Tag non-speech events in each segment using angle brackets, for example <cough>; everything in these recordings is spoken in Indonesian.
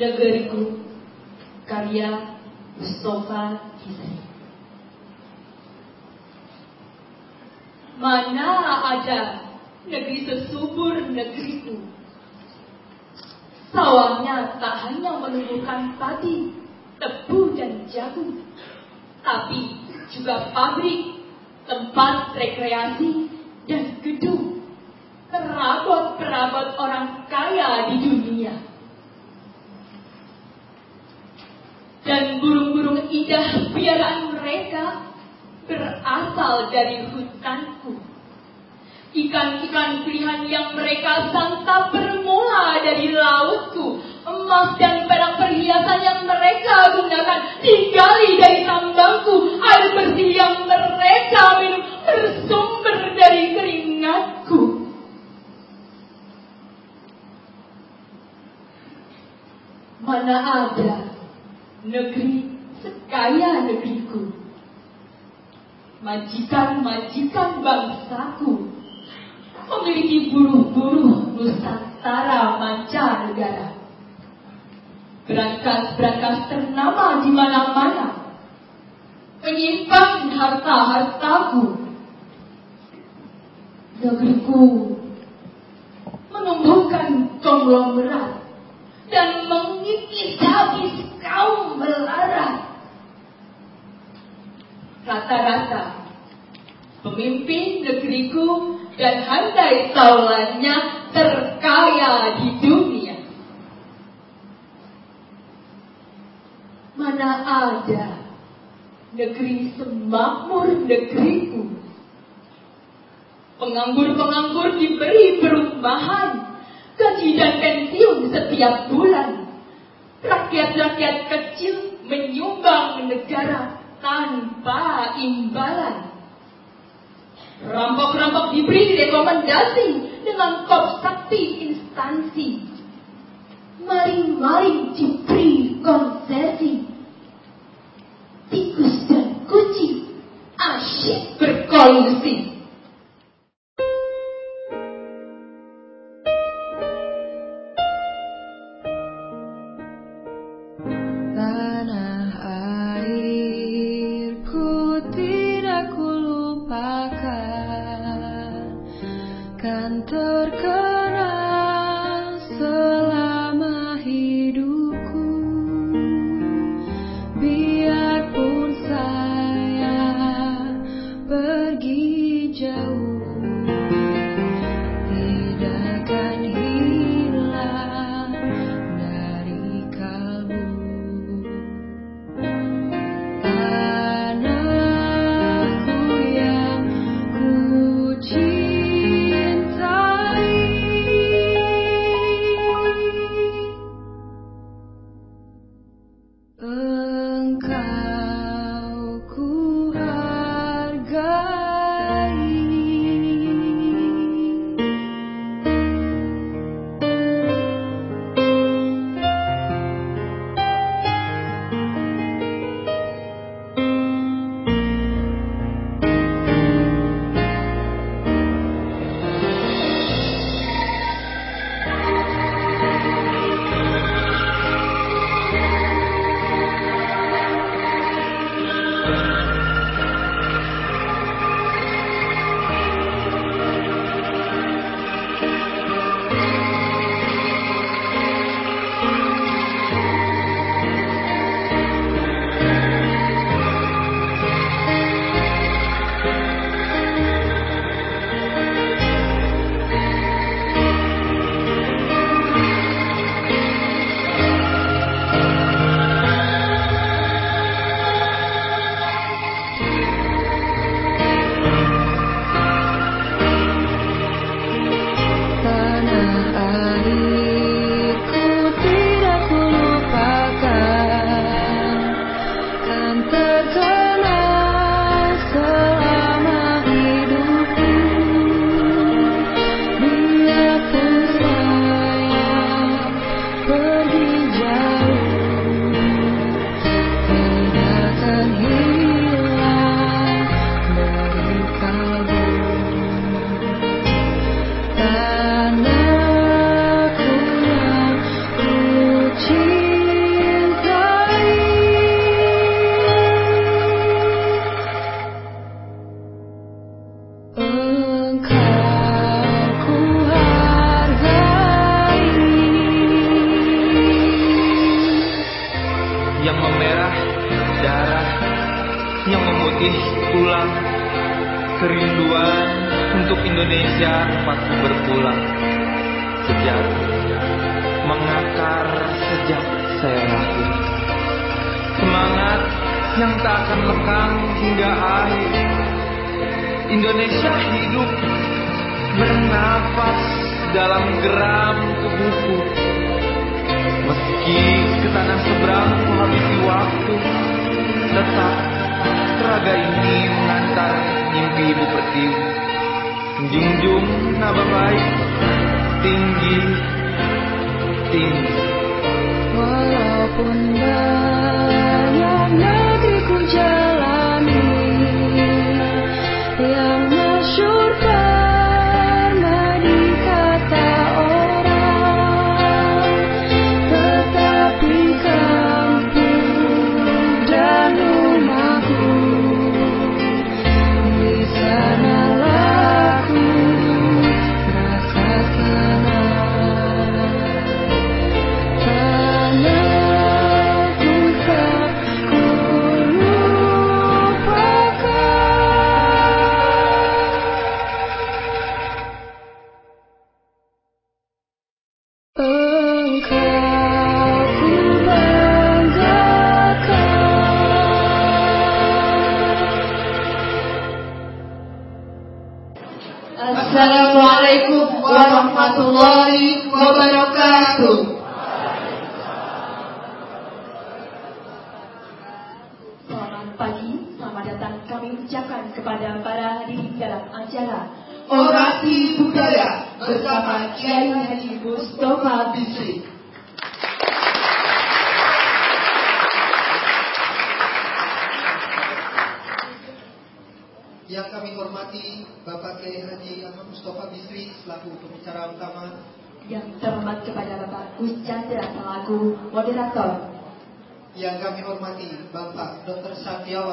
Negeriku Karya Mustafa Kisri Mana ada negeri sesubur negeriku? Sawahnya tak hanya menumbuhkan padi, tebu dan jagung Tapi juga pabrik, tempat rekreasi dan gedung. Perabot-perabot orang kaya di dunia. Dan burung-burung indah piaraan mereka berasal dari hutanku. Ikan-ikan pilihan yang mereka santap bermula dari lautku. Emas dan perak perhiasan yang mereka gunakan digali dari tambangku. Air bersih yang mereka minum bersumber dari keringatku. Mana ada negeri sekaya negeriku. Majikan-majikan bangsaku memiliki buruh-buruh Nusantara mancanegara. Berangkas-berangkas ternama di mana-mana. Menyimpan harta-hartaku. Negeriku menumbuhkan konglomerat dan mengikis habis kaum melarat. Rata-rata pemimpin negeriku dan handai taulannya terkaya di dunia. Mana ada negeri semakmur negeriku. Penganggur-penganggur diberi perumahan gaji dan pensiun setiap bulan. Rakyat-rakyat kecil menyumbang negara tanpa imbalan. Rampok-rampok diberi rekomendasi dengan kop sakti instansi. Maring-maring diberi konsesi. Tikus dan kucing asyik berkolusi.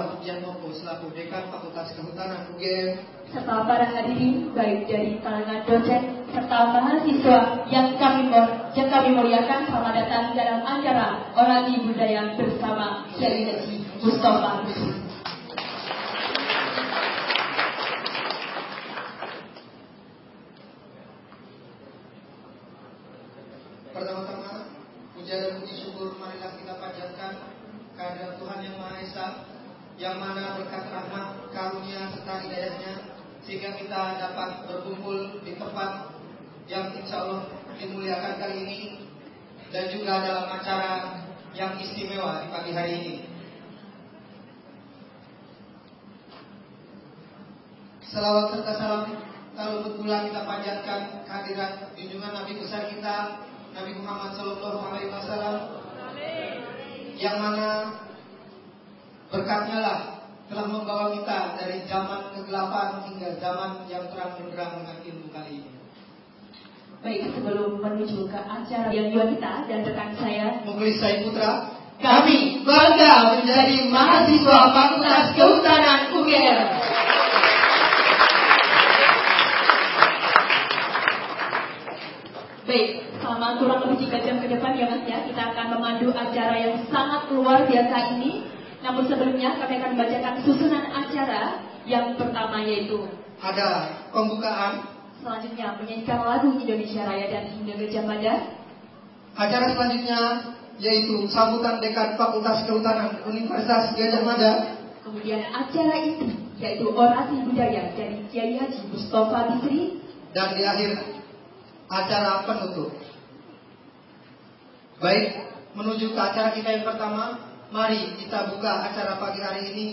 Satyawan Janmoko selaku Dekan Fakultas Kehutanan UGM, serta para hadirin baik dari kalangan dosen serta mahasiswa yang kami yang kami muliakan selamat datang dalam acara orasi budaya bersama Kiai Haji Mustafa. Pertama-tama, puja dan puji syukur marilah kita panjatkan kehadirat Tuhan Yang Maha Esa, yang mana berkat rahmat, karunia, serta hidayahnya, sehingga kita dapat berkumpul di tempat yang insya Allah dimuliakan kali ini, dan juga dalam acara yang istimewa di pagi hari ini. Salawat serta salam lalu pula kita panjatkan kehadiran junjungan Nabi besar kita Nabi Muhammad Sallallahu Alaihi Wasallam yang mana berkatnya lah telah membawa kita dari zaman kegelapan hingga zaman yang terang benderang dengan ilmu kali ini. Baik, sebelum menuju ke acara yang wanita dan rekan saya, Mukhlis Said Putra, kami bangga menjadi mahasiswa Fakultas Kehutanan UGM. Baik, selama kurang lebih 3 jam ke depan ya Mas ya, kita akan memandu acara yang sangat luar biasa ini. Namun sebelumnya kami akan membacakan susunan acara yang pertama yaitu ada pembukaan, selanjutnya menyanyikan lagu Indonesia Raya dan Gajah Mada. acara selanjutnya yaitu sambutan dekan Fakultas Kehutanan Universitas Gajah Mada, Kemudian acara inti yaitu orasi budaya dari Kiai Haji Mustafa Bisri. dan di akhir acara penutup. Baik, menuju ke acara kita yang pertama, mari kita buka acara pagi hari ini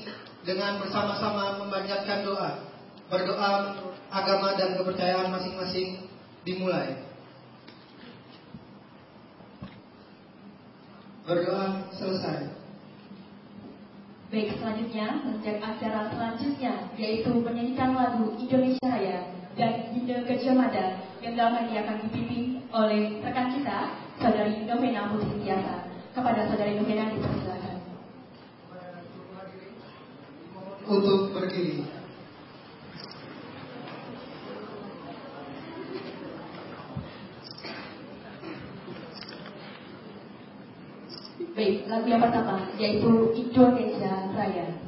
dengan bersama-sama memanjatkan doa. Berdoa agama dan kepercayaan masing-masing dimulai. Berdoa selesai. Baik, selanjutnya menjadi acara selanjutnya yaitu menyanyikan lagu Indonesia Raya dan Himne Gajah Mada yang dalam ini akan dipimpin oleh rekan kita, Saudari Novena Putri Tiasa. Kepada Saudari Novena dipersilakan. Untuk berdiri. Baik, lagu yang pertama yaitu Indonesia Raya.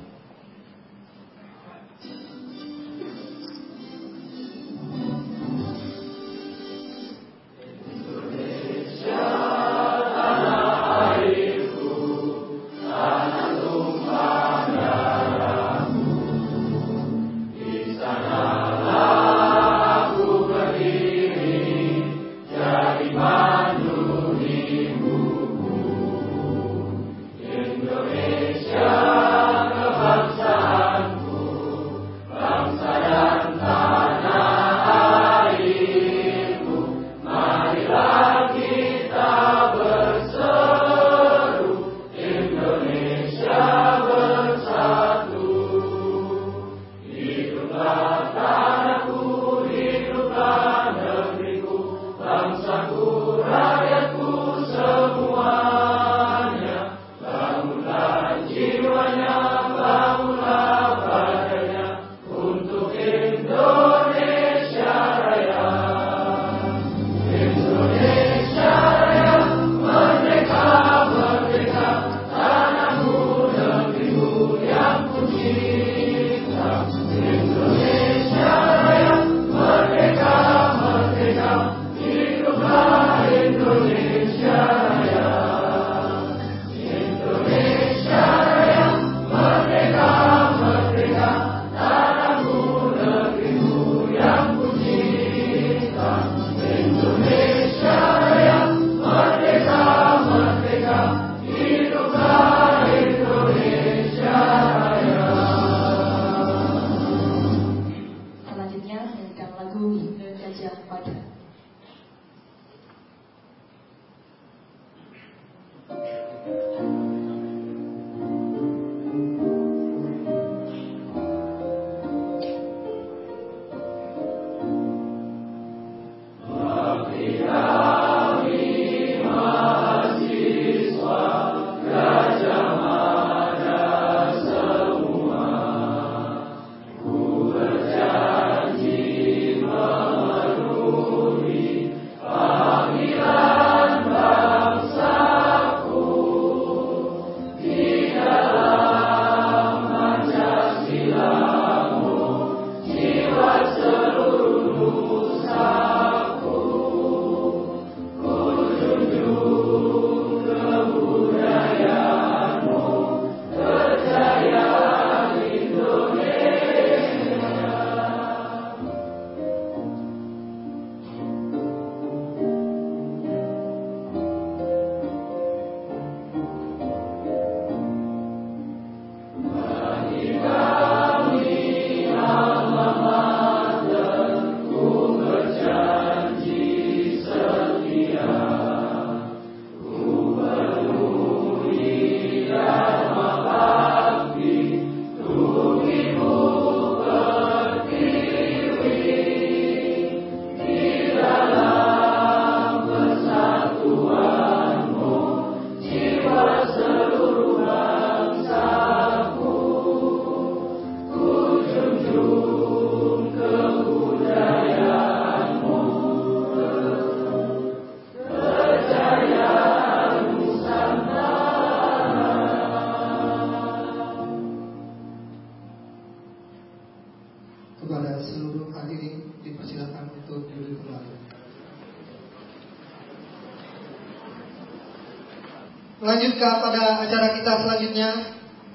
Melanjutkan pada acara kita selanjutnya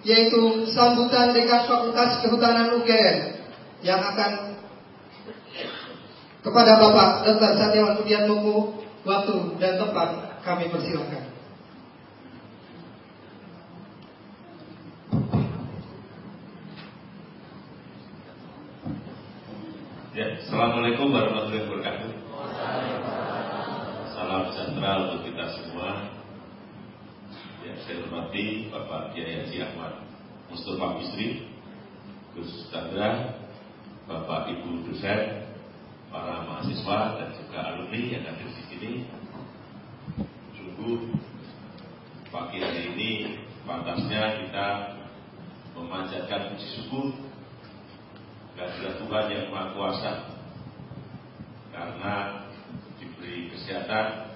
yaitu sambutan dekan Fakultas Kehutanan UGM yang akan kepada Bapak Dr. Satyawan Budian Moko waktu dan tempat kami persilakan. Ya, Assalamualaikum warahmatullahi wabarakatuh. Salam sejahtera untuk kita semua. Ya, saya hormati Bapak Kiai Haji Ahmad Mustafa Bisri, Gus Chandra, Bapak Ibu dosen, para mahasiswa dan juga alumni yang hadir di sini. Sungguh pagi hari ini pantasnya kita memanjatkan puji syukur kehadirat Tuhan yang Maha Kuasa karena diberi kesehatan,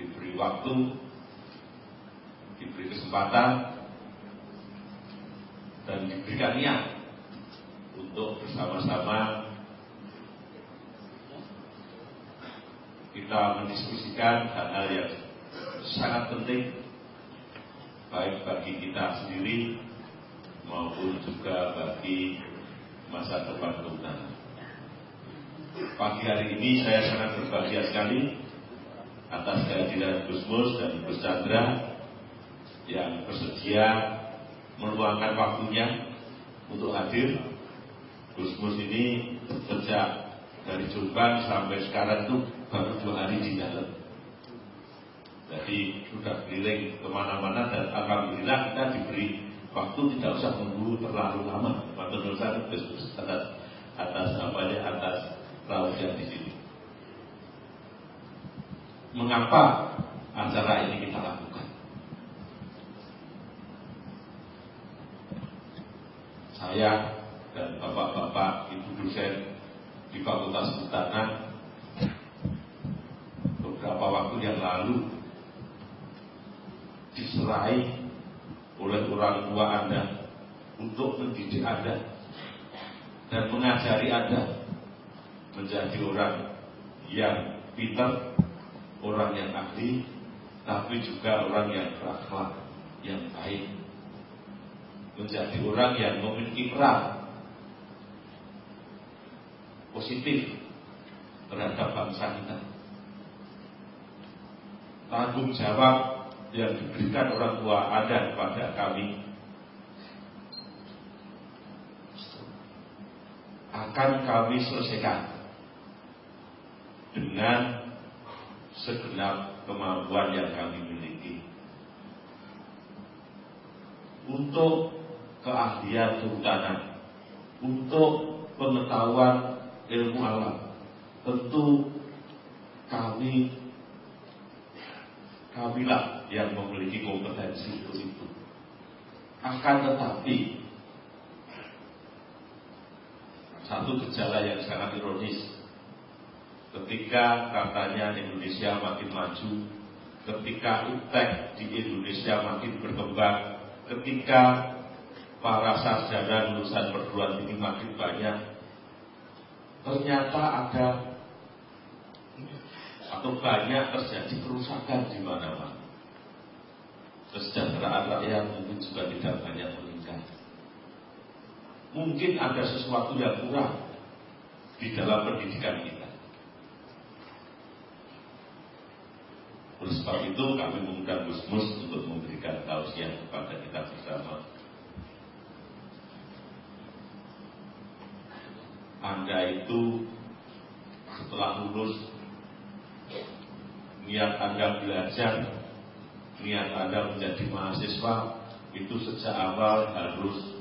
diberi waktu, diberi kesempatan, dan diberikan niat untuk bersama-sama kita mendiskusikan hal-hal yang sangat penting baik bagi kita sendiri maupun juga bagi masa depan kehutanan. Pagi hari ini saya sangat berbahagia sekali atas kehadiran Gus Mus dan Gus Chandra yang bersedia meluangkan waktunya untuk hadir. Gus Mus ini sejak dari Jombang sampai sekarang itu baru dua hari di dalam. Jadi sudah keliling ke mana-mana dan alhamdulillah kita diberi waktu tidak usah menunggu terlalu lama. Menurut saya atas atas apa ya atas yang di sini. Mengapa acara ini kita lakukan? Saya dan bapak-bapak ibu dosen di Fakultas Kehutanan beberapa waktu yang lalu diserai oleh orang tua Anda untuk mendidik Anda dan mengajari Anda menjadi orang yang pintar, orang yang ahli, tapi juga orang yang berakhlak, yang baik. Menjadi orang yang memiliki peran positif terhadap bangsa kita. Tanggung jawab yang diberikan orang tua ada kepada kami akan kami selesaikan dengan segenap kemampuan yang kami miliki untuk keahlian kehutanan, untuk pengetahuan ilmu alam. Tentu kami kamilah yang memiliki kompetensi untuk itu. Akan tetapi satu gejala yang sangat ironis ketika katanya Indonesia makin maju, ketika iptek di Indonesia makin berkembang, ketika para sarjana lulusan perguruan tinggi makin banyak, ternyata ada atau banyak terjadi kerusakan di mana-mana kesejahteraan rakyat mungkin juga tidak banyak meningkat. Mungkin ada sesuatu yang kurang di dalam pendidikan kita. Oleh sebab itu kami mengundang Gus Mus untuk memberikan tausiah kepada kita bersama. Anda itu setelah lulus niat Anda belajar niat Anda menjadi mahasiswa itu sejak awal harus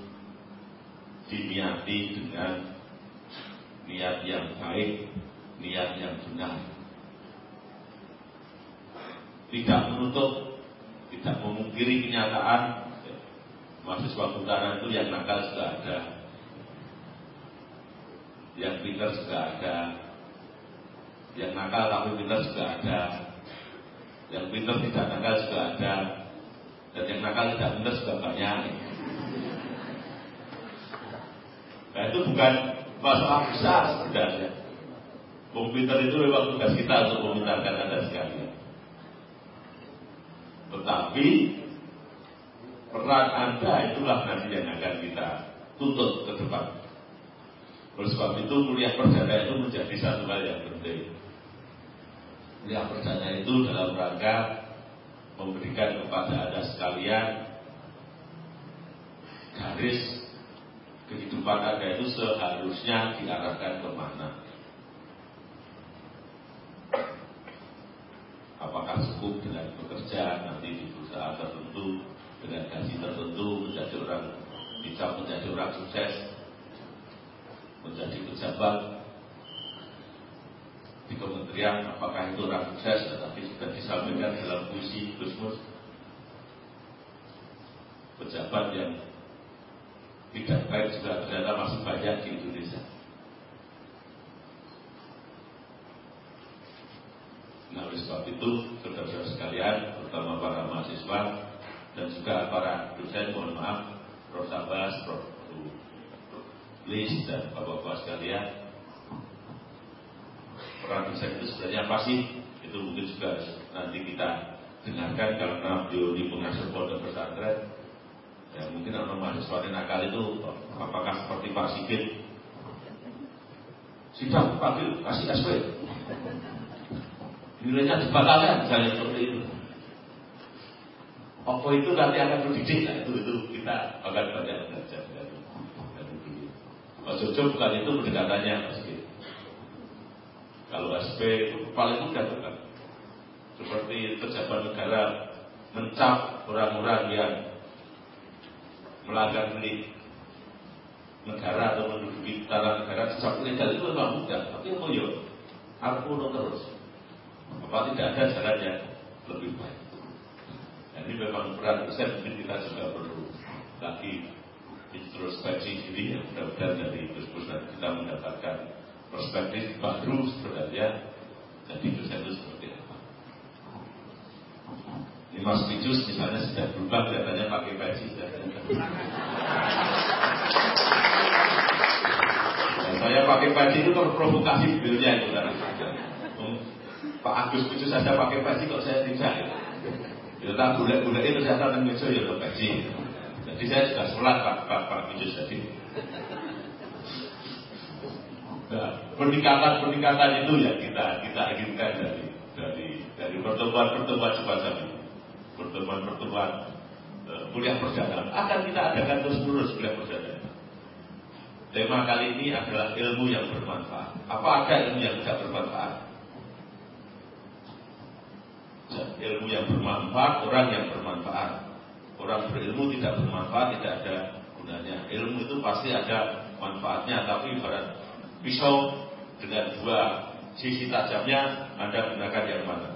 diniati dengan niat yang baik, niat yang benar. Tidak menutup, tidak memungkiri kenyataan mahasiswa putaran itu yang nakal juga ada, yang pintar juga ada, yang nakal tapi pintar juga ada, yang pintar tidak nakal juga ada. Dan yang nakal tidak pintar juga banyak. Dan itu bukan masalah besar sebenarnya. Komputer itu memang tugas kita untuk memintakan Anda sekalian. Tetapi peran Anda itulah nanti yang akan kita tuntut ke depan. Oleh sebab itu kuliah perdana itu menjadi satu hal yang penting. Kuliah perdana itu dalam rangka memberikan kepada Anda sekalian garis kehidupan Anda itu seharusnya diarahkan ke mana. Apakah cukup dengan bekerja nanti di perusahaan tertentu dengan gaji tertentu menjadi orang bisa menjadi orang sukses, menjadi pejabat di kementerian, apakah itu orang sukses, tetapi sudah disampaikan dalam puisi Gusmus, pejabat yang tidak baik juga ternyata masih banyak di Indonesia. Nah oleh sebab itu, saudara-saudara sekalian, terutama para mahasiswa dan juga para dosen, mohon maaf, Prof. Sabas, Prof. Lis, dan Bapak-Bapak sekalian, peran dosen itu sebenarnya apa sih? Itu mungkin juga nanti kita dengarkan karena beliau di pengasuh pondok pesantren. Ya, mungkin orang mahasiswa nakal itu apakah seperti Pak Sigit? Sidang panggil, kasih SP nilainya dibatalkan misalnya seperti itu. Apa itu nanti akan berdidik? Nah, itu itu kita akan banyak belajar dari dari dulu. Mas Jojo bukan itu pendekatannya Mas Kalau SP paling mudah bukan seperti pejabat negara mencap orang-orang yang melanggar milik negara atau menduduki tanah negara dicap ilegal itu memang mudah, tapi mau yo aku terus. Apa tidak ada jalan yang lebih baik? Jadi memang peran besar mungkin kita juga perlu lagi introspeksi diri yang mudah-mudahan dari Gus kita mendapatkan perspektif. Baru sebenarnya jadi dosen itu seperti apa. Ini Mas Picus misalnya sudah berubah kelihatannya pakai baju Dan saya pakai baju itu provokasi beliaunya itu karena Pak Agus itu saja pakai peci kok saya tidak ya. Ya tak bulat-bulat itu saya tanam meja ya peci. Jadi saya sudah sholat Pak Pak Pak Kudus tadi. Nah, peningkatan-peningkatan itu yang kita kita inginkan dari dari dari pertemuan-pertemuan semacam ini, pertemuan-pertemuan uh, kuliah perdana akan kita adakan terus-menerus kuliah perdana. Tema kali ini adalah ilmu yang bermanfaat. Apa ada ilmu yang tidak bermanfaat? Ilmu yang bermanfaat, orang yang bermanfaat. Orang berilmu tidak bermanfaat, tidak ada gunanya. Ilmu itu pasti ada manfaatnya, tapi pada pisau dengan dua sisi tajamnya, Anda gunakan yang mana?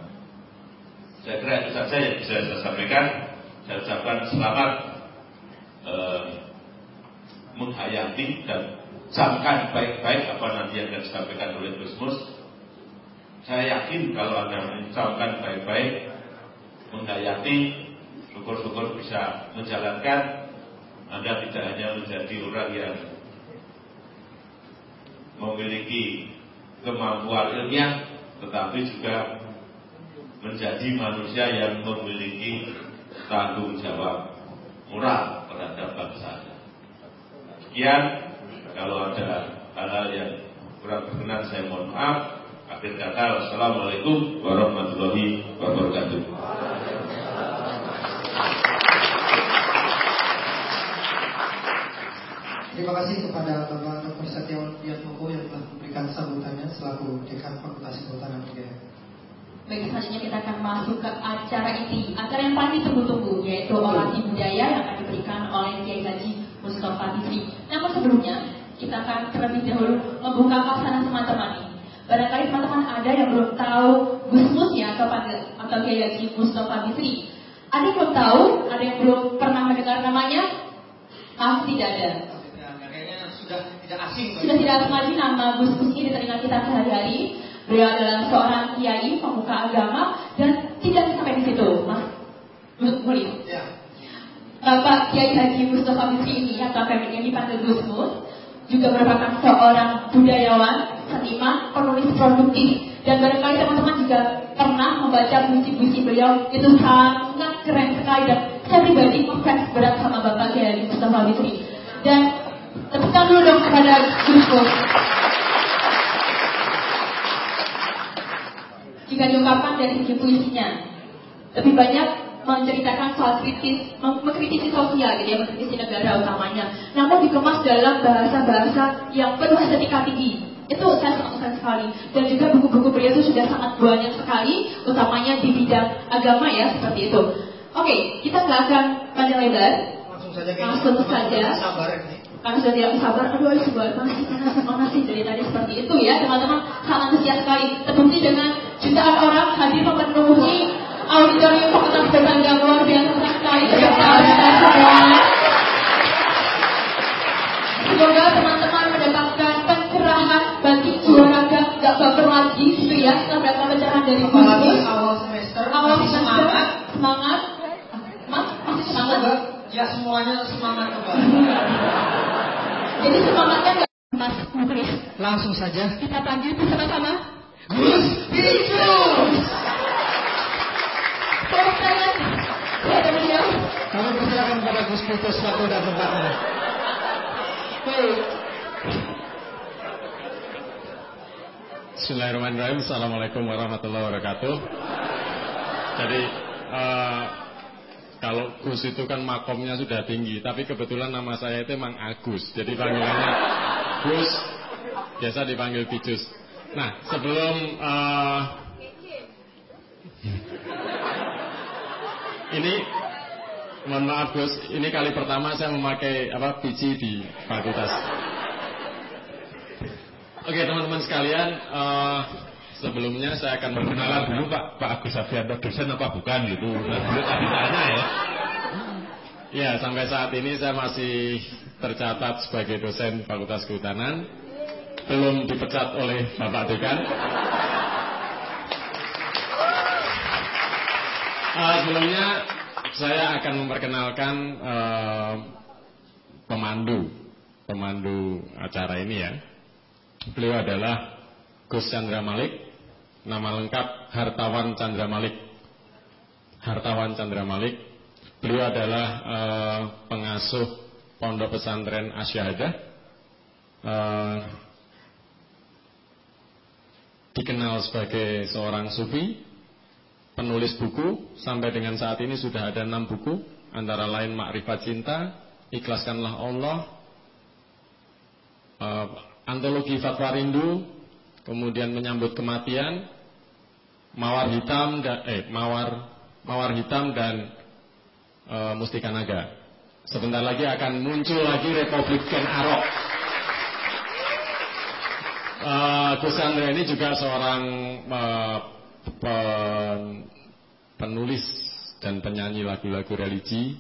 Saya kira itu saja yang bisa saya sampaikan. Saya ucapkan selamat eh, menghayati dan camkan baik-baik apa nanti yang akan disampaikan oleh Gusmus saya yakin kalau Anda mengucapkan baik-baik, menghayati, syukur-syukur bisa menjalankan, Anda tidak hanya menjadi orang yang memiliki kemampuan ilmiah, tetapi juga menjadi manusia yang memiliki tanggung jawab moral terhadap bangsa. Sekian, kalau ada hal-hal yang kurang berkenan saya mohon maaf. Akhir kata, Wassalamualaikum warahmatullahi wabarakatuh. Terima kasih kepada Bapak Dr. Satya Wiatmoko yang telah memberikan sambutannya selaku Dekan Fakultas Kehutanan Budaya. Baik, selanjutnya kita akan masuk ke acara inti, acara yang paling ditunggu-tunggu, yaitu orasi budaya yang akan diberikan oleh Kiai Haji Mustafa Bisri. Namun sebelumnya, kita akan terlebih dahulu membuka kawasan teman-teman ini. Barangkali teman-teman ada yang belum tahu Gus ya atau atau Kiai Haji Mustafa Bisri. Ada yang belum tahu? Ada yang belum pernah mendengar namanya? Ah, tidak ada. sudah tidak asing. Sudah tidak asing lagi nama Gus Mus ini di telinga kita sehari-hari. Beliau adalah seorang kiai pemuka agama dan tidak sampai di situ, Mas Mulis. Ya. Bapak Kiai Haji Mustafa Bisri ini atau yang dipanggil Gus Mus juga merupakan seorang budayawan, seniman, penulis produktif. Dan barangkali teman-teman juga pernah membaca puisi-puisi beliau itu sangat keren sekali dan saya pribadi ngefans berat sama Bapak Kiai Mustafa Bitri. Dan tepukkan dulu dong kepada Gus Gus. Jika diungkapkan dari segi puisinya, lebih banyak menceritakan soal kritis, meng- mengkritisi sosial gitu ya, mengkritisi negara utamanya. Namun dikemas dalam bahasa-bahasa yang penuh estetika tinggi. Itu saya sangat suka sekali. Dan juga buku-buku beliau itu sudah sangat banyak sekali, utamanya di bidang agama ya, seperti itu. Oke, kita nggak akan panjang lebar. Langsung saja Langsung saja. sabar ini. Karena sudah tidak sabar, aduh ayo sebuah masih panas panas dari tadi seperti itu ya teman-teman sangat antusias sekali. Terbukti dengan jutaan orang hadir memenuhi auditorium Fakultas Berbangga luar biasa sekali. Semoga teman-teman mendapatkan pencerahan bagi jiwa raga nggak baper lagi gitu ya setelah mendapat pencerahan dari Apalagi awal semester Awal semester semangat. semangat. Mas masih semangat. Ya semuanya semangat kembali. Jadi semangatnya nggak Mas Muklis. Langsung saja. Kita panggil bersama-sama. Gus Picus. Tepuk tangan. Kepada beliau. Kami persilakan kepada Gus Picus waktu dan tempatnya. Baik. Bismillahirrahmanirrahim. Assalamualaikum warahmatullahi wabarakatuh. Jadi eh, kalau Gus itu kan makomnya sudah tinggi, tapi kebetulan nama saya itu emang Agus, jadi panggilannya Gus, biasa dipanggil Picus. Nah sebelum eh, ini mohon maaf Gus, ini kali pertama saya memakai apa biji di fakultas. Oke teman-teman sekalian, eh, sebelumnya saya akan Perkenalan memperkenalkan dulu Pak, Pak Agus Afianto dosen apa bukan gitu. Nah, dulu tadi tanya ya. Ya, sampai saat ini saya masih tercatat sebagai dosen Fakultas Kehutanan. Belum dipecat oleh Bapak Dekan. Eh, sebelumnya saya akan memperkenalkan eh, pemandu pemandu acara ini ya. Beliau adalah Gus Chandra Malik, nama lengkap Hartawan Chandra Malik. Hartawan Chandra Malik. Beliau adalah eh, pengasuh Pondok Pesantren Asyahadah. Eh, dikenal sebagai seorang sufi, penulis buku, sampai dengan saat ini sudah ada enam buku, antara lain Makrifat Cinta, Ikhlaskanlah Allah, eh, Antologi Fatwa Rindu, kemudian Menyambut Kematian, Mawar Hitam, dan, eh Mawar Mawar Hitam dan eh, Mustika Naga. Sebentar lagi akan muncul lagi Republik Ken Arok. Eh, Gus Chandra ini juga seorang eh, pen- penulis dan penyanyi lagu-lagu religi.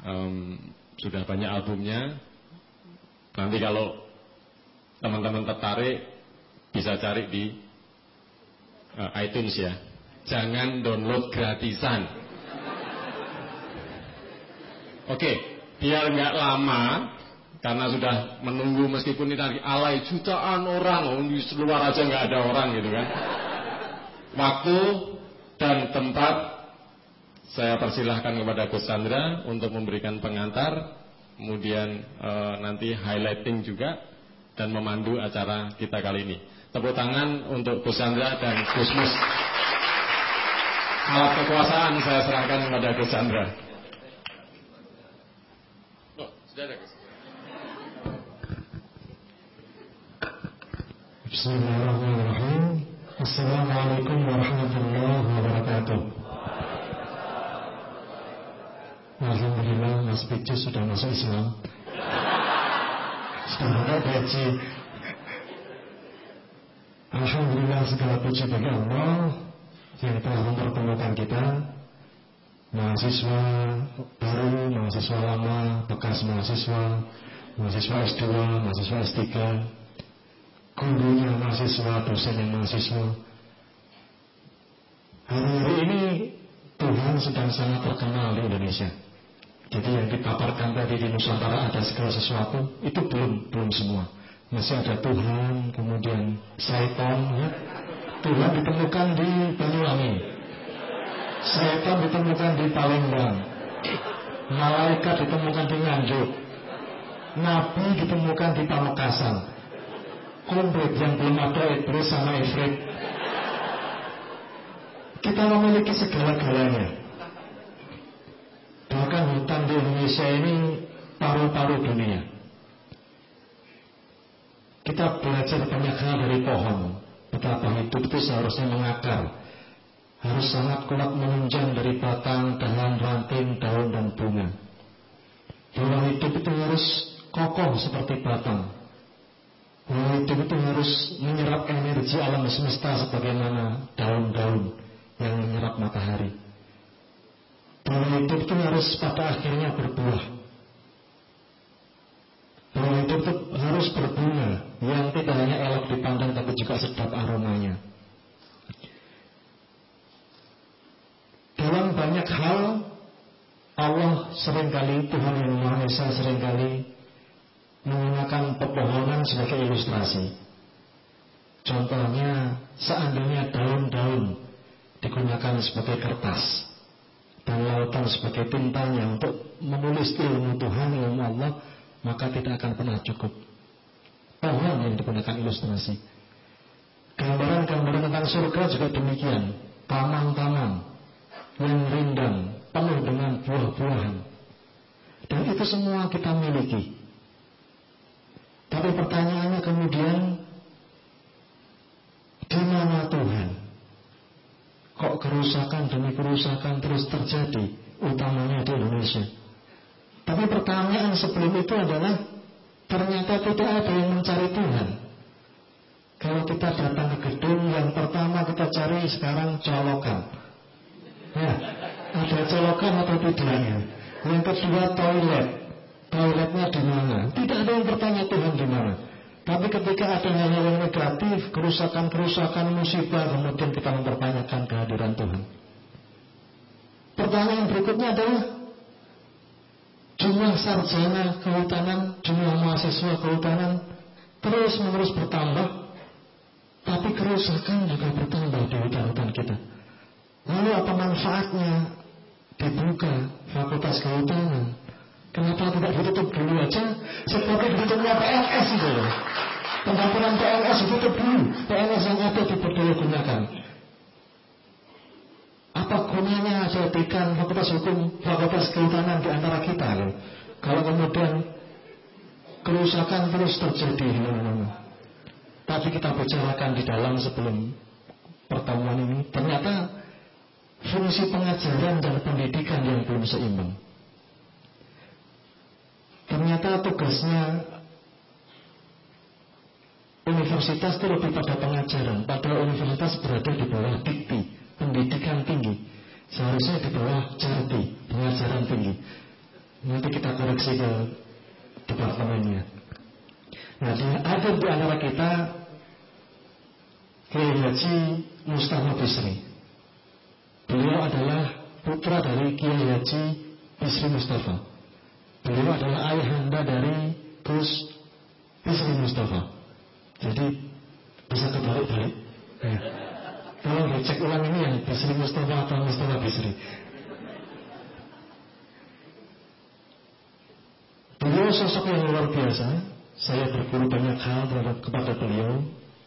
Em, sudah banyak albumnya. Nanti kalau teman-teman tertarik bisa cari di eh, iTunes ya. Jangan download gratisan. Oke, biar nggak lama karena sudah menunggu meskipun ini tadi alay jutaan orang, oh, di luar aja nggak ada orang gitu kan. Waktu dan tempat saya persilahkan kepada Gus Chandra untuk memberikan pengantar, kemudian eh, nanti highlighting juga dan memandu acara kita kali ini. Tepuk tangan untuk Gus Chandra dan Gus Mus. Alat kekuasaan saya serahkan kepada Gus Chandra. Oh, sudah ada Gus. Bismillahirrahmanirrahim. Assalamualaikum warahmatullahi wabarakatuh. Alhamdulillah Mas Picu sudah masuk Islam. Sudah gaji. Alhamdulillah segala puji bagi Allah yang telah mempertemukan kita mahasiswa baru, mahasiswa lama, bekas mahasiswa, mahasiswa S2, mahasiswa S3, gurunya mahasiswa, dosennya mahasiswa. Hari-hari ini Tuhan sedang sangat terkenal di Indonesia. Jadi yang dipaparkan tadi di Nusantara ada segala sesuatu, itu belum belum semua. Masih ada Tuhan, kemudian Satan, ya. Tuhan ditemukan di Banyuwangi. Satan ditemukan di Palembang. Malaikat ditemukan di Nganjuk. Nabi ditemukan di Pamekasan. Komplit yang belum ada Iblis sama Ifrit. Kita memiliki segala-galanya. Bahkan hutan di Indonesia ini paru-paru dunia. Kita belajar banyak hal dari pohon. Betapa hidup itu seharusnya mengakar. Harus sangat kuat menunjang dari batang, dahan, ranting, daun, dan bunga. Bahwa hidup itu harus kokoh seperti batang. Hidup itu harus menyerap energi alam semesta sebagaimana daun-daun yang menyerap matahari. Bahwa hidup itu harus pada akhirnya berbuah. Bahwa hidup itu harus berbunga yang tidak hanya elok dipandang tapi juga sedap aromanya. Dalam banyak hal Allah sering kali Tuhan yang Maha Esa sering kali menggunakan pepohonan sebagai ilustrasi. Contohnya seandainya daun-daun digunakan sebagai kertas dan lautan sebagai tintanya untuk menulis ilmu Tuhan, ilmu Allah, maka tidak akan pernah cukup. Pohon yang digunakan ilustrasi. Gambaran-gambaran tentang surga juga demikian. Taman-taman yang rindang, penuh dengan buah-buahan. Dan itu semua kita miliki. Tapi pertanyaannya kemudian, di mana Tuhan? Kok kerusakan demi kerusakan terus terjadi, utamanya di Indonesia? Tapi pertanyaan sebelum itu adalah, ternyata tidak ada yang mencari Tuhan. Kalau kita datang ke gedung, yang pertama kita cari sekarang colokan. Ya, ada colokan atau tidaknya. Yang kedua toilet. Toiletnya di mana? Tidak ada yang bertanya Tuhan di mana. Tapi ketika ada hal-hal yang negatif, kerusakan-kerusakan musibah, kemudian kita mempertanyakan kehadiran Tuhan. Pertanyaan berikutnya adalah jumlah sarjana kehutanan, jumlah mahasiswa kehutanan terus menerus bertambah, tapi kerusakan juga bertambah di hutan-hutan kita. Lalu apa manfaatnya dibuka fakultas kehutanan? Kenapa tidak ditutup dulu aja seperti ditutupnya PNS itu loh. Pendaftaran PNS ditutup dulu. PNS yang ada diberdaya gunakan. Apa gunanya jadikan fakultas hukum, fakultas kehutanan di antara kita loh. Kalau kemudian kerusakan terus terjadi. Tapi kita bicarakan di dalam sebelum pertemuan ini, ternyata fungsi pengajaran dan pendidikan yang belum seimbang. Ternyata tugasnya universitas itu lebih pada pengajaran, padahal universitas berada di bawah dikti, pendidikan tinggi. Seharusnya di bawah certi, pengajaran tinggi. Nanti kita koreksi ke departemennya. Nah, ada di antara kita Kiai Haji Mustafa Bisri. Beliau adalah putra dari Kiai Haji Bisri Mustafa. Beliau adalah ayahanda dari Gus Bisri Mustafa. Jadi bisa kebalik-balik. Ya. Tolong dicek ulang ini yang Bisri Mustafa atau Mustafa Bisri. Beliau sosok yang luar biasa. Saya berguru banyak hal terhadap kepada beliau,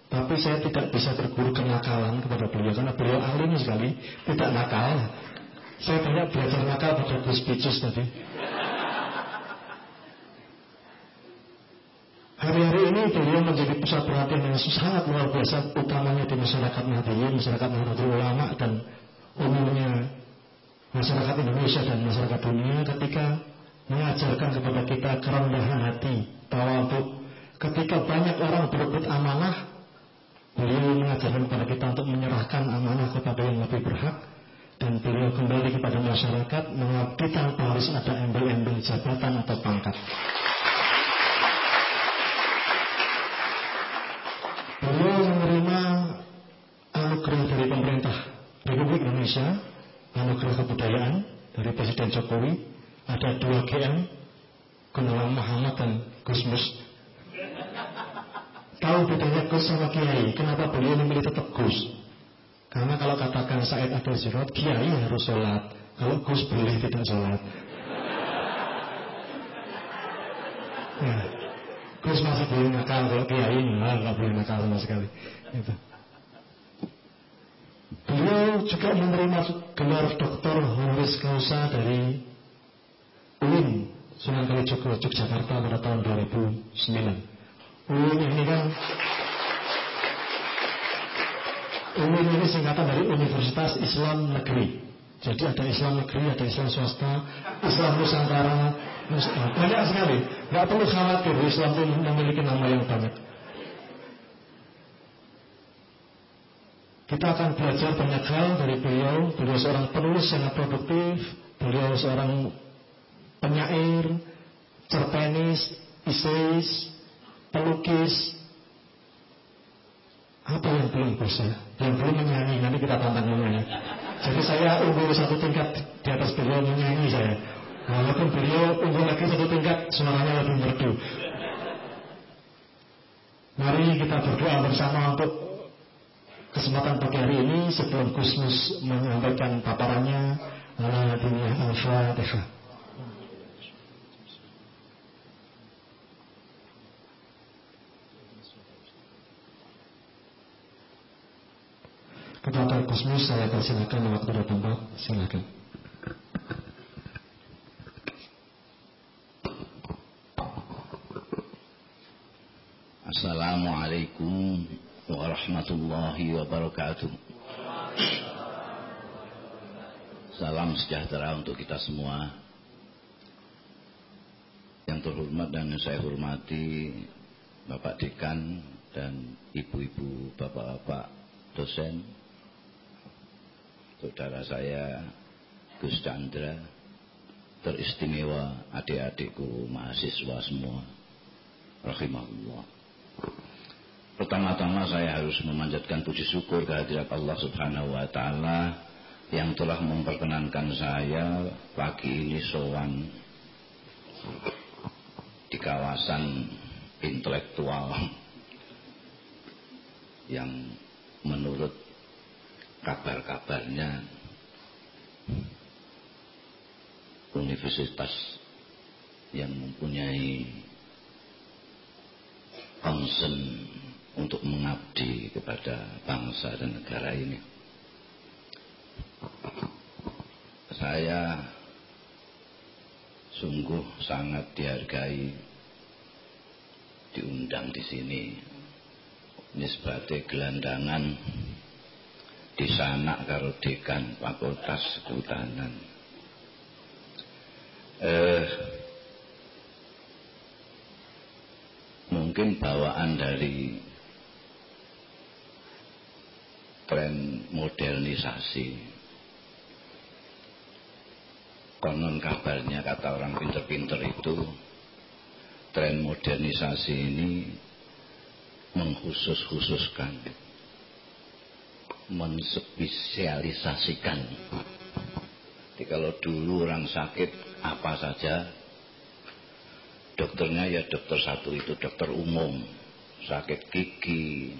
tapi saya tidak bisa berguru kenakalan kepada beliau karena beliau alim sekali, tidak nakal. Saya banyak belajar nakal pada Gus Picus tadi. Hari-hari ini beliau menjadi pusat perhatian yang sangat luar biasa, utamanya di masyarakat Nahdliyin, masyarakat Nahdlatul Ulama dan umumnya masyarakat Indonesia dan masyarakat dunia ketika mengajarkan kepada kita kerendahan hati, tawaduk. Ketika banyak orang berebut amanah, beliau mengajarkan kepada kita untuk menyerahkan amanah kepada yang lebih berhak dan beliau kembali kepada masyarakat mengabdi tanpa harus ada embel-embel jabatan atau pangkat. Beliau menerima anugerah dari pemerintah Republik Indonesia, anugerah kebudayaan dari Presiden Jokowi, ada dua GM, Gunawan Muhammad dan Gusmus. Tahu bedanya Gus sama Kiai? Kenapa beliau memilih tetap Gus? Karena kalau katakan Said Abdul Sirot, Kiai harus sholat. Kalau Gus boleh tidak sholat. Ya, Gus masih boleh nakal, kalau Kiai enggak, enggak boleh nakal sama sekali. Itu. Beliau juga menerima gelar doktor honoris causa dari UIN Sunan Kalijogo Yogyakarta pada tahun 2009. UIN ini kan UIN ini singkatan dari Universitas Islam Negeri. Jadi ada Islam negeri, ada Islam swasta, Islam Nusantara, Nus- banyak sekali. Gak perlu khawatir, Islam itu memiliki nama yang banyak. Kita akan belajar banyak hal dari beliau. Beliau seorang penulis yang produktif. Beliau seorang penyair, cerpenis, eseis, pelukis. Apa yang belum bisa? Yang belum menyanyi, nanti kita tantang menyanyi. Jadi saya unggul satu tingkat di atas beliau menyanyi saya. Walaupun beliau unggul lagi satu tingkat, suaranya lebih merdu. Mari kita berdoa bersama untuk kesempatan pagi hari ini sebelum Gusmus menyampaikan paparannya al-fatihah. Kepada Gusmus saya persilakan waktu dan tempat silakan. Assalamualaikum warahmatullahi wabarakatuh. Salam sejahtera untuk kita semua. Yang terhormat dan yang saya hormati Bapak Dekan dan ibu-ibu bapak-bapak dosen, saudara saya Gus Chandra, teristimewa adik-adikku mahasiswa semua, rahimahullah. Pertama-tama saya harus memanjatkan puji syukur kehadirat Allah Subhanahu wa taala yang telah memperkenankan saya pagi ini sowan di kawasan intelektual yang menurut kabar-kabarnya universitas yang mempunyai concern untuk mengabdi kepada bangsa dan negara ini. Saya sungguh sangat dihargai diundang di sini. Ini sebagai gelandangan di sana karo dekan fakultas kehutanan. Eh, mungkin bawaan dari tren modernisasi. Konon kabarnya kata orang pinter-pinter itu tren modernisasi ini mengkhusus-khususkan menspesialisasikan. Jadi kalau dulu orang sakit apa saja? Dokternya ya dokter satu itu dokter umum. Sakit gigi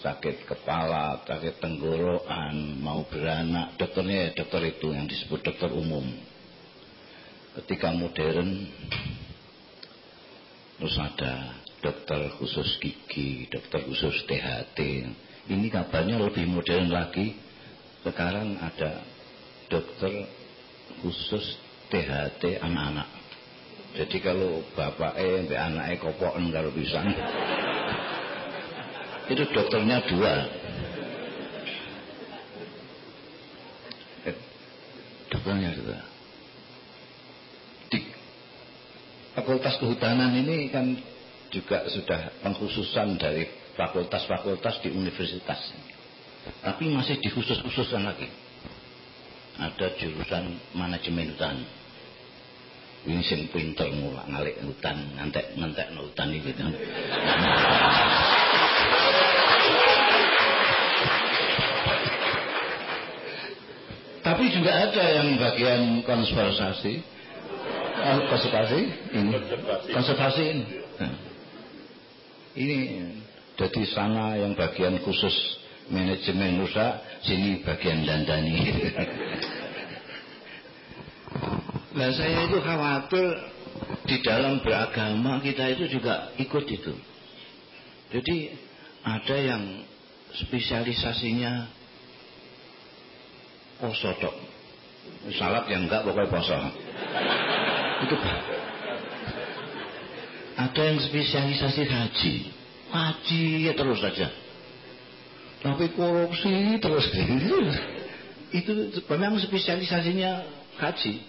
sakit kepala sakit tenggorokan mau beranak. Dokternya ya dokter itu yang disebut dokter umum. Ketika modern terus ada dokter khusus gigi dokter khusus THT ini kabarnya lebih modern lagi. Sekarang ada dokter khusus THT anak-anak. Jadi kalau bapak eh sampai anaknya kopokan kalau <laughs> bisa itu dokternya dua. Eh, dokternya dua. Di fakultas kehutanan ini kan juga sudah pengkhususan dari fakultas-fakultas di universitas tapi masih dikhusus-khususkan lagi ada jurusan manajemen hutan ini sing pinter ngulak ngalik hutan ngantek ngantek hutan gitu. Tapi juga ada yang bagian konservasi. Oh, konservasi ini. Konservasi ini. Nah. Ini jadi sana yang bagian khusus manajemen rusak, sini bagian dandani. <laughs> Nah saya itu khawatir di dalam beragama kita itu juga ikut itu. Jadi ada yang spesialisasinya poso dok. Salat yang enggak pokoknya poso. Itu Ada yang spesialisasi haji. Haji ya terus saja. Tapi korupsi terus. <laughs> Itu memang spesialisasinya haji.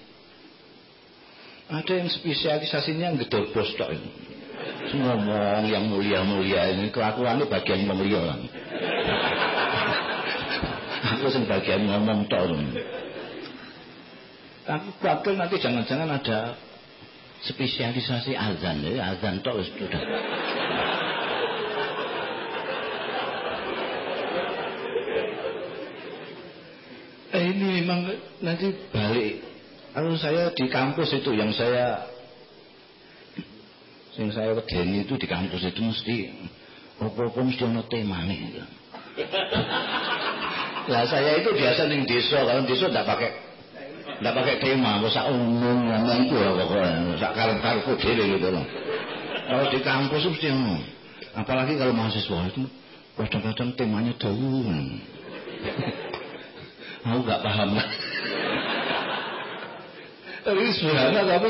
Ada yang spesialisasinya gedobos tok itu. Ngomong yang mulia-mulia ini kelakuannya bagian mulia. <laughs> Aku sing bagian ngomong tok. Khawatir nanti jangan-jangan ada spesialisasi azan ya, azan tok sudah. Eh, ini memang nanti balik. Kalau saya di kampus itu yang saya yang saya wedeni itu di kampus itu mesti apa-apa mesti ada temane gitu. Lah saya itu biasa ning desa, kalau desa enggak pakai enggak pakai tema, sak umum ngomong ku lah pokoknya, sak karep-karepku dhewe gitu loh. Kalau di kampus mesti ngono. Apalagi kalau mahasiswa itu kadang-kadang temanya daun. Aku nggak paham. Tapi sebenarnya tapi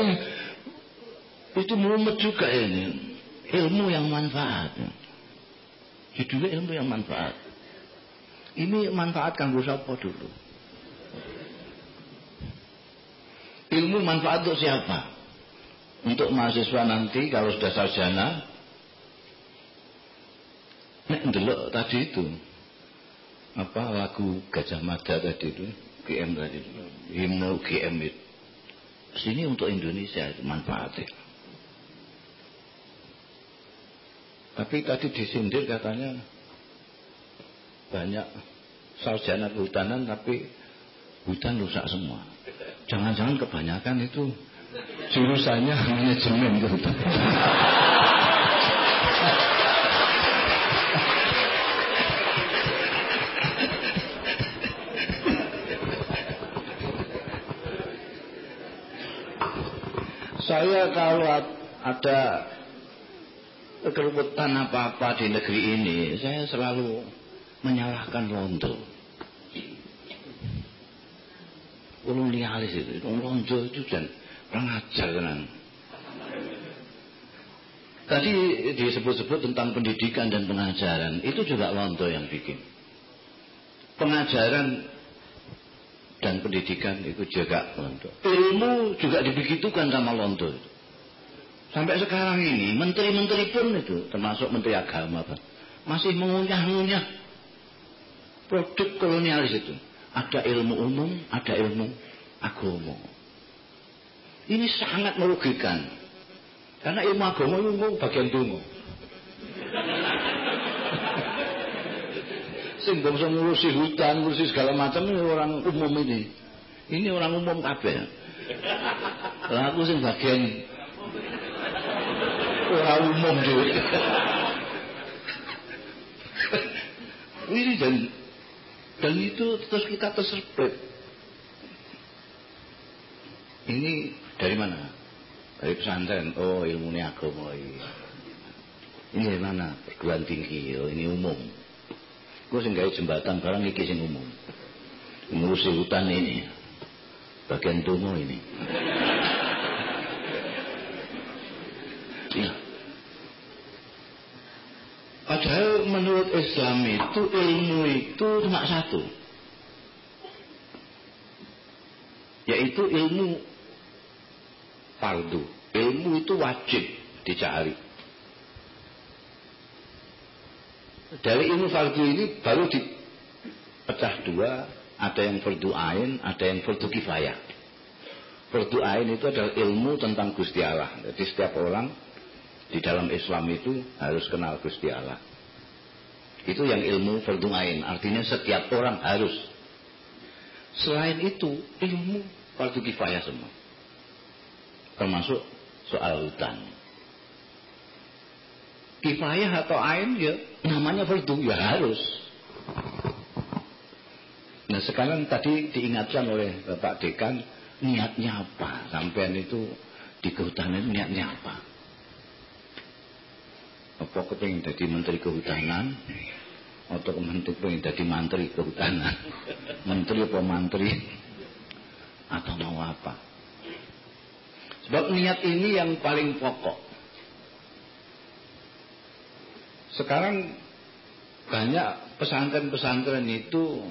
itu mumet juga ini. Ilmu yang manfaat. Judulnya ilmu yang manfaat. Ini manfaat kanggo siapa dulu? Ilmu manfaat untuk siapa? Untuk mahasiswa nanti kalau sudah sarjana Nek ndelok tadi itu apa lagu Gajah Mada tadi itu GM tadi itu himne GM itu sini untuk Indonesia manfaatnya tapi tadi disindir katanya banyak sarjana kehutanan tapi hutan rusak semua. Jangan-jangan kebanyakan itu jurusannya manajemen kehutanan saya kalau ada keruputan apa-apa di negeri ini, saya selalu menyalahkan Londo. Kolonialis itu, Londo itu dan kurang ajar kan. Tadi disebut-sebut tentang pendidikan dan pengajaran, itu juga Londo yang bikin. Pengajaran dan pendidikan itu juga Londo. Ilmu juga dibegitukan sama Londo. Sampai sekarang ini menteri-menteri pun itu termasuk menteri agama Pak, masih mengunyah-ngunyah produk kolonialis itu. Ada ilmu umum, ada ilmu agama. Ini sangat merugikan. Karena ilmu agama itu bagian dungu. Sing bangsa ngurusi hutan, ngurusi segala macam ini orang umum ini. Ini orang umum kabeh. Lah aku sing bagian orang umum juga. ini dan dan itu terus kita terserpret. Ini dari mana? Dari pesantren. Oh ilmunya agama. Ini dari mana? Perguruan tinggi. Oh ini umum. Gue gawe jembatan barang iki sing umum. Ngurusi hutan ini. Bagian tungo ini. Ya. Padahal menurut Islam itu ilmu itu cuma satu. Yaitu ilmu fardu. Ilmu itu wajib dicari. Dari ilmu fardu ini baru dipecah dua. Ada yang fardu ain ada yang fardu kifayah. Fardu ain itu adalah ilmu tentang Gusti Allah. Jadi setiap orang di dalam Islam itu harus kenal Gusti Allah. Itu yang ilmu fardu ain. Artinya setiap orang harus. Selain itu ilmu fardu kifayah semua. Termasuk soal hutan. Kifayah atau ain ya namanya fardu ya harus. Nah sekarang tadi diingatkan oleh Bapak Dekan niatnya apa? Sampean itu di kehutanan niatnya apa? Apa kepingin jadi menteri kehutanan? Atau menteri pengen jadi mantri kehutanan? <laughs> Menteri apa mantri? Atau mau apa? Sebab niat ini yang paling pokok. Sekarang banyak pesantren-pesantren itu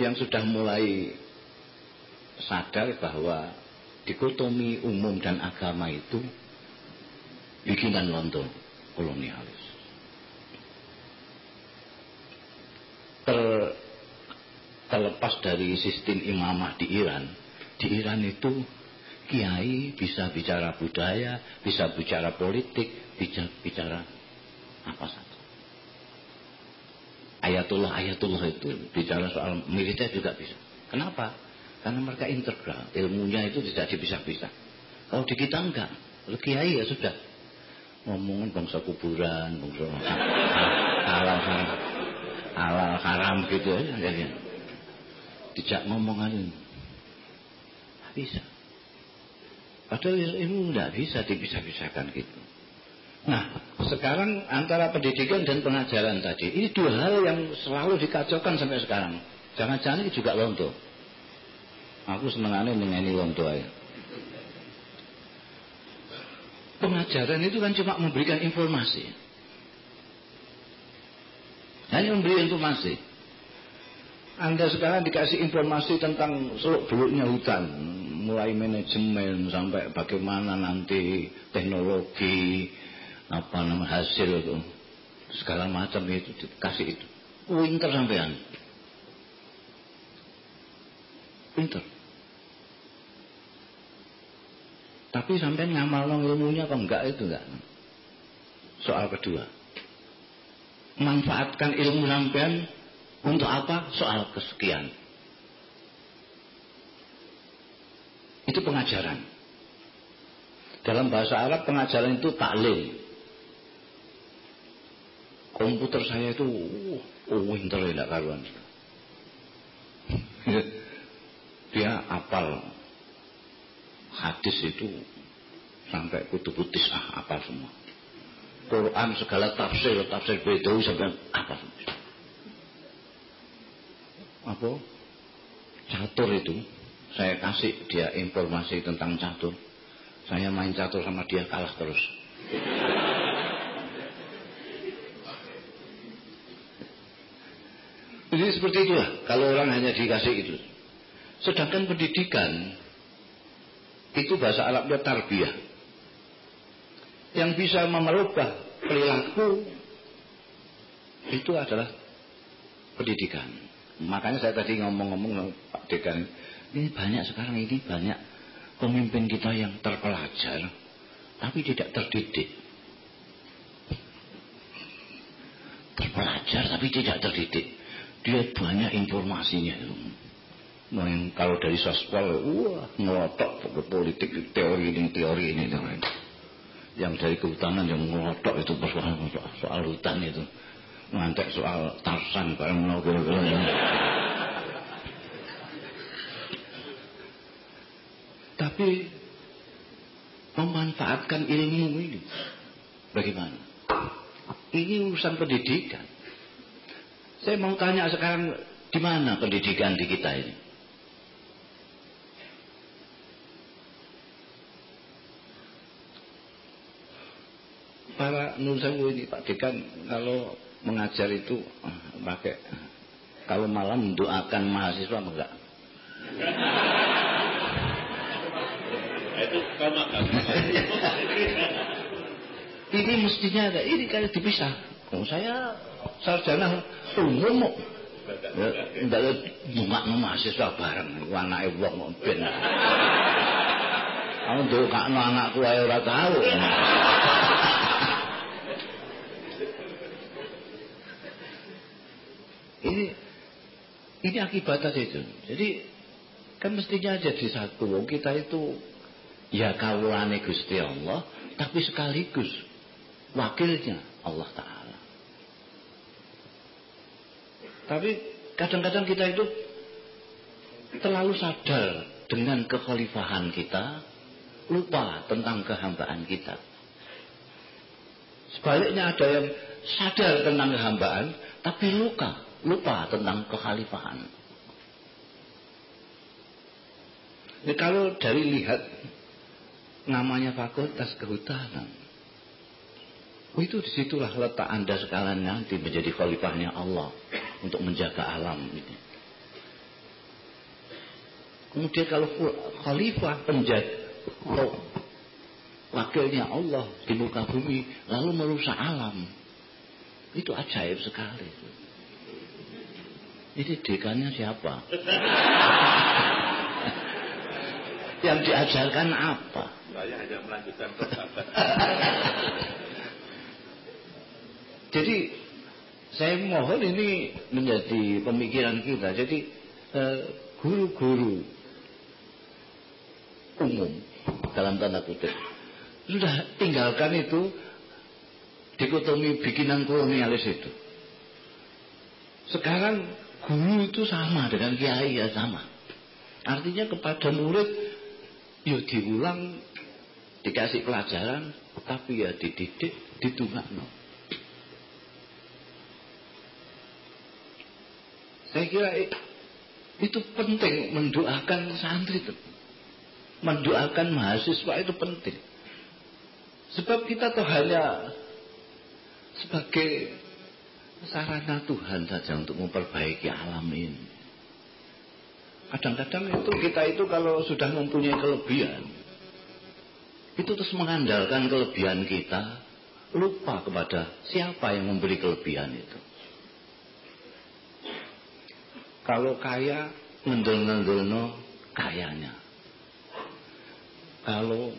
yang sudah mulai sadar bahwa dikotomi umum dan agama itu bikinan London kolonialis. Ter, terlepas dari sistem imamah di Iran, di Iran itu kiai bisa bicara budaya, bisa bicara politik, bisa bicara apa saja. Ayatullah-ayatullah itu bicara soal militer juga bisa. Kenapa? Karena mereka integral, ilmunya itu tidak dipisah-pisah. Kalau di kita enggak, kiai ya sudah. Ngomongin bangsa kuburan, bangsa halal haram, halal haram gitu aja. Jadi, tidak ngomongan Tidak bisa. Padahal ilmu tidak bisa dipisah-pisahkan gitu. Nah, sekarang antara pendidikan dan pengajaran tadi, ini dua hal yang selalu dikacaukan sampai sekarang. Jangan-jangan ini juga lonto. Aku senengannya menyanyi lonto aja. Pengajaran itu kan cuma memberikan informasi. Hanya memberi informasi. Anda sekarang dikasih informasi tentang seluk beluknya hutan, mulai manajemen sampai bagaimana nanti teknologi, apa nama hasil itu, segala macam itu dikasih itu. Winter sampean. Pinter. Tapi sampai ngamal ilmunya apa enggak itu enggak. Soal kedua. Manfaatkan ilmu sampean untuk apa? Soal kesekian. Itu pengajaran. Dalam bahasa Arab pengajaran itu taklim. Komputer saya itu uh, winter tidak karuan. Dia apal. Hadis itu sampai kutu putis ah apa semua. Quran segala tafsir tafsir bedawi sampai apa semua. Apa? Catur itu saya kasih dia informasi tentang catur. Saya main catur sama dia kalah terus seperti itulah kalau orang hanya dikasih itu sedangkan pendidikan itu bahasa Arabnya tarbiyah yang bisa merubah perilaku itu adalah pendidikan Makanya saya tadi ngomong-ngomong Pak Dekan, ini banyak sekarang ini banyak pemimpin kita yang terpelajar, tapi tidak terdidik. Terpelajar tapi tidak terdidik. Dia banyak informasinya. Nah, yang kalau dari sospol, wah ngelotok politik, teori ini, teori ini, teori. Yang dari kehutanan yang ngelotok itu soal, soal hutan itu ngantek soal tarsan kira-kira ya. Tapi memanfaatkan ilmu ini bagaimana? Ini urusan pendidikan. Saya mau tanya sekarang di mana pendidikan di kita ini? Para nusa ini Pak Dekan kalau mengajar itu ah, pakai kalau malam mendoakan mahasiswa enggak? itu <laughs> ini mestinya ada ini kayak dipisah. Oh, saya sarjana umum kok. Enggak ada bunga mahasiswa bareng anake wong mau ben. Aku ndokakno anakku ae ora tahu. Ini ini akibat itu. Jadi kan mestinya jadi satu. Kita itu ya kawulane Gusti Allah, tapi sekaligus wakilnya Allah Ta'ala. Tapi kadang-kadang kita itu terlalu sadar dengan kekhalifahan kita, lupa tentang kehambaan kita. Sebaliknya ada yang sadar tentang kehambaan, tapi luka, lupa tentang kekhalifahan. Ini kalau dari lihat namanya fakultas kehutanan, itu di situlah letak anda sekalian nanti menjadi khalifahnya Allah untuk menjaga alam ini. Kemudian kalau khalifah penjaga oh, wakilnya Allah di muka bumi lalu merusak alam, itu ajaib sekali. Ini dekannya siapa? <laughs> Yang diajarkan apa? Saya hanya melanjutkan <laughs> Jadi saya mohon ini menjadi pemikiran kita. Jadi eh, guru-guru umum dalam tanda kutip sudah tinggalkan itu dikotomi bikinan kolonialis itu. Sekarang guru itu sama dengan kiai ya sama. Artinya kepada murid ya diulang dikasih pelajaran tapi ya dididik ditungakno. Saya kira itu penting mendoakan santri itu. Mendoakan mahasiswa itu penting. Sebab kita tuh hanya sebagai sarana Tuhan saja untuk memperbaiki alam ini. Kadang-kadang itu kita itu kalau sudah mempunyai kelebihan, itu terus mengandalkan kelebihan kita, lupa kepada siapa yang memberi kelebihan itu. Kalau kaya, ngendel-ngendelno kayanya. Kalau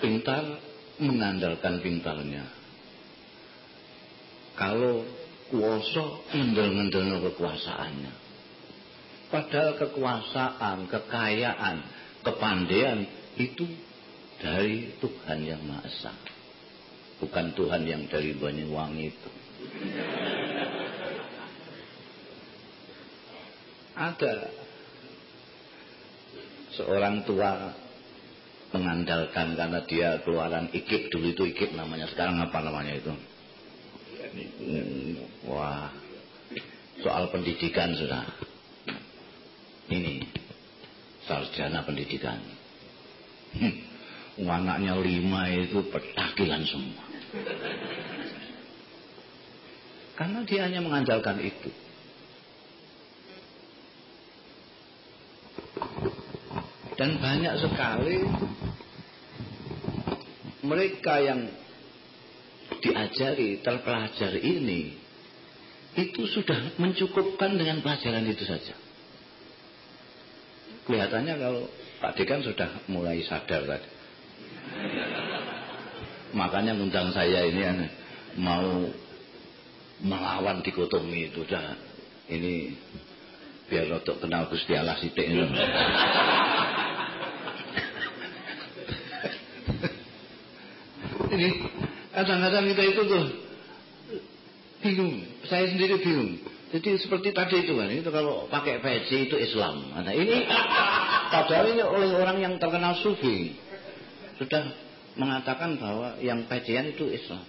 pintar, mengandalkan pintarnya. Kalau kuasa ngendel-ngendel kekuasaannya. Padahal kekuasaan, kekayaan, kepandaian itu dari Tuhan yang Maha Esa. Bukan Tuhan yang dari Banyuwangi itu. Ada seorang tua mengandalkan karena dia keluaran ikip dulu itu ikip namanya sekarang apa namanya itu wah, soal pendidikan sudah. Ini sarjana pendidikan. Hmm, anaknya lima itu petakilan semua. Karena dia hanya mengandalkan itu. Dan banyak sekali mereka yang diajari, terpelajari ini itu sudah mencukupkan dengan pelajaran itu saja. Kelihatannya kalau Pak Dekan sudah mulai sadar tadi. Makanya undang saya ini mau melawan dikotomi itu dah. Ini biar untuk kenal Gusti Allah sidik ini Kadang-kadang kita itu tuh bingung. Saya sendiri bingung. Jadi seperti tadi itu kan, itu kalau pakai peci itu Islam. Nah ini padahal ini oleh orang yang terkenal sufi sudah mengatakan bahwa yang pecian itu Islam.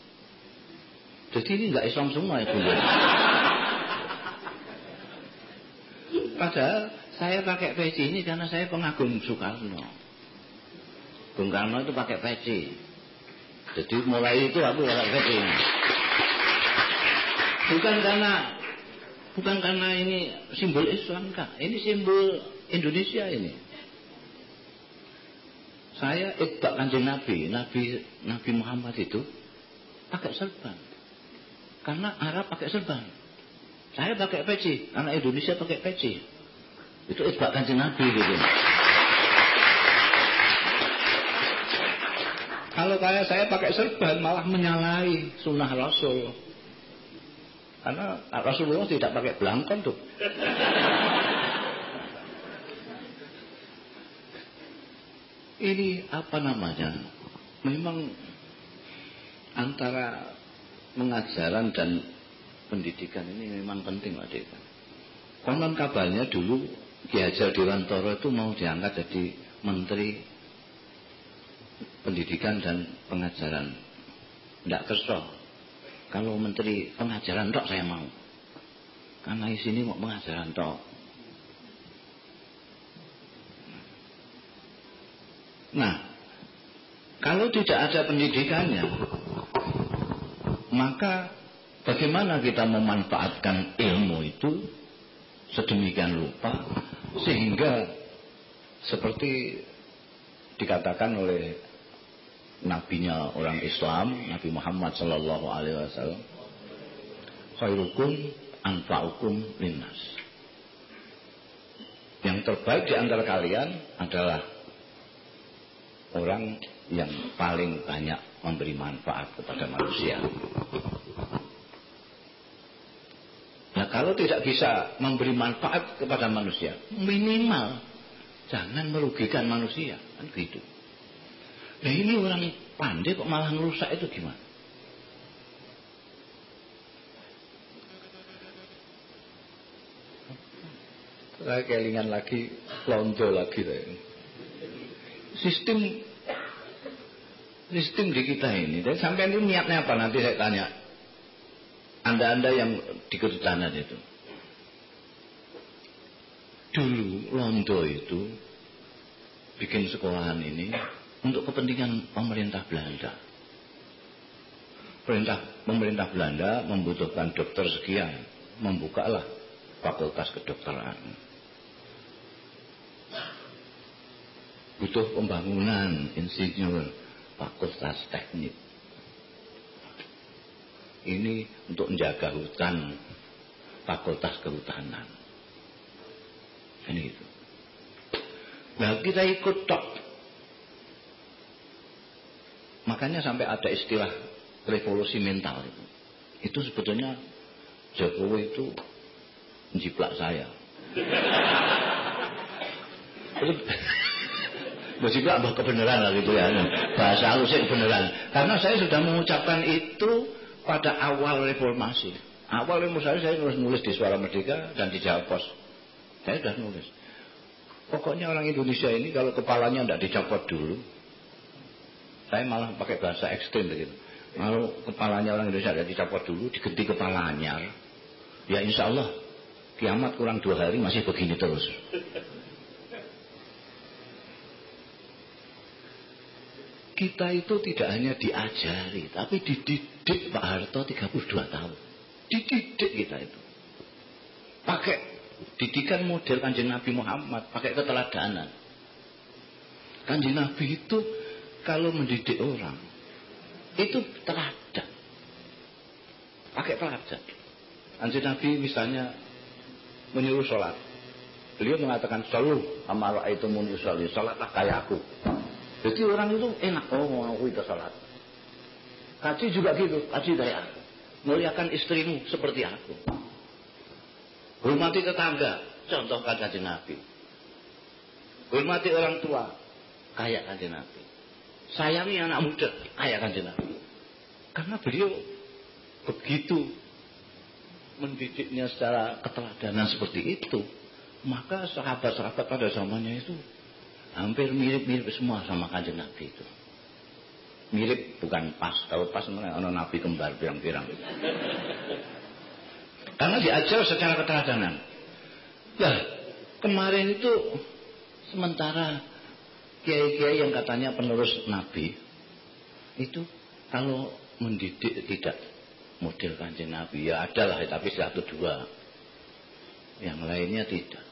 Jadi ini nggak Islam semua itu. Padahal saya pakai peci ini karena saya pengagum Soekarno. Bung Karno itu pakai peci. Jadi mulai itu aku ya ini. Bukan karena bukan karena ini simbol Islam kak. Ini simbol Indonesia ini. Saya itbak kanjeng Nabi, Nabi Nabi Muhammad itu pakai serban. Karena Arab pakai serban. Saya pakai peci, karena Indonesia pakai peci. Itu itbak kanjeng Nabi gitu. Kalau kayak saya pakai serban malah menyalahi sunnah Rasul. Karena Rasulullah tidak pakai belangkon tuh. ini apa namanya? Memang antara pengajaran dan pendidikan ini memang penting Pak Deka. Konon kabarnya dulu Ki Hajar Dewantoro itu mau diangkat jadi menteri pendidikan dan pengajaran. Tidak kesel. Kalau menteri pengajaran tok saya mau. Karena di sini mau pengajaran tok. Nah, kalau tidak ada pendidikannya, maka bagaimana kita memanfaatkan ilmu itu sedemikian rupa sehingga seperti dikatakan oleh nabinya orang Islam, Nabi Muhammad Sallallahu Alaihi Wasallam, khairukum anfa'ukum linnas. Yang terbaik di antara kalian adalah orang yang paling banyak memberi manfaat kepada manusia. Nah kalau tidak bisa memberi manfaat kepada manusia, minimal jangan merugikan manusia, kan gitu. Nah ini orang pandai kok malah merusak itu gimana? Saya kelingan lagi, londo lagi. Sistem sistem di kita ini. Dan sampai ini niatnya apa nanti saya tanya. Anda-anda yang di kehutanan itu. Dulu Londo itu bikin sekolahan ini untuk kepentingan pemerintah Belanda. Pemerintah, pemerintah Belanda membutuhkan dokter sekian, membukalah fakultas kedokteran. Butuh pembangunan insinyur fakultas teknik. Ini untuk menjaga hutan, fakultas kehutanan. Ini itu. Nah kita ikut tok Makanya sampai ada istilah revolusi mental itu. Itu sebetulnya Jokowi itu menjiplak saya. Menjiplak bah kebenaran lah gitu ya. Bahasa halusnya kebenaran. Karena saya sudah mengucapkan itu pada awal reformasi. Awal reformasi saya nulis nulis di Suara Merdeka dan di Jawa Pos. Saya sudah nulis. Pokoknya orang Indonesia ini kalau kepalanya tidak dicopot dulu, saya malah pakai bahasa ekstrim begitu. Kalau kepalanya orang Indonesia ada dicopot dulu, diganti kepalanya, ya insya Allah kiamat kurang dua hari masih begini terus. Kita itu tidak hanya diajari, tapi dididik Pak Harto 32 tahun. Dididik kita itu. Pakai didikan model kanjeng Nabi Muhammad, pakai keteladanan. Kanjeng Nabi itu kalau mendidik orang itu teladan. Pakai teladan. Anjir Nabi misalnya menyuruh sholat. Beliau mengatakan selalu amal itu usolli. Sholatlah kayak aku. Jadi orang itu enak. Oh aku itu sholat. Kaji juga gitu. Kaji kayak aku. Muliakan istrimu seperti aku. Hormati tetangga. Contoh kata Nabi. Hormati orang tua. Kayak kanjeng Nabi sayangi anak muda kayak kanjeng Nabi. Karena beliau begitu mendidiknya secara keteladanan seperti itu, maka sahabat-sahabat pada zamannya itu hampir mirip-mirip semua sama kanjeng Nabi itu. Mirip bukan pas, kalau pas mana Nabi kembar pirang-pirang. Karena diajar secara keteladanan. Nah, kemarin itu sementara kiai-kiai yang katanya penerus Nabi itu kalau mendidik tidak model kanjeng Nabi ya adalah tapi satu dua. Yang lainnya tidak.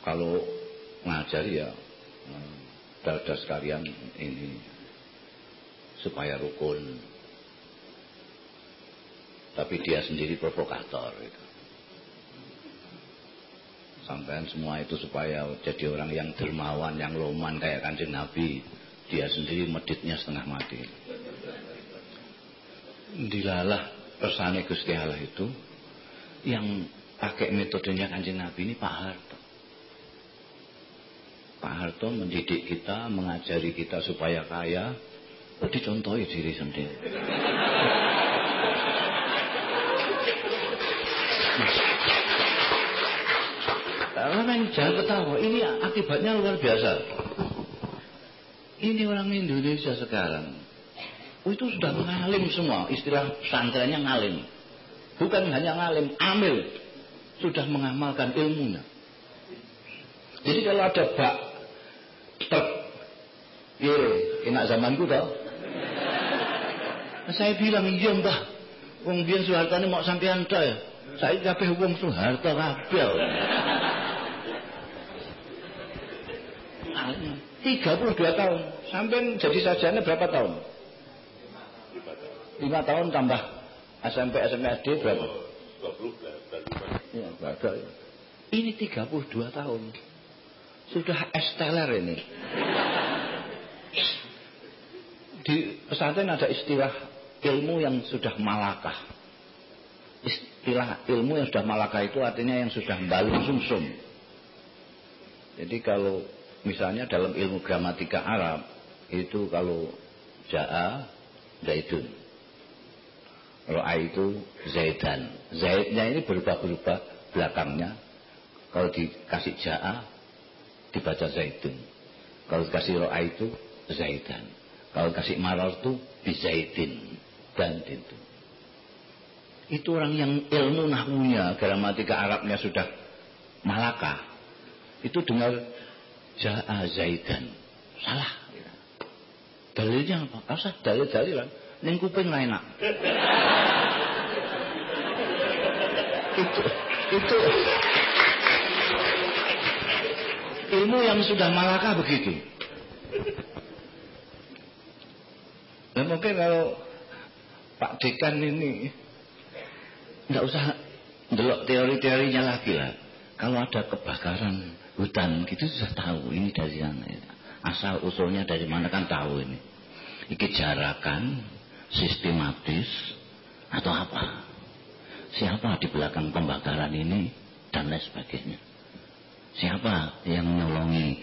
Kalau ngajari ya dada sekalian ini supaya rukun. Tapi dia sendiri provokator itu Sampai semua itu supaya jadi orang yang dermawan, yang loman kayak kanjeng Nabi. Dia sendiri meditnya setengah mati. Dilalah persane Gusti Allah itu yang pakai metodenya kanjeng Nabi ini Pak Harto. Pak Harto mendidik kita, mengajari kita supaya kaya, dicontohi diri sendiri. Orang jangan ketawa, ini akibatnya luar biasa. Ini orang Indonesia sekarang. Itu sudah ngalim semua, istilah pesantrennya ngalim. Bukan hanya ngalim, amil. Sudah mengamalkan ilmunya. Jadi kalau ada bak, truk, ya enak zamanku tau. Saya bilang, iya mbah, wong biyen Soeharto ini mau sampean tok ya. Saya kabeh wong Soeharto kabeh. 32 tahun. Sampai jadi sarjana berapa tahun? 5 tahun tambah SMP SMSD berapa? 20 ya, bagal. Ini 32 tahun. Sudah esteller ini. Di pesantren ada istilah ilmu yang sudah malakah. Istilah ilmu yang sudah malakah itu artinya yang sudah balung sumsum. Jadi kalau misalnya dalam ilmu gramatika Arab itu kalau ja'a zaidun ro'a itu zaidan zaidnya ini berubah-berubah belakangnya. Kalau dikasih ja'a dibaca zaidun kalau dikasih ro'a itu zaidan kalau dikasih maral itu bizaidin dan itu. Itu orang yang ilmu nahmunya gramatika Arabnya sudah malakah itu dengar Ja'a Zaidan. Salah. Dalilnya apa? Kau usah dalil-dalilan. Ning kuping lah enak. itu itu ilmu yang sudah malaka begitu. Dan mungkin kalau Pak Dekan ini nggak usah delok teori-teorinya lagi lah. Kalau ada kebakaran hutan gitu sudah tahu ini dari asal usulnya dari mana kan tahu ini. Ini jarakan sistematis atau apa? Siapa di belakang pembakaran ini dan lain sebagainya. Siapa yang menolongi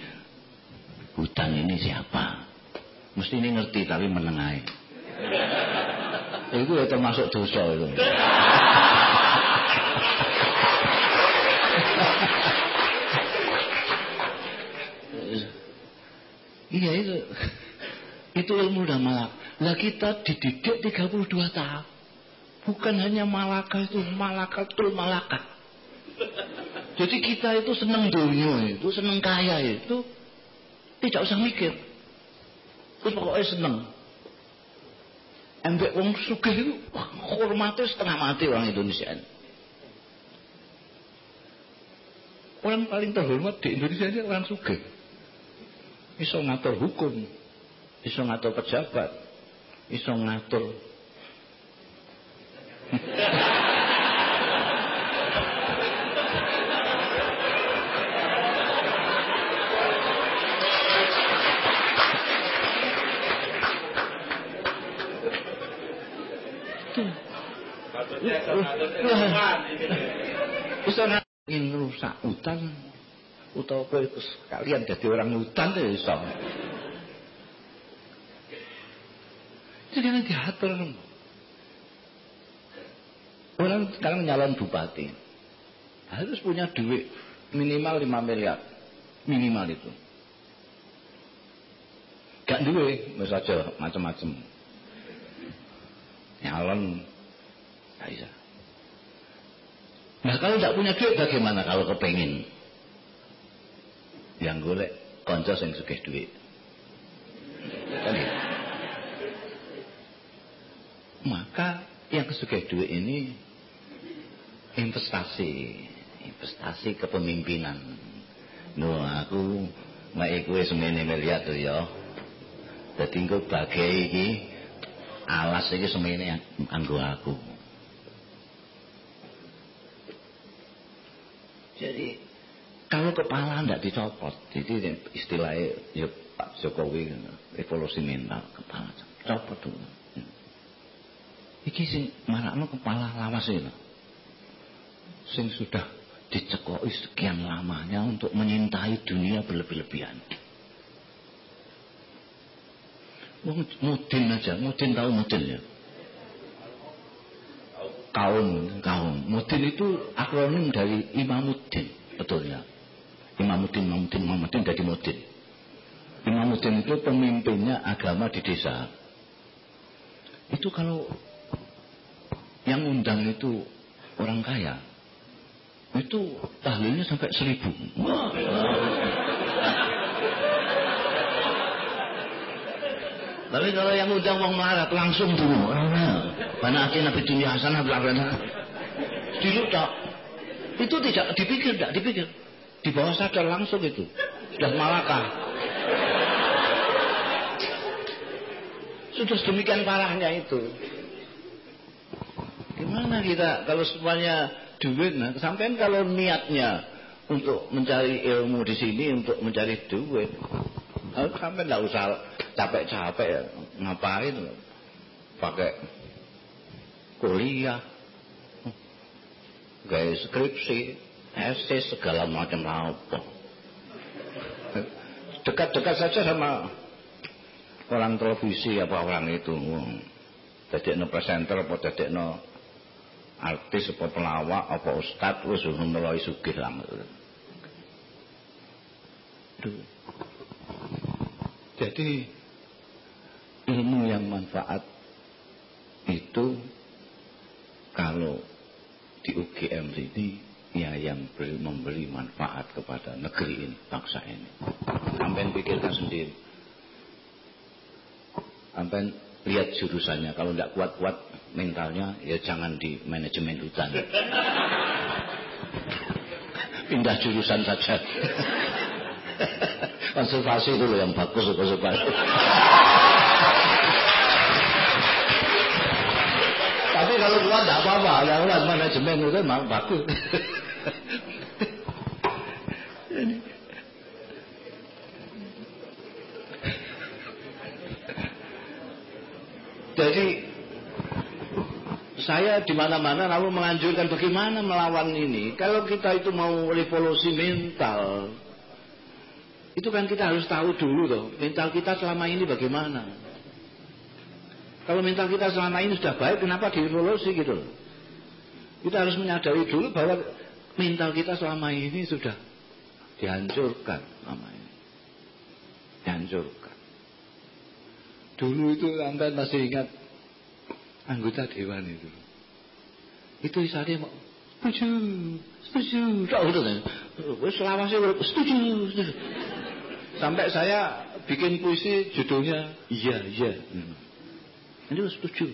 hutan ini siapa? Mesti ini ngerti tapi menengahi. <laughs> Itu ya termasuk dosa itu Iya itu. Itu ilmu dan malak. Lah kita dididik 32 tahun. Bukan hanya malaka itu, malakatul malaka. Jadi kita itu senang dunia itu, senang kaya itu, tidak usah mikir. Terus pokoknya senang. Embek wong sugih itu, hormatnya setengah mati orang Indonesia. Orang paling terhormat di Indonesia ini orang sugih iso ngatur hukum, iso ngatur pejabat, iso ngatur Bisa ingin rusak hutan utawa kowe kalian jadi orang hutan ya iso. Jadi jangan diatur. Orang sekarang nyalon bupati harus punya duit minimal 5 miliar minimal itu. Gak duit, saja macam-macam. Nyalon gak bisa. Nah kalau tidak punya duit bagaimana kalau kepengin? Yang golek konco sing sugih duit. Kan gitu. Maka yang sugih duit ini investasi, investasi kepemimpinan. No, aku mek kowe semene miliar tuh ya. Dadi engko bagai iki alas iki semene kanggo aku. Jadi kalau kepala tidak dicopot, jadi istilahnya ya Pak Jokowi evolusi mental kepala copot tuh. Iki sing marakno kepala lawas ini. Sing sudah dicekoi sekian lamanya untuk menyintai dunia berlebih-lebihan. Mudin aja, Mudin tahu Mudin ya? Kaum, kaum. Mudin itu akronim dari Imamuddin, betul ya? Imamuddin, Imamuddin, Imamuddin dari Mudin. Imamuddin itu pemimpinnya agama di desa. Itu kalau yang undang itu orang kaya, itu tahlilnya sampai seribu. Tapi kalau yang undang wong melarat langsung dulu. Mana aja nabi dunia hasanah bla bla tak. Itu tidak dipikir, tidak dipikir. Di bawah sadar langsung itu. Sudah malakah. Sudah sedemikian parahnya itu. Gimana kita kalau semuanya duit, nah, sampai kalau niatnya untuk mencari ilmu di sini untuk mencari duit, sampai nggak usah capek-capek ya ngapain pakai kuliah gaya skripsi essay segala macam apa? Dekat-dekat saja sama orang televisi apa orang itu. Jadi no presenter apa jadi no artis apa pelawak apa ustad wis mulai sugih lah. Jadi ilmu yang manfaat itu kalau di UGM ini ya yang beri, memberi manfaat kepada negeri ini, bangsa ini. Sampai pikirkan sendiri. Sampai lihat jurusannya. Kalau tidak kuat-kuat mentalnya, ya jangan di manajemen hutan. <laughs> Pindah jurusan saja. <laughs> Konservasi dulu yang bagus, konservasi. Tapi kalau kuat tidak apa-apa, orang manajemen itu memang bagus. <laughs> Jadi saya di mana-mana lalu menganjurkan bagaimana melawan ini. Kalau kita itu mau revolusi mental, itu kan kita harus tahu dulu tuh mental kita selama ini bagaimana. Kalau mental kita selama ini sudah baik, kenapa direvolusi gitu loh? Kita harus menyadari dulu bahwa mental kita selama ini sudah dihancurkan selama ini. Dihancurkan. Dulu itu Anda masih ingat anggota dewan itu. Itu saya mau setuju, setuju. Tak udah kan? Selawasnya setuju, setuju. Sampai saya bikin puisi judulnya iya iya. Ini setuju.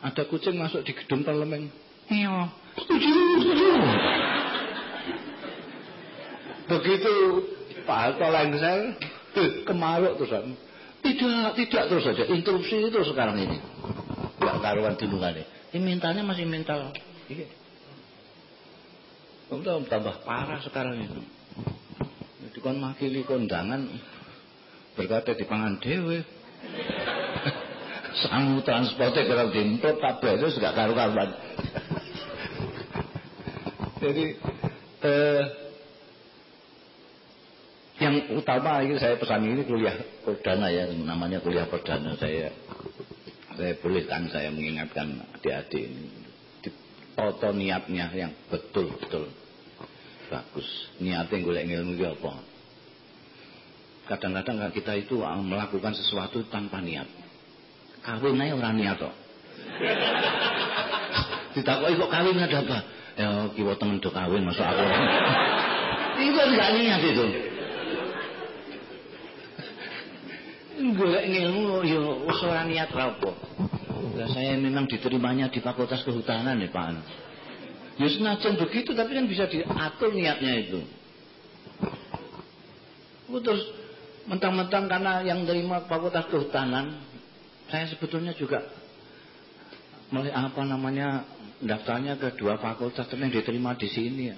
Ada kucing masuk di gedung parlemen. Iya, setuju, setuju. Begitu Pak Harto lengser, eh, kemaruk terus. Tidak, tidak terus saja. Interupsi itu sekarang ini. Gak karuan dindungannya. Ini mentalnya masih mental. Iya. Kamu tambah parah sekarang itu. Jadi kon makili kondangan berkata di pangan dewe. <laughs> Sangu transportnya kalau diimprot kabeh itu juga karu-karuan. <laughs> Jadi eh, yang utama ini saya pesan ini kuliah perdana ya namanya kuliah perdana. Saya saya bolehkan saya mengingatkan adik-adik ini. Foto niatnya yang betul-betul bagus. Niatnya golek ilmu itu apa? Kadang-kadang kan kita itu melakukan sesuatu tanpa niat. Kawin aja orang niat kok. <laughs> Ditakoki kok kawin ada apa? Ya kiwa temen kawin masuk aku. <laughs> Itu enggak niat itu golek ilmu ya wis ora niat ra apa saya memang diterimanya di fakultas kehutanan ya Pak Ya senajan begitu tapi kan bisa diatur niatnya itu. Terus mentang-mentang karena yang terima fakultas kehutanan, saya sebetulnya juga mulai apa namanya daftarnya ke dua fakultas yang diterima di sini ya.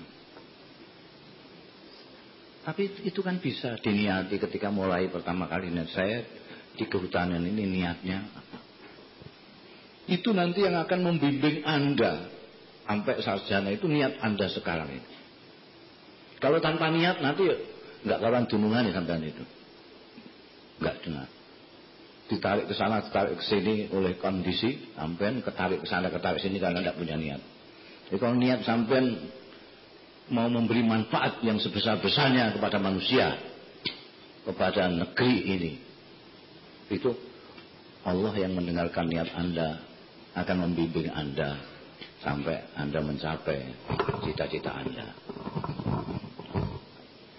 Tapi itu kan bisa diniati ketika mulai pertama kali niat saya di kehutanan ini niatnya. Itu nanti yang akan membimbing Anda sampai sarjana itu niat Anda sekarang ini. Kalau tanpa niat nanti nggak kawan dunungan ya sampean itu. Nggak dengar. Ditarik ke sana, ditarik ke sini oleh kondisi, sampean ketarik ke sana, ketarik sini karena tidak punya niat. Jadi kalau niat sampean mau memberi manfaat yang sebesar-besarnya kepada manusia, kepada negeri ini, itu Allah yang mendengarkan niat Anda akan membimbing Anda sampai Anda mencapai cita-cita Anda.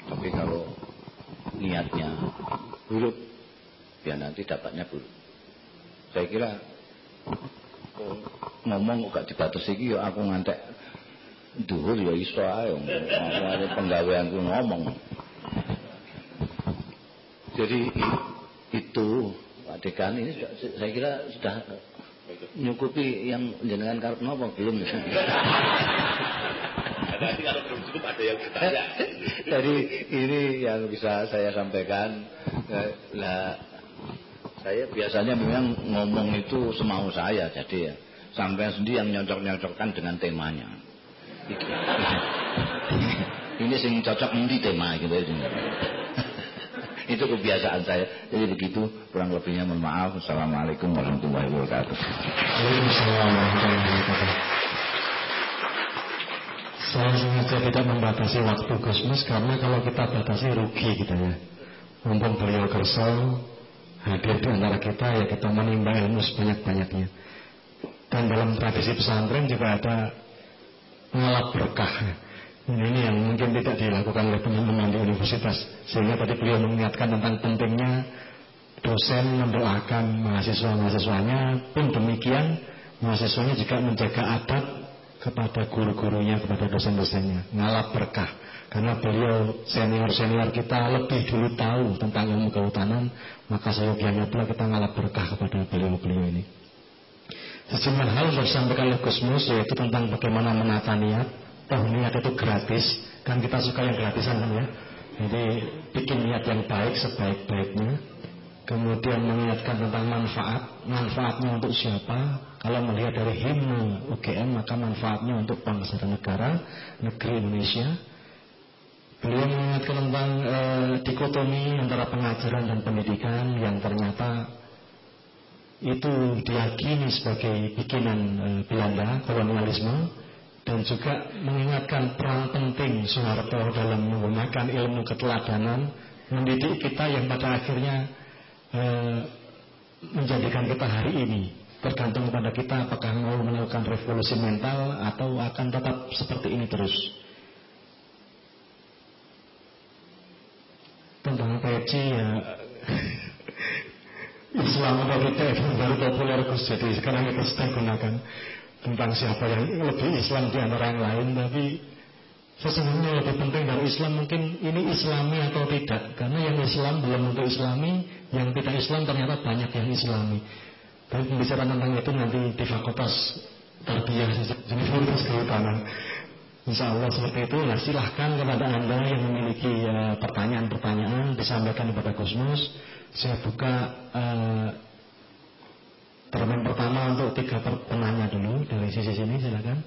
Tapi kalau niatnya buruk, ya nanti dapatnya buruk. Saya kira oh, ngomong gak dibatasi ya aku ngantek dhuwur ya iso ae aku penggaweanku ngomong. Jadi itu Pak Dekan ini saya kira sudah nyukupi yang jenengan karep napa belum Nanti kalau belum cukup ada yang bertanya. Jadi ini yang bisa saya sampaikan. Lah saya biasanya memang ngomong itu semau saya jadi ya sampai sendiri yang nyocok-nyocokkan dengan temanya. Ini sing cocok endi tema gitu <laughs> itu kebiasaan saya. Jadi begitu kurang lebihnya mohon maaf. Assalamualaikum warahmatullahi wabarakatuh. Saya sengaja tidak membatasi waktu Gusmus karena kalau kita batasi rugi kita ya. Mumpung beliau kerso hadir di antara kita ya kita menimba ilmu sebanyak-banyaknya. Dan dalam tradisi pesantren juga ada ngalap berkah. Ini, ini yang mungkin tidak dilakukan oleh teman-teman di universitas. Sehingga tadi beliau mengingatkan tentang pentingnya dosen mendoakan mahasiswa-mahasiswanya pun demikian mahasiswanya juga menjaga adab kepada guru-gurunya, kepada dosen-dosennya, ngalap berkah. Karena beliau senior-senior kita lebih dulu tahu tentang ilmu kehutanan, maka seyogianya pula kita ngalap berkah kepada beliau-beliau ini. Sejumlah hal sudah disampaikan oleh Gusmus yaitu tentang bagaimana menata niat. Toh niat itu gratis, kan kita suka yang gratisan kan ya. Jadi bikin niat yang baik sebaik-baiknya. Kemudian mengingatkan tentang manfaat, manfaatnya untuk siapa? Kalau melihat dari himne UGM maka manfaatnya untuk bangsa dan negara, negeri Indonesia. Beliau mengingatkan tentang eh, dikotomi antara pengajaran dan pendidikan yang ternyata itu diyakini sebagai bikinan eh, Belanda kolonialisme dan juga mengingatkan peran penting Soeharto dalam menggunakan ilmu keteladanan mendidik kita yang pada akhirnya eh, menjadikan kita hari ini. Tergantung kepada kita apakah mau melakukan revolusi mental atau akan tetap seperti ini terus. Tentang peci ya Islam atau tidak itu baru populer Gus jadi sekarang kita sedang gunakan tentang siapa yang lebih Islam di antara yang lain tapi sesungguhnya lebih penting dari Islam mungkin ini Islami atau tidak karena yang Islam belum untuk Islami yang tidak Islam ternyata banyak yang Islami tapi pembicaraan tentang itu nanti di fakultas tarbiyah fakultas kehutanan Insya Allah seperti itu. Nah, silahkan kepada Anda yang memiliki eh, pertanyaan-pertanyaan disampaikan kepada Gusmus. Saya buka termin pertama untuk tiga penanya dulu dari sisi sini, silakan.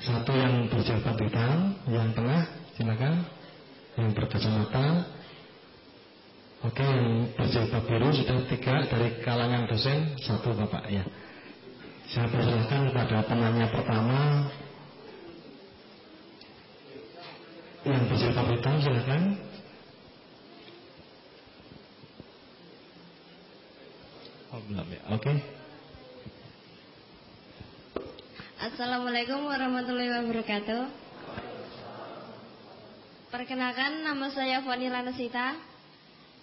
Satu yang berjilbab hitam, yang tengah, silakan. Yang berkacamata. Oke, yang berjilbab biru sudah tiga dari kalangan dosen, satu bapak ya. Saya persilakan kepada penanya pertama yang berjilbab hitam silakan. Oh, ya. Oke. Assalamualaikum warahmatullahi wabarakatuh. Perkenalkan nama saya Fani Lanasita.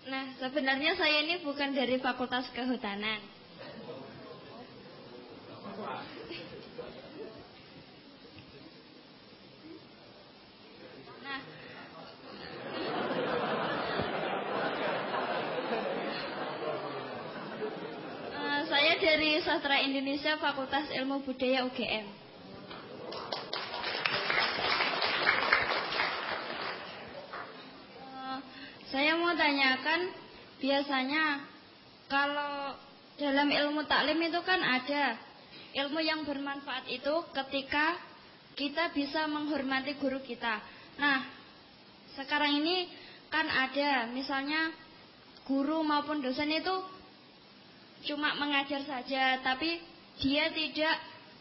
Nah, sebenarnya saya ini bukan dari Fakultas Kehutanan. Nah, eh, dari Sastra Indonesia Fakultas Ilmu Budaya UGM. Eh, Saya mau tanyakan biasanya kalau dalam ilmu taklim itu kan ada ilmu yang bermanfaat itu ketika kita bisa menghormati guru kita. Nah, sekarang ini kan ada misalnya guru maupun dosen itu cuma mengajar saja, tapi dia tidak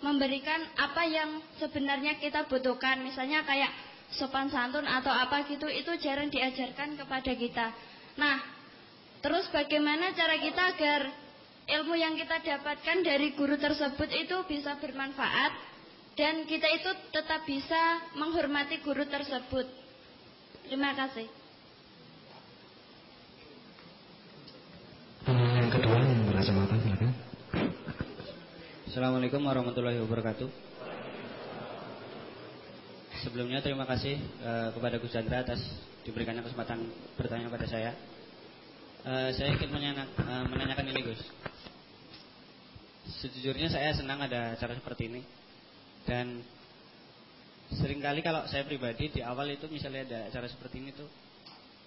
memberikan apa yang sebenarnya kita butuhkan. Misalnya kayak sopan santun atau apa gitu, itu jarang diajarkan kepada kita. Nah, terus bagaimana cara kita agar ilmu yang kita dapatkan dari guru tersebut itu bisa bermanfaat dan kita itu tetap bisa menghormati guru tersebut. Terima kasih. yang kedua yang berkacamata silakan. Assalamualaikum warahmatullahi wabarakatuh. Sebelumnya terima kasih uh, kepada Gus Chandra atas diberikannya kesempatan bertanya pada saya. Uh, saya ingin menyanak, uh, menanyakan ini Gus. Sejujurnya saya senang ada acara seperti ini dan sering kali kalau saya pribadi di awal itu misalnya ada acara seperti ini tuh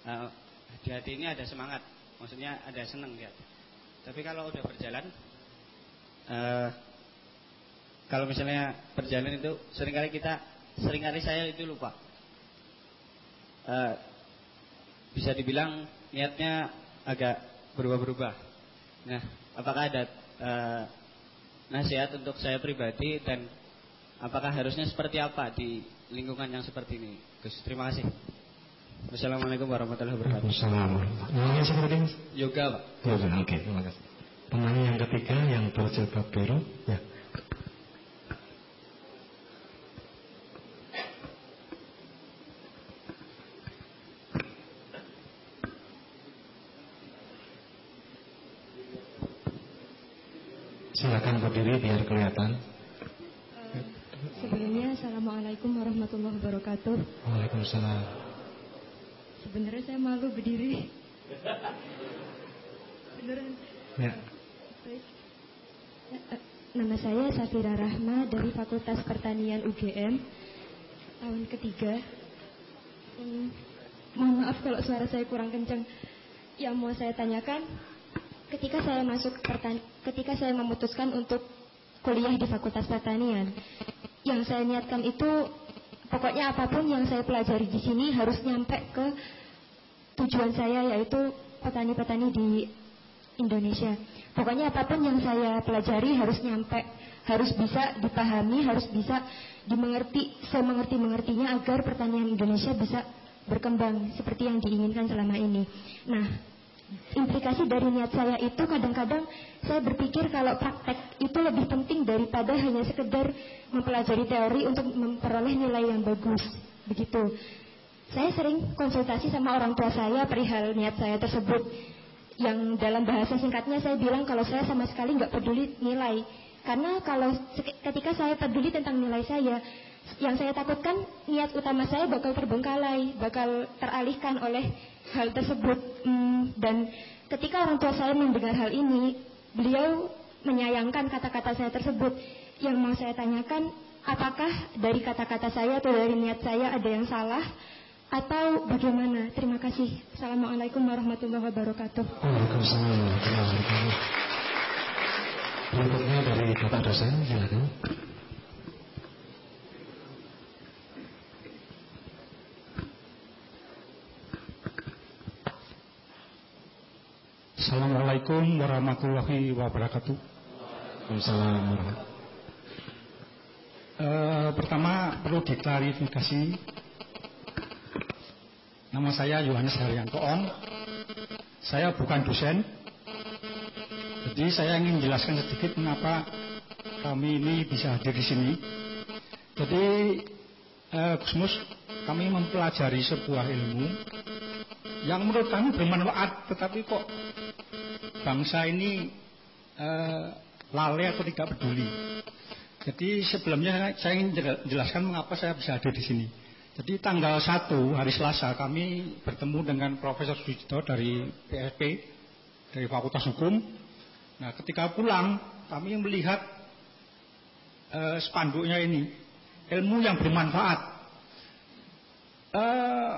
uh, di hati ini ada semangat, maksudnya ada senang lihat. Tapi kalau udah berjalan, uh, kalau misalnya berjalan itu sering kali kita, sering kali saya itu lupa. Uh, bisa dibilang niatnya agak berubah-berubah. Nah, apakah ada uh, nasihat untuk saya pribadi dan Apakah harusnya seperti apa di lingkungan yang seperti ini? Gus, terima kasih. Wassalamualaikum warahmatullahi wabarakatuh. Assalamualaikum. Namanya siapa tadi? Yoga, Pak. Yoga, oke, okay, terima kasih. Penanya yang ketiga yang berjilbab biru, ya. Silakan berdiri biar kelihatan. Sebelumnya Assalamualaikum warahmatullahi wabarakatuh Waalaikumsalam Sebenarnya saya malu berdiri Beneran Ya Baik Nama saya Safira Rahma dari Fakultas Pertanian UGM Tahun ketiga. Hmm, Mohon maaf kalau suara saya kurang kencang. Yang mau saya tanyakan Ketika saya masuk Ketika saya memutuskan untuk kuliah di Fakultas Pertanian yang saya niatkan itu pokoknya apa pun yang saya pelajari di sini harus nyampe ke tujuan saya yaitu petani-petani di Indonesia. Pokoknya apa pun yang saya pelajari harus nyampe, harus bisa dipahami, harus bisa dimengerti, saya mengerti-mengertinya agar pertanian Indonesia bisa berkembang seperti yang diinginkan selama ini. Nah, implikasi dari niat saya itu kadang-kadang saya berpikir kalau praktek itu lebih penting daripada hanya sekedar mempelajari teori untuk memperoleh nilai yang bagus. Begitu. Saya sering konsultasi sama orang tua saya perihal niat saya tersebut. Yang dalam bahasa singkatnya saya bilang kalau saya sama sekali nggak peduli nilai. Karena kalau ketika saya peduli tentang nilai saya, yang saya takutkan niat utama saya bakal terbengkalai, bakal teralihkan oleh hal tersebut. Hmm, dan ketika orang tua saya mendengar hal ini, beliau menyayangkan kata-kata saya tersebut. Yang mau saya tanyakan, apakah dari kata-kata saya atau dari niat saya ada yang salah? Atau bagaimana? Terima kasih. Assalamualaikum warahmatullahi wabarakatuh. Waalaikumsalam warahmatullahi wabarakatuh. Berikutnya dari Bapak dosen, silakan. Assalamualaikum warahmatullahi wabarakatuh. Assalamualaikum. Uh, pertama perlu diklarifikasi. Nama saya Yohanes Haryanto Ong. Saya bukan dosen. Jadi saya ingin menjelaskan sedikit mengapa kami ini bisa hadir di sini. Jadi uh, Gusmus kami mempelajari sebuah ilmu yang menurut kami bermanfaat, tetapi kok bangsa ini uh, lalai atau tidak peduli. Jadi sebelumnya saya ingin jelaskan mengapa saya bisa ada di sini. Jadi tanggal 1 hari Selasa kami bertemu dengan Profesor Sujito dari PSP dari Fakultas Hukum. Nah, ketika pulang kami melihat uh, spanduknya ini ilmu yang bermanfaat. Uh,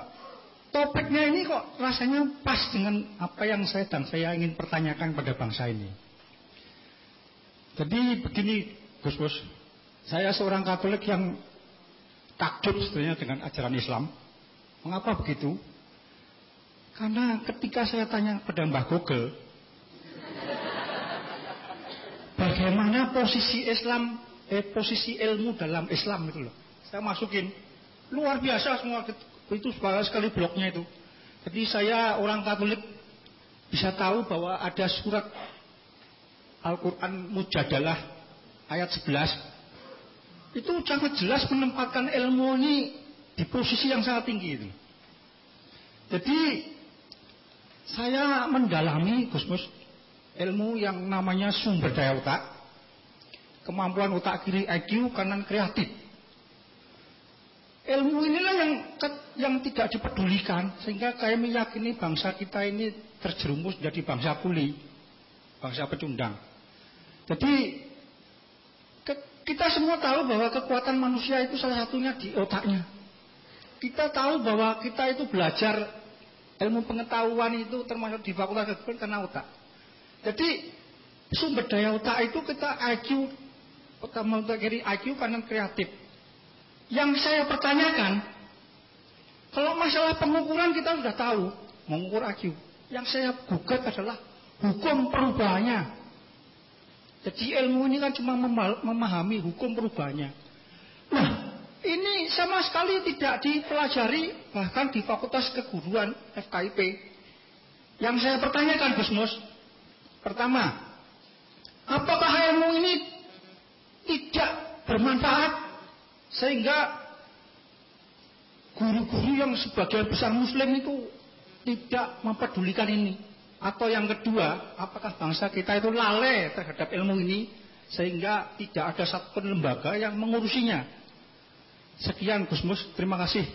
topiknya ini kok rasanya pas dengan apa yang saya dan saya ingin pertanyakan pada bangsa ini. Jadi begini Gus Gus, saya seorang Katolik yang takjub sebenarnya dengan ajaran Islam. Mengapa begitu? Karena ketika saya tanya pada Mbah Google, bagaimana posisi Islam, eh, posisi ilmu dalam Islam itu loh. Saya masukin, luar biasa semua itu banyak sekali blognya itu. Jadi saya orang Katolik bisa tahu bahwa ada surat Al-Quran Mujadalah ayat 11 itu sangat jelas menempatkan ilmu ini di posisi yang sangat tinggi itu. Jadi saya mendalami Gus Mus ilmu yang namanya sumber daya otak, kemampuan otak kiri IQ, kanan kreatif. Ilmu inilah yang yang tidak dipedulikan sehingga kami meyakini bangsa kita ini terjerumus jadi bangsa kuli, bangsa pecundang. Jadi ke, kita semua tahu bahwa kekuatan manusia itu salah satunya di otaknya. Kita tahu bahwa kita itu belajar ilmu pengetahuan itu termasuk di fakultas kedokteran karena otak. Jadi sumber daya otak itu kita IQ pertama otak kiri IQ kanan kreatif. Yang saya pertanyakan, kalau masalah pengukuran kita sudah tahu mengukur IQ. Yang saya gugat adalah hukum perubahannya. Jadi ilmu ini kan cuma memahami hukum perubahannya. Nah, ini sama sekali tidak dipelajari bahkan di Fakultas Keguruan FKIP. Yang saya pertanyakan Gus Mus, pertama, apakah ilmu ini tidak bermanfaat sehingga guru-guru yang sebagian besar muslim itu tidak mempedulikan ini? Atau yang kedua, apakah bangsa kita itu lalai terhadap ilmu ini sehingga tidak ada satu lembaga yang mengurusinya? Sekian Gus Mus, terima kasih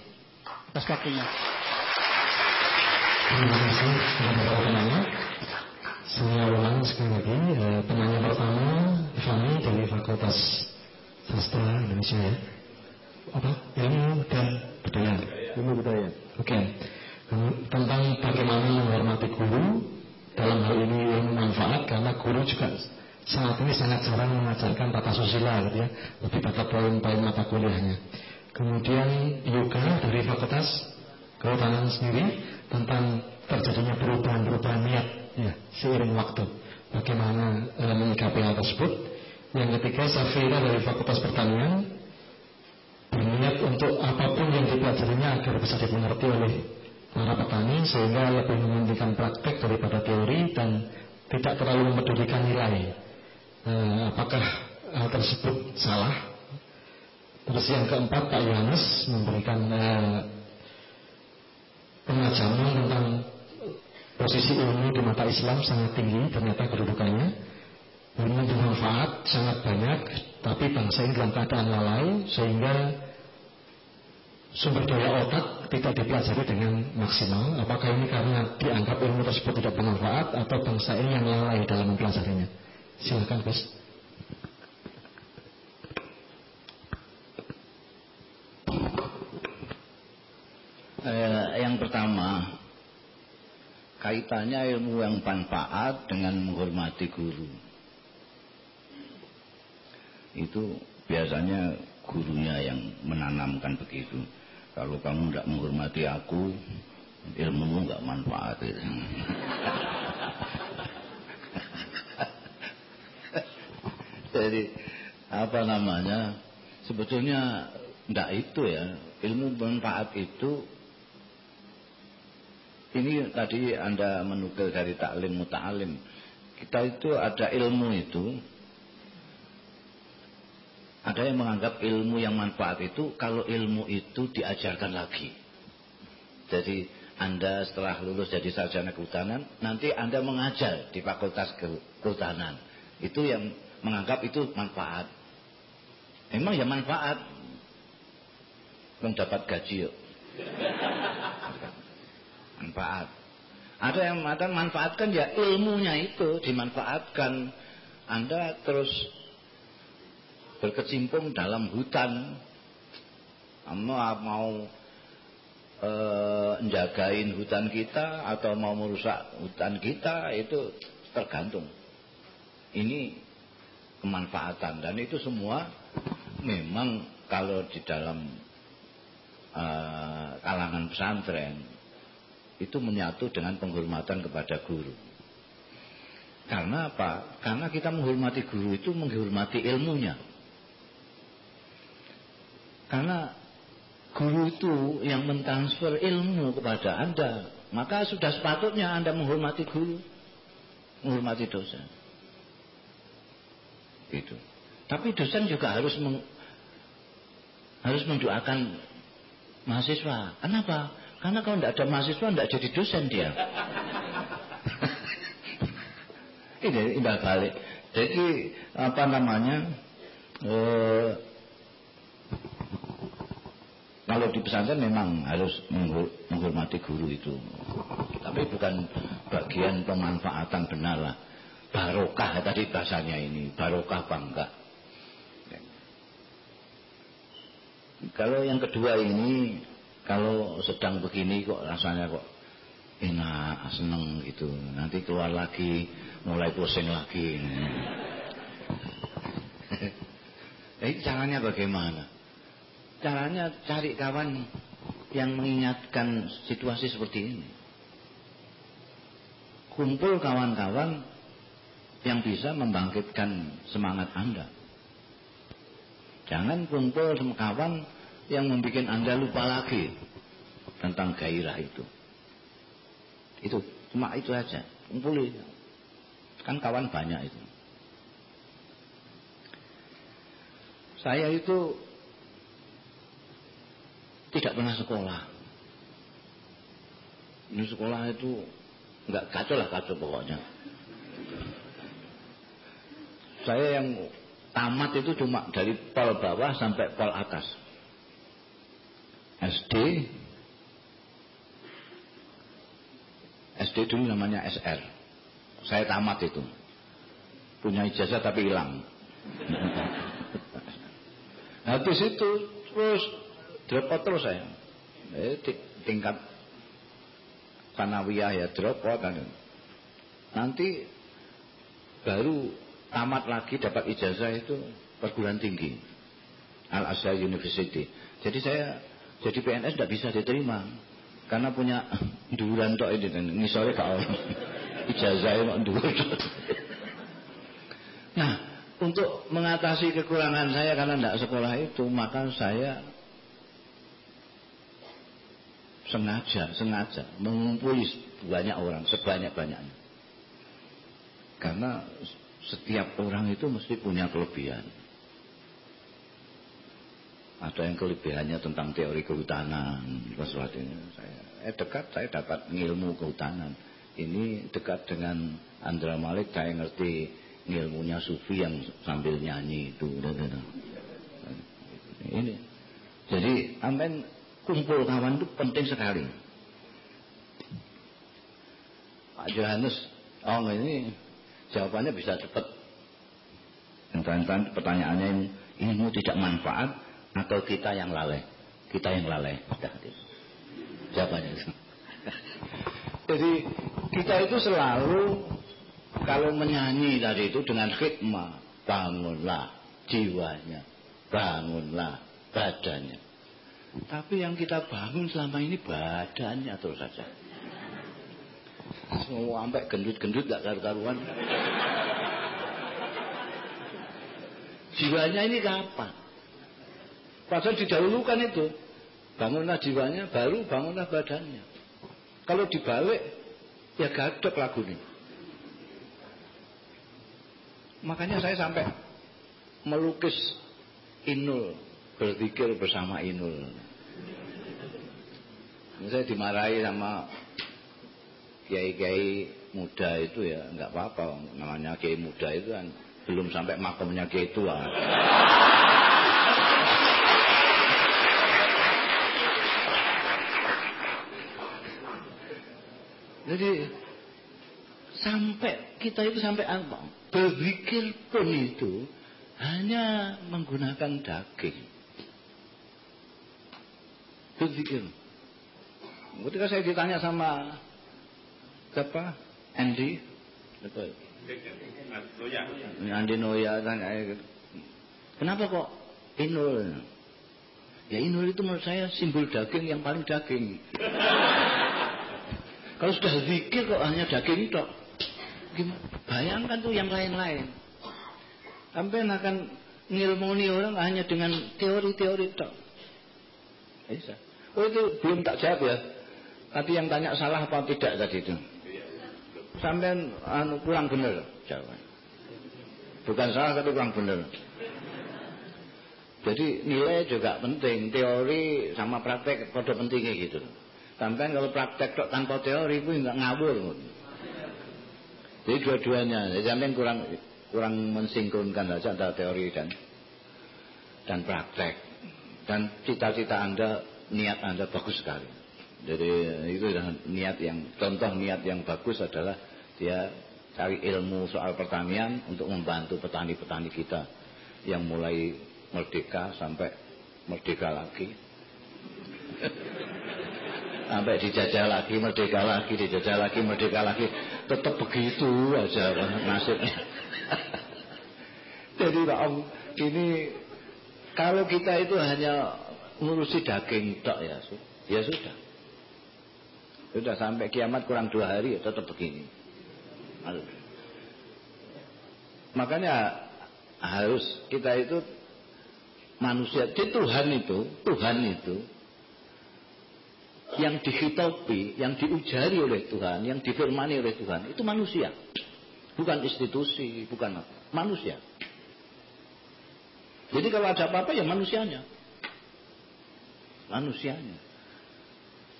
atas waktunya. Terima kasih. Saya ulang sekali lagi, eh, penanya pertama Fani dari Fakultas Sastra Indonesia ya. Apa? Ilmu dan budaya. Ilmu budaya. Oke. Okay. Tentang bagaimana menghormati guru dalam hal ini ilmu manfaat karena guru juga saat ini sangat jarang mengajarkan tata susila gitu ya, lebih pada poin-poin mata kuliahnya. Kemudian yoga dari fakultas kehutanan sendiri tentang terjadinya perubahan-perubahan niat ya seiring waktu. Bagaimana e, menyikapi hal tersebut. Yang ketiga Safira dari Fakultas Pertanian berniat untuk apa pun yang dipelajarinya agar bisa dimengerti oleh para petani sehingga lebih mementingkan praktek daripada teori dan tidak terlalu mempedulikan nilai. E, apakah hal tersebut salah? Terus yang keempat Pak Yohanes memberikan e, pengajaran tentang posisi ilmu di mata Islam sangat tinggi ternyata kedudukannya. Ilmu bermanfaat sangat banyak, tapi bangsa ini dalam keadaan lalai sehingga sumber daya otak tidak dipelajari dengan maksimal. Apakah ini karena dianggap ilmu tersebut tidak bermanfaat atau bangsa ini yang lalai dalam mempelajarinya? Silakan, Gus. Eh, yang pertama, kaitannya ilmu yang manfaat dengan menghormati guru. Itu biasanya gurunya yang menanamkan begitu. Kalau kamu tidak menghormati aku, ilmumu nggak manfaat. Gitu. <laughs> Jadi apa namanya? Sebetulnya tidak itu ya. Ilmu manfaat itu ini tadi Anda menukil dari taklim muta'alim. Kita itu ada ilmu itu ada yang menganggap ilmu yang manfaat itu kalau ilmu itu diajarkan lagi. Jadi Anda setelah lulus jadi sarjana kehutanan, nanti Anda mengajar di fakultas kehutanan. Itu yang menganggap itu manfaat. Emang ya manfaat. Mendapat gaji yuk. <laughs> Manfaat. Ada yang mengatakan manfaatkan ya ilmunya itu dimanfaatkan. Anda terus berkecimpung dalam hutan mau mau e, menjagain hutan kita atau mau merusak hutan kita itu tergantung ini kemanfaatan dan itu semua memang kalau di dalam uh, kalangan pesantren itu menyatu dengan penghormatan kepada guru. Karena apa? Karena kita menghormati guru itu menghormati ilmunya. Karena guru itu yang mentransfer ilmu kepada Anda, maka sudah sepatutnya Anda menghormati guru, menghormati dosen. Gitu. Tapi dosen juga harus meng, harus mendoakan mahasiswa. Kenapa? Karena kalau tidak ada mahasiswa tidak jadi dosen dia. ini tidak balik. Jadi apa namanya? Eh, kalau di pesantren memang harus menghormati guru itu. Tapi bukan bagian pemanfaatan benar lah. Barokah tadi bahasanya ini. Barokah bangga. Kalau yang kedua ini kalau sedang begini kok rasanya kok enak, seneng gitu. Nanti keluar lagi, mulai pusing lagi. <laughs> Eh, caranya bagaimana? Caranya cari kawan yang mengingatkan situasi seperti ini. Kumpul kawan-kawan yang bisa membangkitkan semangat Anda. Jangan kumpul kawan yang membuat Anda lupa lagi tentang gairah itu. Itu, cuma itu aja. Kumpulin. Kan kawan banyak itu. Saya itu tidak pernah sekolah. Ini sekolah itu nggak kacau lah kacau pokoknya. Saya yang tamat itu cuma dari pol bawah sampai pol atas. SD SD dulu namanya SR saya tamat itu. Punya ijazah tapi hilang. <laughs> Habis itu terus drop out terus saya. Eh, tingkat sanawiyah ya drop out kan. Nanti baru tamat lagi dapat ijazah itu perguruan tinggi Al Azhar University. Jadi saya jadi PNS tidak bisa diterima karena punya duran tok ini ngisore gak ono. <laughs> Ijazah mak. Nah, untuk mengatasi kekurangan saya karena tidak sekolah itu, maka saya sengaja, sengaja mengumpuli banyak orang, sebanyak-banyaknya. Karena setiap orang itu mesti punya kelebihan. Ada yang kelebihannya tentang teori kehutanan, ini. Saya, eh dekat saya dapat ilmu kehutanan. Ini dekat dengan Andra Malik, saya ngerti ilmunya sufi yang sambil nyanyi itu. Ini. Jadi amen kumpul kawan itu penting sekali. Pak Johannes, oh ini jawabannya bisa cepat. Pertanyaannya ini, ilmu tidak manfaat, atau kita yang lalai? Kita yang lalai. Jawabannya. Jadi kita itu selalu kalau menyanyi tadi itu dengan hikmah, bangunlah jiwanya, bangunlah badannya. Tapi yang kita bangun selama ini badannya terus saja. Semua sampai gendut-gendut gak karu-karuan. Jiwanya ini kapan? Padahal didahulukan itu. Bangunlah jiwanya, baru bangunlah badannya. Kalau dibalik, ya gadok lagu ini. Makanya saya sampai melukis Inul, berpikir bersama Inul. Saya dimarahi sama kiai-kiai muda itu ya nggak apa-apa namanya kiai muda itu kan belum sampai makamnya kiai tua. Jadi sampai kita itu sampai apa? Berpikir pun itu hanya menggunakan daging. Berpikir. Ketika saya ditanya sama siapa? Andy, Betul. Andi Noya tanya, eh, kenapa kok Inul? Ya Inul itu menurut saya simbol daging yang paling daging. <laughs> Kalau sudah zikir kok hanya daging tok. Gimana? Bayangkan tuh yang lain-lain. Sampai akan ngilmuni orang hanya dengan teori-teori tok. Bisa. Oh itu belum tak jawab ya. Tadi yang tanya salah apa tidak tadi itu. Sampai anu, kurang benar jawaban. Bukan salah tapi kurang benar. Jadi nilai juga penting, teori sama praktek pada pentingnya gitu. Sampai kalau praktek tok tanpa teori itu nggak ngawur. Jadi dua-duanya, jadi kurang kurang mensinkronkan saja antara teori dan dan praktek. Dan cita-cita Anda, niat Anda bagus sekali. Jadi itu adalah niat yang contoh niat yang bagus adalah dia cari ilmu soal pertanian untuk membantu petani-petani kita yang mulai merdeka sampai merdeka lagi. Sampai dijajah lagi, merdeka lagi, dijajah lagi, merdeka lagi. Tetap begitu aja nasibnya. <laughs> Jadi Pak Om, ini kalau kita itu hanya ngurusi daging tok ya, ya sudah. Sudah sampai kiamat kurang dua hari ya tetap begini. Makanya harus kita itu manusia, jadi Tuhan itu, Tuhan itu yang dihitopi, yang diujari oleh Tuhan, yang difirmani oleh Tuhan, itu manusia. Bukan institusi, bukan. Manusia. Jadi kalau ada apa-apa ya manusianya. Manusianya.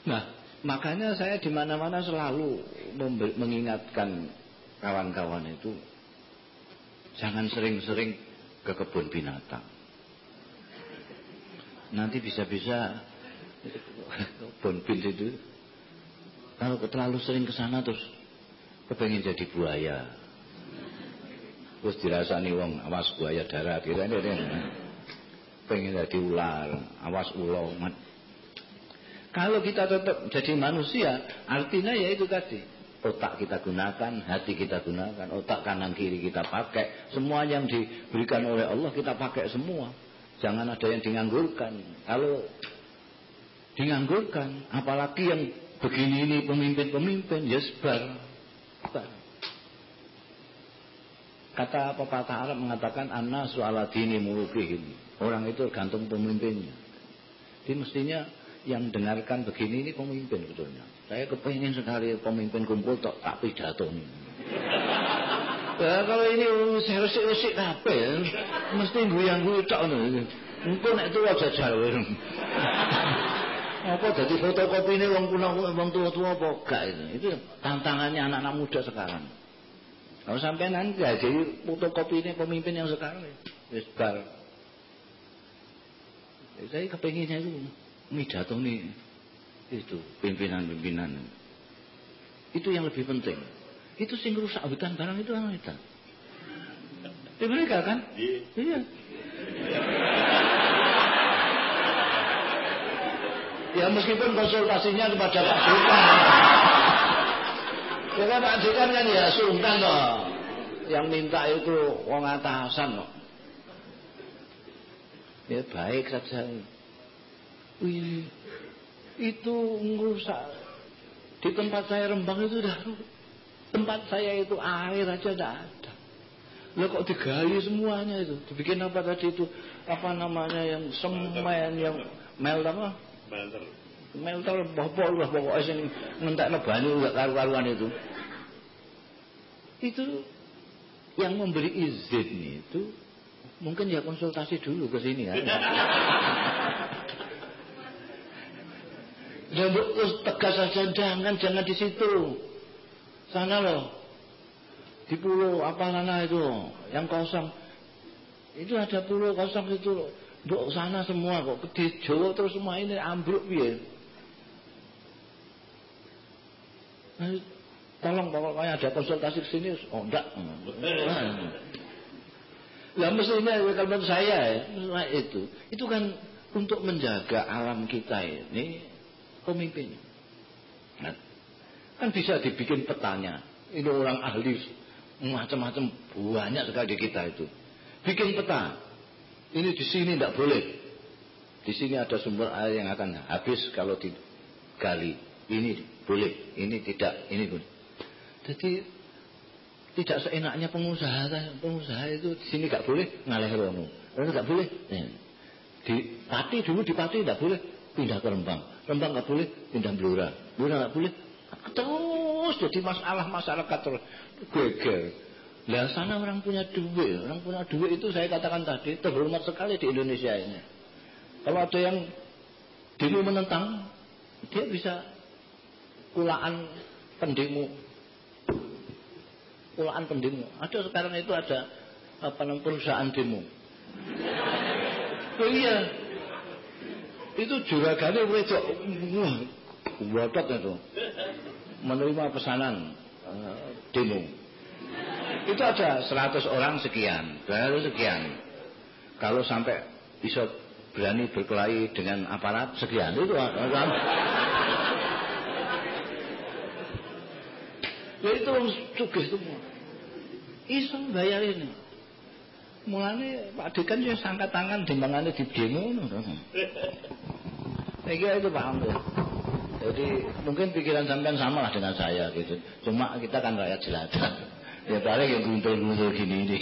Nah, makanya saya di mana-mana selalu mengingatkan kawan-kawan itu jangan sering-sering ke kebun binatang. Nanti bisa-bisa kebun bin itu kalau terlalu sering ke sana terus kepengen jadi buaya. Terus dirasani wong awas buaya darat gitu kan pengen jadi ular, awas ulo. Kalau kita tetap jadi manusia, artinya ya itu tadi otak kita gunakan, hati kita gunakan, otak kanan kiri kita pakai, semua yang diberikan oleh Allah kita pakai semua. Jangan ada yang dianggurkan. Kalau dianggurkan, apalagi yang begini ini pemimpin-pemimpin, ya sebar. Kata pepatah Arab mengatakan anna su'aladini mulukihim. Orang itu gantung pemimpinnya. Jadi mestinya yang dengarkan begini ini pemimpin sebetulnya. Saya kepingin sekali pemimpin kumpul tak tak pidato ini. <laughs> Ya, kalau ini saya resik-resik apa ya? Mesti guyang-guyang. Mungkin itu wajah jawa. Apa jadi fotokopi ini wong kuno wong tua-tua apa gak itu? Itu tantangannya anak-anak muda sekarang. Kalau sampai nanti ya, jadi fotokopi ini pemimpin yang sekarang ya. Wis bar. Saya kepinginnya itu nih itu pimpinan-pimpinan. Itu yang lebih penting. Itu sing rusak hutan barang itu anak kita. Mereka kan? Iya. Ya meskipun konsultasinya kepada Pak Dekan. Ya kan Pak Dekan kan ya sungkan loh. Yang minta itu wong atasan loh. Ya baik saja. Wih, itu merusak. Di tempat saya Rembang itu udah tempat saya itu air aja tidak ada. Lo kok digali semuanya itu? Dibikin apa tadi itu? Apa namanya yang semen yang mel apa? Melter. Melter bobol lah pokoknya sing ngentekno banyu gak karu-karuan itu. Itu yang memberi izin itu mungkin ya konsultasi dulu ke sini ya. <laughs> Ya terus tegas saja jangan jangan di situ. Sana loh. Di pulau apa sana itu yang kosong. Itu ada pulau kosong itu. Mbok sana semua kok di Jawa terus semua ini ambruk piye. Nah, tolong pokoknya ada konsultasi ke sini oh enggak lah mestinya kalau saya ya, itu itu kan untuk menjaga alam kita ini pemimpin. Nah, kan bisa dibikin petanya. Ini orang ahli macam-macam banyak sekali di kita itu. Bikin peta. Ini di sini tidak boleh. Di sini ada sumber air yang akan habis kalau digali. Ini boleh, ini tidak, ini boleh. Jadi tidak seenaknya pengusaha pengusaha itu di sini nggak boleh ngalih rono rono nggak boleh. Eh, di pati dulu di pati nggak boleh. Pindah ke rembang. Rembang nggak boleh pindah blora. Blora nggak boleh. Terus jadi masalah masyarakat terus. Geger lah sana orang punya duit orang punya duit itu saya katakan tadi terhormat sekali di Indonesia ini kalau ada yang dulu menentang dia bisa kulaan pendemo kulaan pendemo. Ada sekarang itu ada apa namanya perusahaan demo. Oh iya. Itu juragannya wedok wah botot itu. Menerima pesanan uh, demo. Itu ada 100 orang sekian, baru sekian. Kalau sampai bisa berani berkelahi dengan aparat sekian itu kan. Ya itu sugih semua. Bayar ini. Mulane Pak Dekan ya sangkat tangan timbangane di demo kira itu paham ya. Jadi mungkin pikiran sampean sama lah dengan saya gitu. Cuma kita kan rakyat jelata. Ya paling yang guntul-guntul gini ini.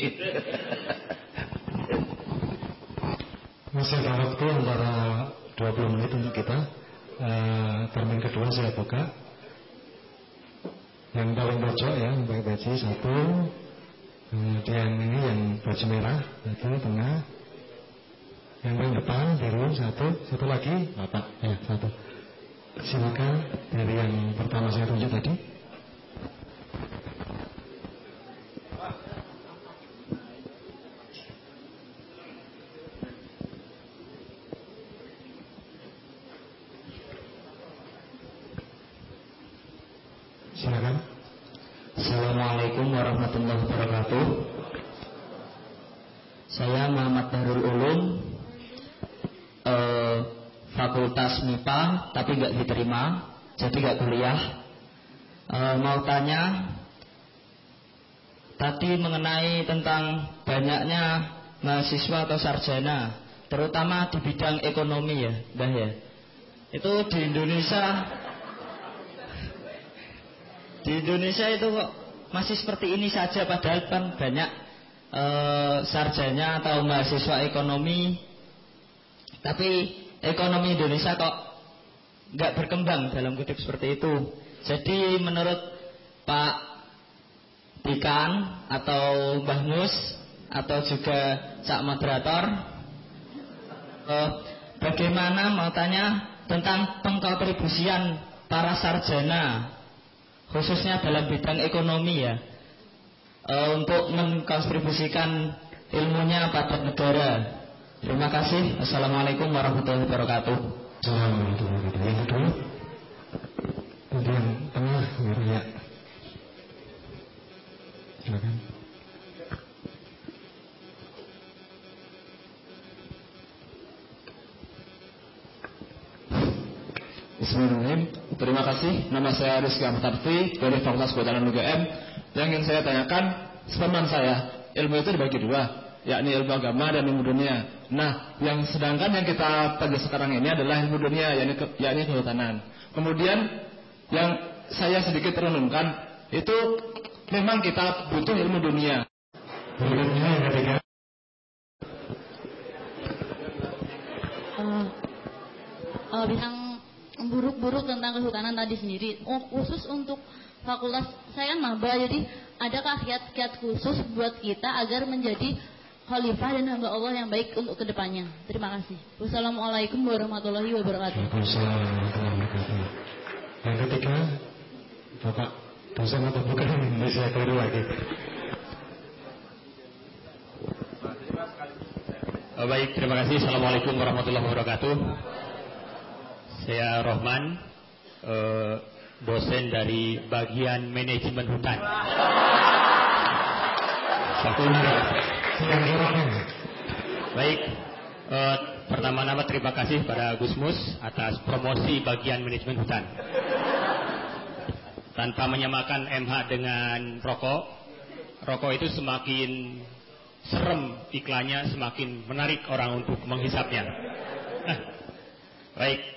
Masih ada waktu antara 20 menit untuk kita. Uh, termin kedua saya buka. Yang paling pojok ya, yang baju satu, kemudian ini yang baju merah, satu tengah, yang paling depan biru satu, satu lagi, bapak, ya satu. Silakan dari yang pertama saya tunjuk tadi. Silakan. Assalamualaikum warahmatullahi wabarakatuh. Saya Muhammad Darul Ulum, eh, Fakultas MIPA, tapi nggak diterima, jadi nggak kuliah. Eh, mau tanya, tadi mengenai tentang banyaknya mahasiswa atau sarjana, terutama di bidang ekonomi ya, Mbah ya. Itu di Indonesia di Indonesia itu kok masih seperti ini saja padahal kan banyak e, sarjana atau mahasiswa ekonomi. Tapi ekonomi Indonesia kok nggak berkembang dalam kutip seperti itu. Jadi menurut Pak Dikan atau Mbah Mus atau juga Cak Moderator e, bagaimana mau tanya tentang pengkontribusian para sarjana khususnya dalam bidang ekonomi ya e, untuk mengkontribusikan ilmunya pada negara. Terima kasih. Assalamualaikum warahmatullahi wabarakatuh. Assalamualaikum warahmatullahi wabarakatuh. Tengah ya. Silakan. Bismillahirrahmanirrahim. Terima kasih. Nama saya Rizky Ahmad Tarfi dari Fakultas Kehutanan UGM. Yang ingin saya tanyakan, teman saya, ilmu itu dibagi dua, yakni ilmu agama dan ilmu dunia. Nah, yang sedangkan yang kita pada sekarang ini adalah ilmu dunia, yakni, yakni kehutanan. Kemudian yang saya sedikit renungkan, itu memang kita butuh ilmu dunia. Uh, uh, bidang buruk-buruk tentang kehutanan tadi sendiri. Oh, khusus untuk fakultas saya kan maba, jadi adakah kiat-kiat khusus buat kita agar menjadi khalifah dan hamba Allah yang baik untuk ke depannya. Terima kasih. Wassalamualaikum warahmatullahi wabarakatuh. Waalaikumsalam warahmatullahi wabarakatuh. Yang ketiga, Bapak dosen atau bukan? Ini saya keliru lagi. Oh, baik, terima kasih. Assalamualaikum warahmatullahi wabarakatuh. Saya Rohman, eh, dosen dari bagian manajemen hutan. Baik, eh, pertama-tama terima kasih pada Gusmus atas promosi bagian manajemen hutan. Tanpa menyamakan MH dengan rokok, rokok itu semakin serem iklannya, semakin menarik orang untuk menghisapnya. Nah, baik,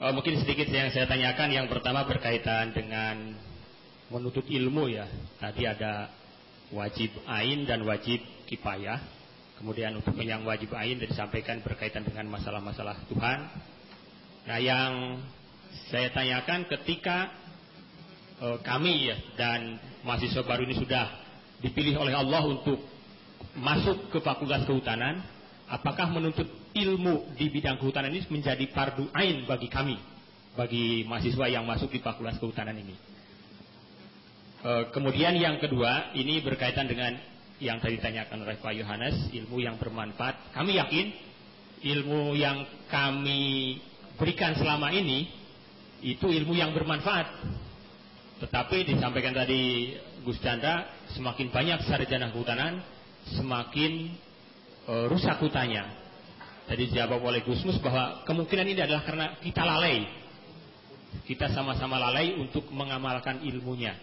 oh, mungkin sedikit yang saya tanyakan. Yang pertama berkaitan dengan menuntut ilmu ya. Tadi ada wajib ain dan wajib kipayah. Kemudian untuk yang wajib ain disampaikan berkaitan dengan masalah-masalah Tuhan. Nah, yang saya tanyakan ketika eh, kami ya dan mahasiswa baru ini sudah dipilih oleh Allah untuk masuk ke Fakultas Kehutanan, apakah menuntut ilmu di bidang kehutanan ini menjadi fardu ain bagi kami, bagi mahasiswa yang masuk di Fakultas Kehutanan ini? E, kemudian yang kedua, ini berkaitan dengan yang tadi ditanyakan oleh Pak Yohanes, ilmu yang bermanfaat. Kami yakin ilmu yang kami berikan selama ini itu ilmu yang bermanfaat. Tetapi disampaikan tadi Gus Chandra, semakin banyak sarjana kehutanan, semakin e, rusak hutannya. Tadi dijawab oleh Gusmus bahwa kemungkinan ini adalah karena kita lalai. Kita sama-sama lalai untuk mengamalkan ilmunya.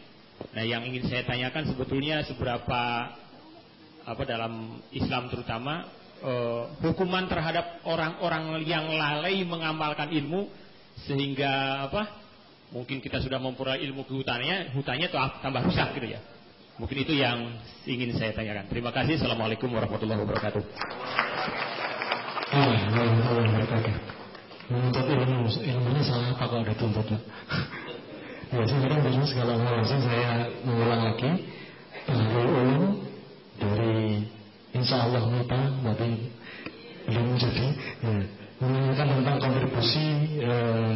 Nah, yang ingin saya tanyakan sebetulnya seberapa apa dalam Islam terutama e, hukuman terhadap orang-orang yang lalai mengamalkan ilmu sehingga apa? Mungkin kita sudah memperoleh ilmu kehutanannya, hutannya tambah rusak gitu ya. Mungkin itu yang ingin saya tanyakan. Terima kasih. Assalamualaikum warahmatullahi wabarakatuh. Warahmatullahi wabarakatuh. Menuntut ilmu, ilmunya salah apa kalau <laughs> dituntut? ya, sekarang kalau mau langsung saya mengulang lagi. Bahrul Ulum dari Insya Allah Muta tapi belum jadi ya, menanyakan tentang kontribusi eh,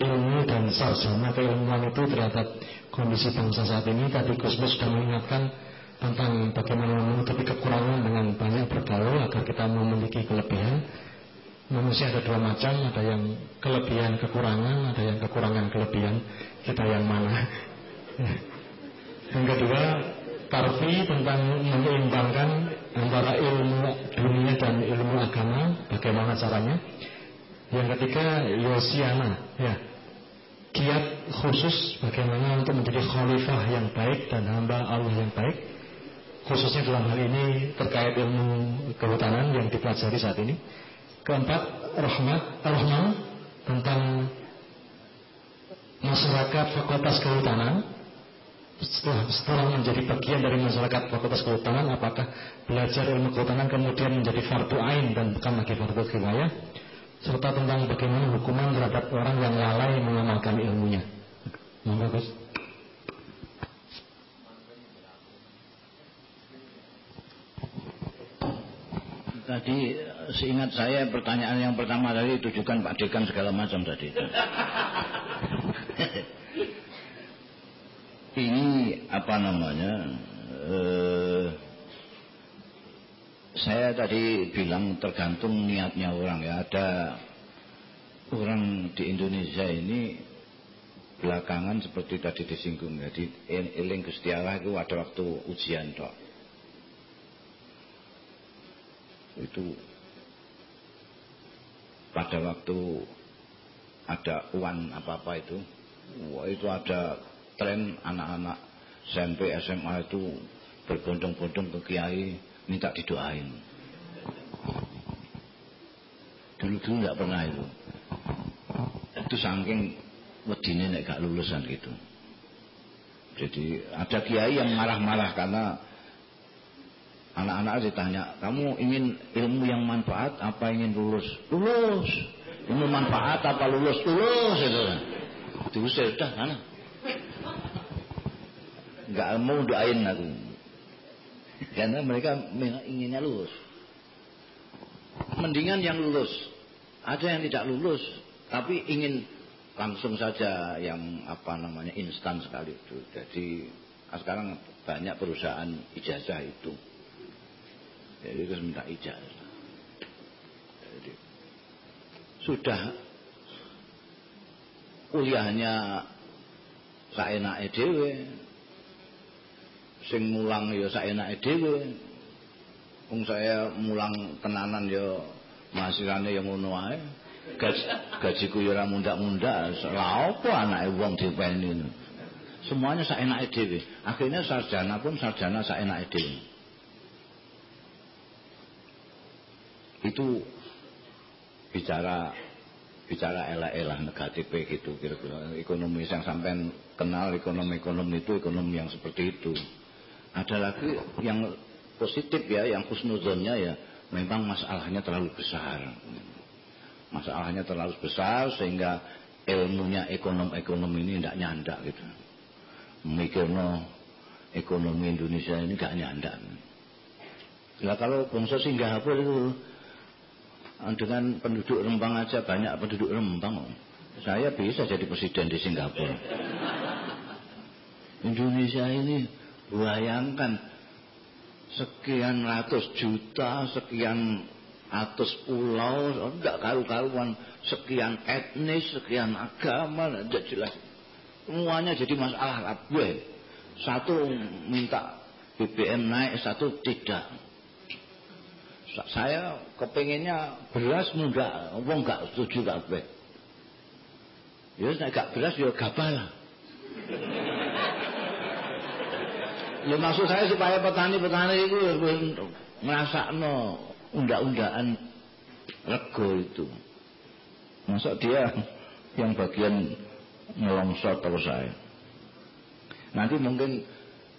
ilmu dan sarjana keilmuan itu terhadap kondisi bangsa saat ini tadi Gusmus sudah mengingatkan tentang bagaimana menutupi kekurangan dengan banyak bergaul agar kita memiliki kelebihan. Manusia ada dua macam ada yang kelebihan kekurangan ada yang kekurangan kelebihan. Kita yang mana? Yang kedua tarfi tentang menyeimbangkan antara ilmu dunia dan ilmu agama. Bagaimana caranya? Yang ketiga Yosiana ya. Kiat khusus bagaimana untuk menjadi khalifah yang baik dan hamba Allah yang baik khususnya dalam hal ini terkait ilmu kehutanan yang dipelajari saat ini keempat rahmat rahman tentang masyarakat fakultas kehutanan setelah, setelah menjadi bagian dari masyarakat fakultas kehutanan apakah belajar ilmu kehutanan kemudian menjadi fardu ain dan bukan lagi fardu kifayah serta tentang bagaimana hukuman terhadap orang yang lalai mengamalkan ilmunya. Monggo Gus. Tadi seingat saya pertanyaan yang pertama tadi tujukan Pak Dekan segala macam tadi. <laughs> Ini apa namanya? Eh, saya tadi bilang tergantung niatnya orang ya. Ada orang di Indonesia ini belakangan seperti tadi disinggung ya. Di Eling Gusti Allah itu ada waktu ujian toh. Itu pada waktu ada uan apa-apa itu. Wah itu ada tren anak-anak SMP SMA itu berbondong-bondong ke kiai minta didoain. Dulu-dulu nggak pernah itu. Itu saking wedine nek gak lulusan gitu. Jadi ada kiai yang marah-marah karena anak-anak ditanya, kamu ingin ilmu yang manfaat apa ingin lulus? Lulus. Ilmu manfaat apa lulus? Lulus itu. Terus saya udah mana? Gak mau doain aku. Karena mereka inginnya lulus. Mendingan yang lulus. Ada yang tidak lulus, tapi ingin langsung saja yang apa namanya instan sekali itu. Jadi sekarang banyak perusahaan ijazah itu. Jadi harus minta ijazah. Jadi, sudah kuliahnya saya dhewe sing mulang ya saenake dhewe. Wong saya mulang tenanan ya mahasiswane ya wae. Gaji, gajiku ya ora mundak-mundak. Lah apa anake wong dipeni. Semuanya seenak dhewe. Akhirnya sarjana pun sarjana seenak dhewe. Itu bicara bicara elah-elah negatif gitu kira-kira. Ekonomi yang sampai kenal ekonomi-ekonomi itu ekonomi yang seperti itu. Ada lagi yang positif ya yang khusnuzonnya ya memang masalahnya terlalu besar. Masalahnya terlalu besar sehingga ilmunya ekonom-ekonom ini tidak nyandak gitu. Mikirno ekonomi Indonesia ini gak nyandak. Lah kalau bangsa Singapura itu dengan penduduk Rembang aja banyak penduduk Rembang. Saya bisa jadi presiden di Singapura. Indonesia ini bayangkan sekian ratus juta, sekian ratus pulau, enggak karu-karuan, sekian etnis, sekian agama, enggak jelas. Semuanya jadi masalah. Satu minta BBM naik, satu tidak saya kepengennya beras enggak, wong enggak setuju kabeh. Ya nek gak beras ya gabal. ya maksud saya supaya petani-petani itu ngrasakno undak-undakan rego itu. Masa dia yang bagian ngelongsor terus saya. Nanti mungkin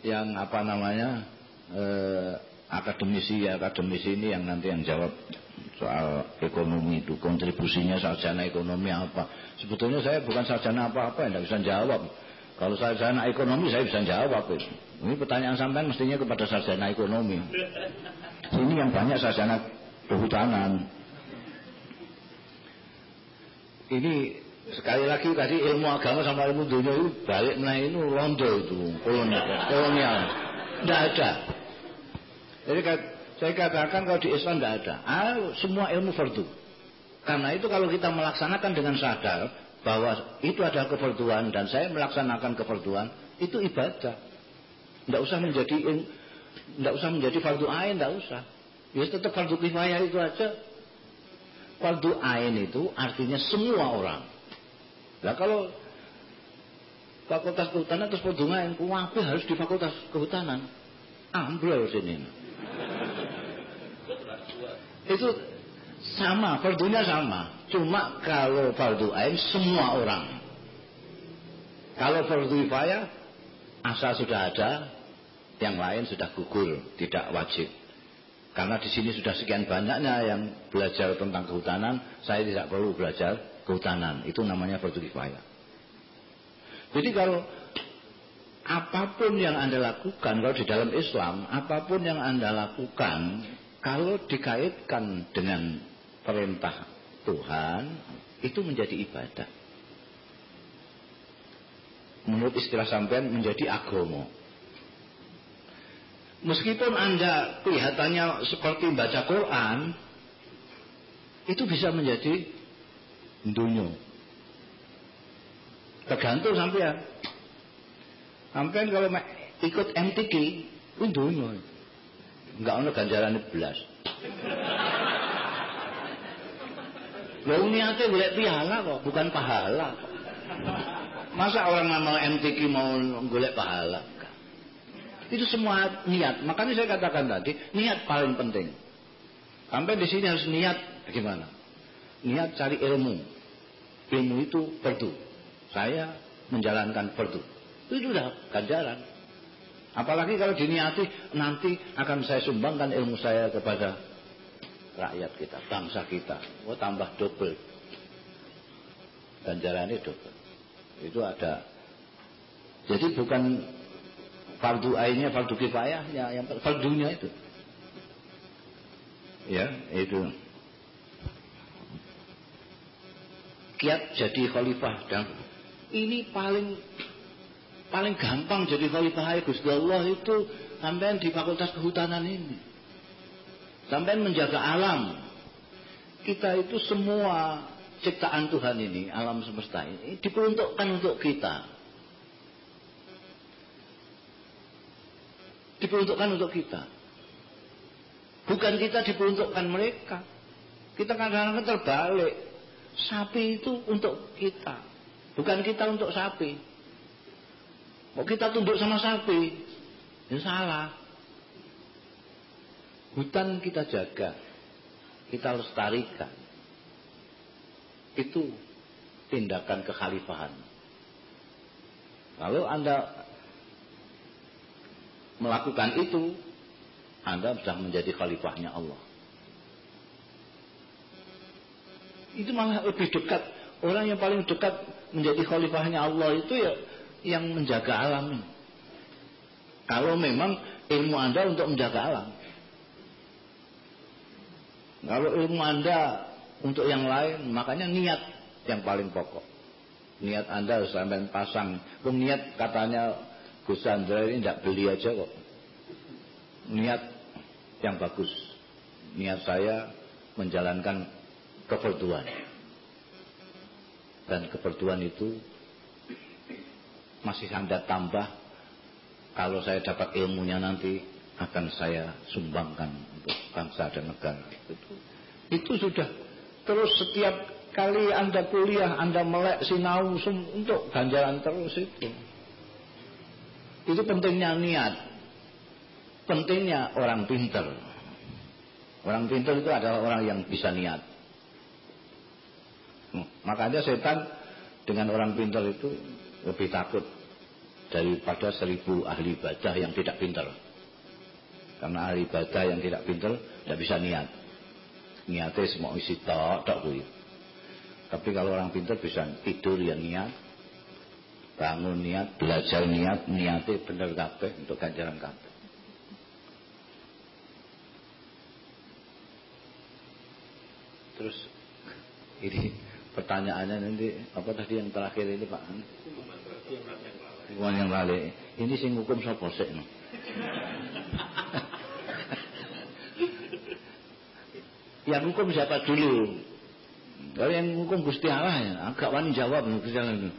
yang apa namanya eh, akademisi akademisi ini yang nanti yang jawab soal ekonomi itu kontribusinya sarjana ekonomi apa. Sebetulnya saya bukan sarjana apa-apa yang tidak bisa jawab. Kalau sarjana ekonomi saya bisa jawab itu. ini pertanyaan sampai mestinya kepada sarjana ekonomi. Ini yang banyak sarjana kehutanan. Ini sekali lagi tadi ilmu agama sama ilmu dunia itu balik menaik itu londo itu kolonial kolonial. Tidak ada jadi saya katakan kalau di Islam tidak ada. Ah, semua ilmu fardu. Karena itu kalau kita melaksanakan dengan sadar bahwa itu ada kefarduan dan saya melaksanakan kefarduan itu ibadah. Tidak usah menjadi tidak usah menjadi fardu ain, tidak usah. Ya tetap fardu kifayah itu aja. Fardu ain itu artinya semua orang. Nah kalau fakultas kehutanan terus fardu ain, harus di fakultas kehutanan. Ambil sini. Itu sama, fardunya sama. Cuma kalau fardu ain semua orang. Kalau fardu kifayah asal sudah ada, yang lain sudah gugur, tidak wajib. Karena di sini sudah sekian banyaknya yang belajar tentang kehutanan, saya tidak perlu belajar kehutanan. Itu namanya fardu kifayah. Jadi kalau apa pun yang Anda lakukan kalau di dalam Islam, apa pun yang Anda lakukan kalau dikaitkan dengan perintah Tuhan itu menjadi ibadah. Menurut istilah sampean menjadi agama. Meskipun Anda kelihatannya seperti baca Quran, itu bisa menjadi dunia. Tergantung sampean. Sampai kalau ikut MTQ, itu dunia. Enggak ada ganjaran belas. Lo niatnya boleh piala kok, bukan pahala. Masa orang mau MTQ mau golek pahala? Itu semua niat. Makanya saya katakan tadi, niat paling penting. Sampai di sini harus niat gimana? Niat cari ilmu. Ilmu itu perdu. Saya menjalankan perdu. Itu sudah ganjaran. Apalagi kalau diniati nanti akan saya sumbangkan ilmu saya kepada rakyat kita, bangsa kita. Oh tambah double. Ganjarannya double. Itu ada. Jadi bukan fardu ainnya, fardu kifayahnya, yang fardunya itu. Ya, itu. Kiat jadi khalifah dan ini paling paling gampang jadi khalifah Gusti Allah itu sampean di Fakultas Kehutanan ini. Sampean menjaga alam. Kita itu semua ciptaan Tuhan ini, alam semesta ini diperuntukkan untuk kita. Diperuntukkan untuk kita. Bukan kita diperuntukkan mereka. Kita kadang-kadang terbalik. Sapi itu untuk kita. Bukan kita untuk sapi. Kok kita tunduk sama sapi? Ya salah. Hutan kita jaga, kita lestarikan. Itu tindakan kekhalifahan. Kalau Anda melakukan itu, Anda sudah menjadi khalifahnya Allah. Itu malah lebih dekat. Orang yang paling dekat menjadi khalifahnya Allah itu ya yang menjaga alam. Kalau memang ilmu Anda untuk menjaga alam. Kalau ilmu Anda untuk yang lain, makanya niat yang paling pokok. Niat Anda harus sampai pasang. Kung niat katanya Gus Andra ini tidak beli aja kok. Niat yang bagus. Niat saya menjalankan keperduan. Dan keperduan itu masih Anda tambah kalau saya dapat ilmunya nanti akan saya sumbangkan untuk bangsa dan negara. Itu, itu sudah terus setiap kali Anda kuliah, Anda melek sinau untuk ganjaran terus itu. Itu pentingnya niat. Pentingnya orang pinter. Orang pinter itu adalah orang yang bisa niat. Hmm, makanya setan dengan orang pinter itu lebih takut daripada seribu ahli ibadah yang tidak pinter. Karena ahli ibadah yang tidak pinter tidak bisa niat. Niatnya semua isi tok, tok Tapi kalau orang pinter bisa tidur ya niat, bangun niat, belajar niat, niatnya bener kabeh untuk ganjaran kabeh. Terus ini pertanyaannya nanti apa tadi yang terakhir ini Pak? Hukuman yang balik. Ini sing hukum sapa sik no? <laughs> yang hukum siapa dulu? Kalau yang hukum Gusti Allah ya, agak wani jawab Gusti Allah.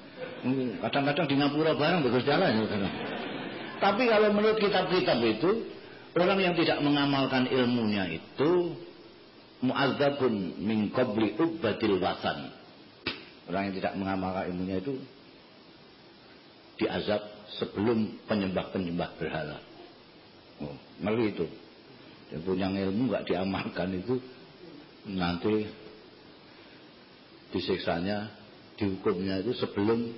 Kadang-kadang di Ngapura bareng Gusti Allah ya. Tapi kalau menurut kitab-kitab itu orang yang tidak mengamalkan ilmunya itu mu'adzabun min qabli ubbatil wasan. Orang yang tidak mengamalkan ilmunya itu diazab sebelum penyembah-penyembah berhala. Oh, ngeri itu. Yang punya ilmu nggak diamalkan itu nanti disiksanya dihukumnya itu sebelum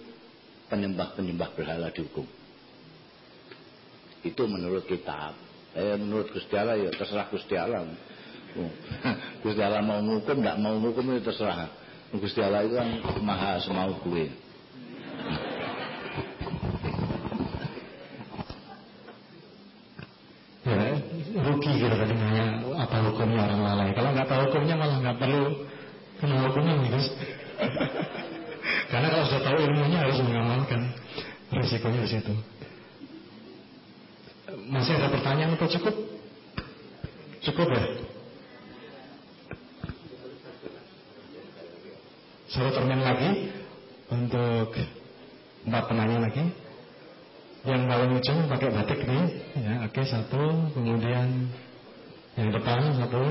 penyembah-penyembah berhala dihukum. Itu menurut kitab. Eh, menurut Gusti Allah ya terserah Gusti Allah. Oh. <laughs> Gusti Allah mau ngukum, nggak mau ngukum itu terserah. Gusti Allah itu kan maha semau. Ya, rugi gitu kan nanya apa hukumnya orang lalai. Kalau nggak tahu hukumnya malah nggak perlu kenal hukumnya gitu. Karena kalau sudah tahu ilmunya harus mengamalkan risikonya di situ. Masih ada pertanyaan atau cukup? Cukup ya? Satu termin lagi untuk empat penanya lagi. Yang paling ujung pakai batik nih, ya oke satu, kemudian yang depan satu,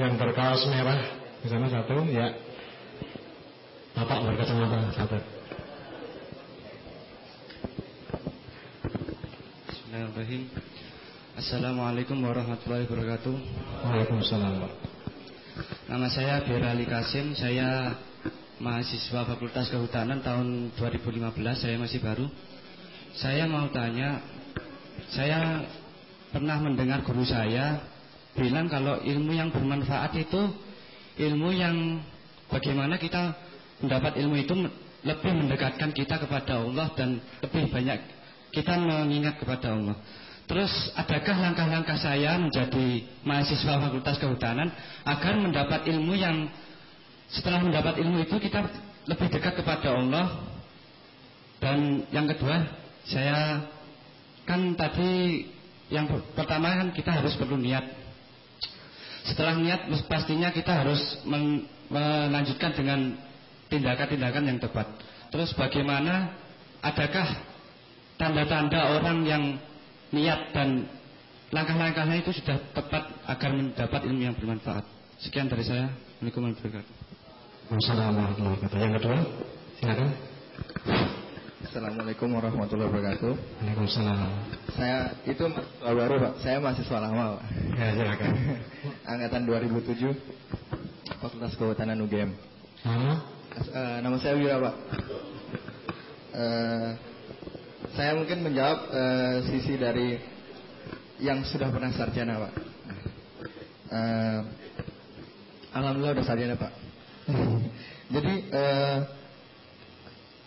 yang berkaos merah di sana satu, ya Bapak berkacamata satu. Bismillahirrahmanirrahim. Assalamualaikum warahmatullahi wabarakatuh. Waalaikumsalam. Nama saya Berali Kasim, saya mahasiswa Fakultas Kehutanan tahun 2015, saya masih baru. Saya mau tanya, saya pernah mendengar guru saya bilang kalau ilmu yang bermanfaat itu ilmu yang bagaimana kita mendapat ilmu itu lebih mendekatkan kita kepada Allah dan lebih banyak kita mengingat kepada Allah. Terus adakah langkah-langkah saya menjadi mahasiswa Fakultas Kehutanan agar mendapat ilmu yang setelah mendapat ilmu itu kita lebih dekat kepada Allah? Dan yang kedua saya kan tadi yang pertama kan kita harus perlu niat. Setelah niat pastinya kita harus melanjutkan dengan tindakan-tindakan yang tepat. Terus bagaimana adakah tanda-tanda orang yang niat dan langkah-langkahnya itu sudah tepat agar mendapat ilmu yang bermanfaat. Sekian dari saya. Assalamualaikum warahmatullahi wabarakatuh. Assalamualaikum warahmatullahi wabarakatuh. Yang kedua, silakan. Assalamualaikum warahmatullahi wabarakatuh. Waalaikumsalam. Saya itu mahasiswa baru Pak. Saya mahasiswa lama Pak. Ya silakan. <laughs> Angkatan 2007 Fakultas Kehutanan UGM. Nama? Eh, nama saya Wira Pak. Eh, saya mungkin menjawab eh, sisi dari yang sudah pernah sarjana Pak. Eh, Alhamdulillah udah sarjana Pak. Jadi eh,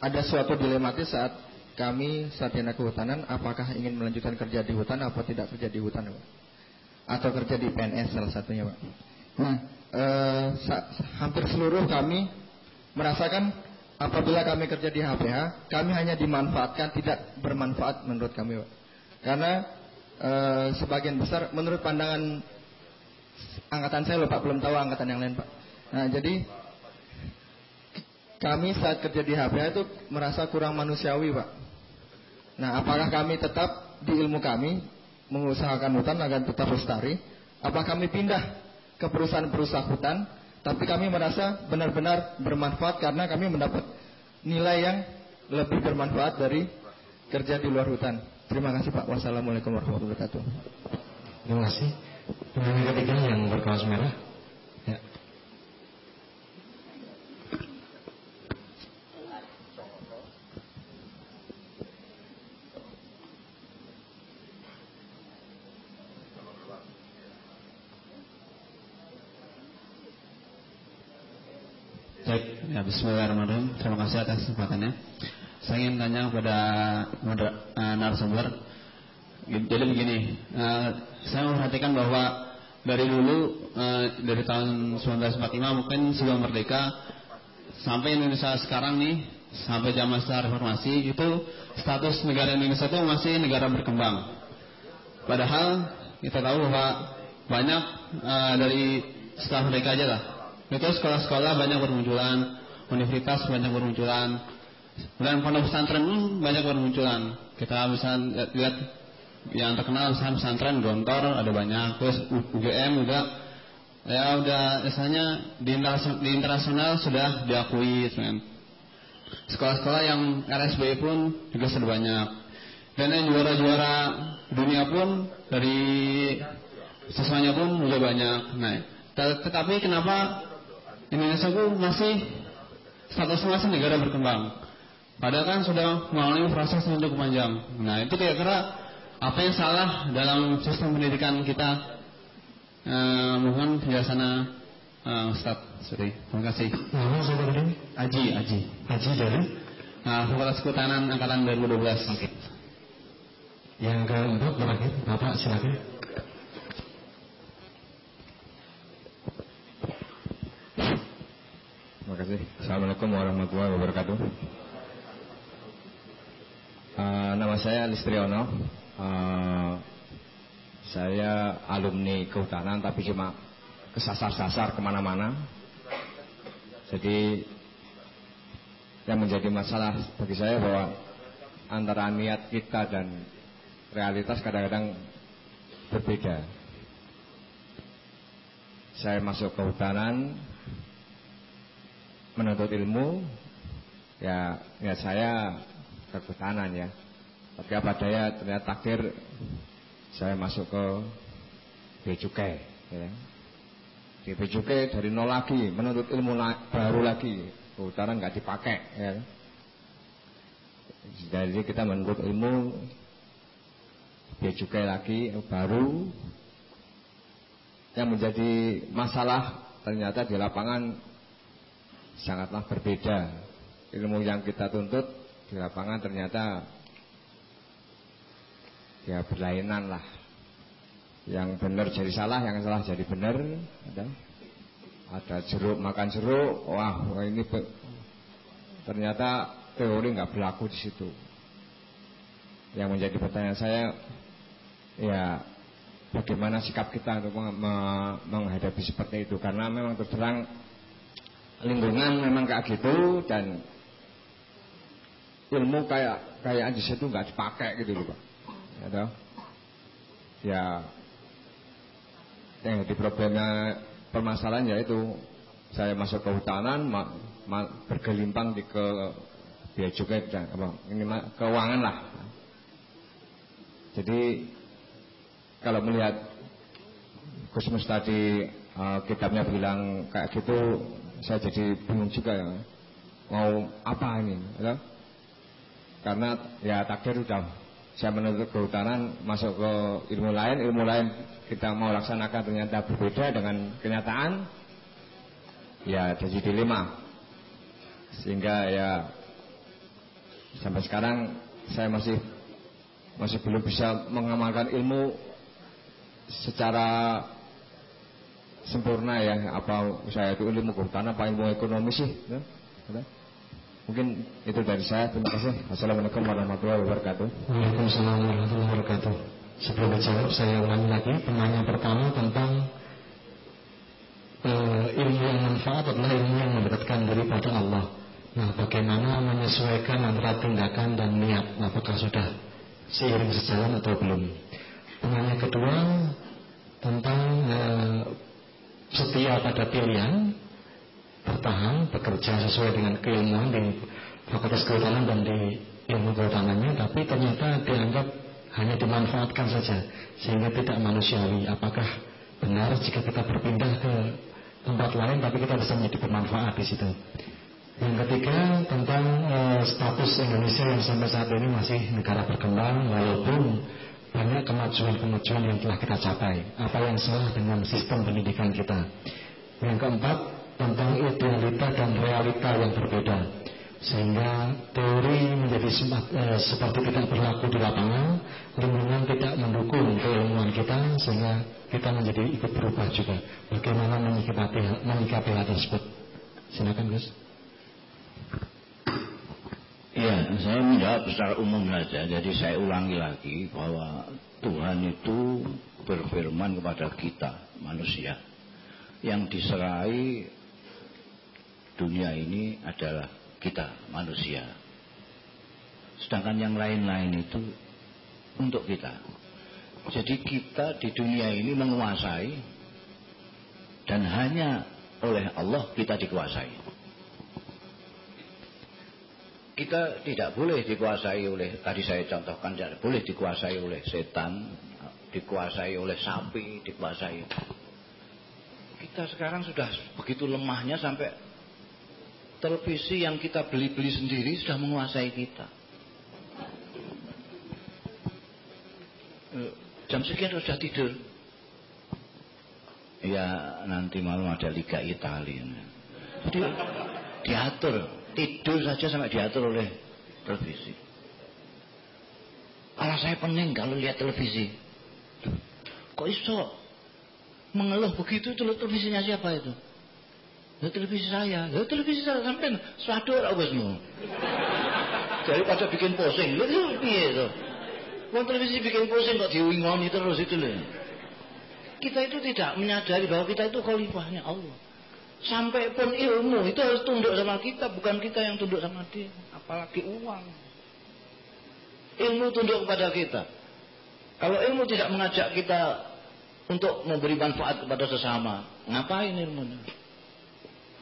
ada suatu dilematis saat kami sarjana kehutanan apakah ingin melanjutkan kerja di hutan atau tidak kerja di hutan Pak. Atau kerja di PNS salah satunya Pak. Nah, sa- hampir seluruh kami merasakan apabila kami kerja di HPH, kami hanya dimanfaatkan tidak bermanfaat menurut kami Pak. Karena eh, sebagian besar menurut pandangan angkatan saya loh Pak, belum tahu angkatan yang lain Pak. Nah, jadi kami saat kerja di HPH itu merasa kurang manusiawi Pak. Nah, apakah kami tetap di ilmu kami mengusahakan hutan agar tetap lestari? Apa kami pindah ke perusahaan-perusahaan hutan? Tapi kami merasa benar-benar bermanfaat karena kami mendapat nilai yang lebih bermanfaat dari kerja di luar hutan. Terima kasih Pak. Wassalamualaikum warahmatullahi wabarakatuh. Terima kasih. Yang ketiga yang berkaos merah. Ya. Baik, ya Bismillahirrahmanirrahim. Terima kasih atas kesempatannya. Saya ingin tanya kepada eh, narasumber. Jadi begini, eh, saya memperhatikan bahwa dari dulu eh, dari tahun 1945 mungkin sebelum merdeka sampai Indonesia sekarang nih sampai zaman setelah reformasi itu status negara Indonesia itu masih negara berkembang. Padahal kita tahu bahwa banyak eh, dari setelah merdeka aja lah itu sekolah-sekolah banyak bermunculan, universitas banyak bermunculan, dan pondok pesantren pun banyak bermunculan. Kita bisa lihat, lihat yang terkenal misalnya pesantren Gontor ada banyak, terus UGM juga ya udah misalnya di, di internasional sudah diakui. Sekolah-sekolah yang RSBI pun juga sudah banyak. Dan yang juara-juara dunia pun dari siswanya pun juga banyak. Nah, tet- tetapi kenapa Indonesia itu masih statusnya masih negara berkembang. Padahal kan sudah melalui proses yang cukup panjang. Nah itu kira-kira apa yang salah dalam sistem pendidikan kita? Eh, mohon penjelasannya eh, Ustaz. Sorry. Terima kasih. Nama siapa tadi? Aji, Aji. Haji dari? Nah, Fakultas Kehutanan Angkatan 2012. Oke. Yang keempat terakhir, Bapak silakan. Terima kasih. Assalamualaikum warahmatullahi wabarakatuh. Eh, nama saya Listriono. Eh, saya alumni kehutanan tapi cuma kesasar-sasar ke mana-mana. Jadi yang menjadi masalah bagi saya bahwa antara niat kita dan realitas kadang-kadang berbeda. Saya masuk kehutanan menuntut ilmu ya ya saya ke kehutanan ya. Tapi apa daya ternyata takdir saya masuk ke becukai ya. di becukai dari nol lagi menuntut ilmu la- baru lagi kehutanan nggak dipakai ya. Jadi kita menuntut ilmu becukai lagi baru. Yang menjadi masalah ternyata di lapangan sangatlah berbeda. Ilmu yang kita tuntut di lapangan ternyata ya berlainan lah. Yang benar jadi salah, yang salah jadi benar. Ada, ada jeruk makan jeruk, wah ini ternyata teori nggak berlaku di situ. Yang menjadi pertanyaan saya, ya bagaimana sikap kita untuk meng- me- menghadapi seperti itu? Karena memang terus terang lingkungan memang kayak gitu dan ilmu kayak kayak di situ nggak dipakai gitu loh ya toh? ya yang jadi problemnya permasalahan yaitu saya masuk ke hutanan ma- ma- bergelimpang di ke biaya cukai dan apa ini mah keuangan lah. Jadi kalau melihat Gusmus tadi eh, kitabnya bilang kayak gitu, saya jadi bingung juga ya. Mau apa ini? Ya? Karena ya takdir udah saya menuntut kehutanan masuk ke ilmu lain, ilmu lain kita mau laksanakan ternyata berbeda dengan kenyataan, ya jadi dilema. Sehingga ya sampai sekarang saya masih masih belum bisa mengamalkan ilmu secara sempurna ya apa saya itu ilmu kehutanan apa ilmu ekonomi sih ya? Mungkin itu dari saya terima kasih assalamualaikum warahmatullahi wabarakatuh Waalaikumsalam warahmatullahi wabarakatuh. Sebelum dijawab saya ulangi lagi pertanyaan pertama tentang eh, ilmu yang manfaat adalah ilmu yang mendekatkan diri pada Allah. Nah, bagaimana menyesuaikan antara tindakan dan niat? Apakah sudah seiring sejalan atau belum? Pertanyaan kedua tentang eh, setia pada pilihan, bertahan, bekerja sesuai dengan keilmuan di fakultas kehutanan dan di ilmu kehutanannya, tapi ternyata dianggap hanya dimanfaatkan saja sehingga tidak manusiawi. Apakah benar jika kita berpindah ke tempat lain tapi kita bisa menjadi bermanfaat di situ? Yang ketiga tentang eh, status Indonesia yang sampai saat ini masih negara berkembang walaupun banyak kemajuan-kemajuan yang telah kita capai. Apa yang salah dengan sistem pendidikan kita? Yang keempat tentang idealita dan realita yang berbeda sehingga teori menjadi eh, seperti tidak berlaku di lapangan, lingkungan tidak mendukung keilmuan kita sehingga kita menjadi ikut berubah juga. Bagaimana menyikapi hal tersebut? Silakan Gus. Iya, saya menjawab secara umum saja. Jadi saya ulangi lagi bahwa Tuhan itu berfirman kepada kita, manusia. Yang diserai dunia ini adalah kita, manusia. Sedangkan yang lain-lain itu untuk kita. Jadi kita di dunia ini menguasai dan hanya oleh Allah kita dikuasai. Kita tidak boleh dikuasai oleh tadi saya contohkan tidak boleh dikuasai oleh setan, dikuasai oleh sapi, dikuasai. Kita sekarang sudah begitu lemahnya sampai televisi yang kita beli-beli sendiri sudah menguasai kita. Eh, Jam sekian sudah tidur. Ya nanti malam ada Liga Italia. Jadi diatur, tidur saja sampai diatur oleh televisi. Alah saya pening kalau lihat televisi. Kok iso mengeluh begitu itu televisinya siapa itu? Ya televisi saya, ya televisi saya sampai suatu orang. Jadi pada bikin pusing, lu itu piye itu? Wong televisi bikin pusing kok diwingoni terus itu loh. Kita itu tidak menyadari bahwa kita itu khalifahnya Allah. Sampai pun ilmu itu harus tunduk sama kita, bukan kita yang tunduk sama dia. Apalagi uang. Ilmu tunduk kepada kita. Kalau ilmu tidak mengajak kita untuk memberi manfaat kepada sesama, ngapain ilmunya?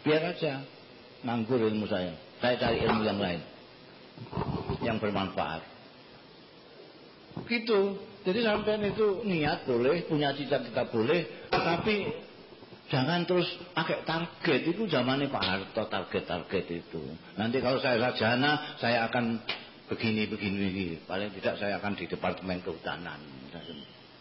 Biar aja nganggur ilmu saya. Saya cari ilmu yang lain. Yang bermanfaat. Gitu. Jadi sampean itu niat boleh, punya cita-cita boleh, tapi jangan terus pakai target itu zamannya Pak Harto target-target itu. Nanti kalau saya sarjana, saya akan begini begini begini. Paling tidak saya akan di departemen kehutanan.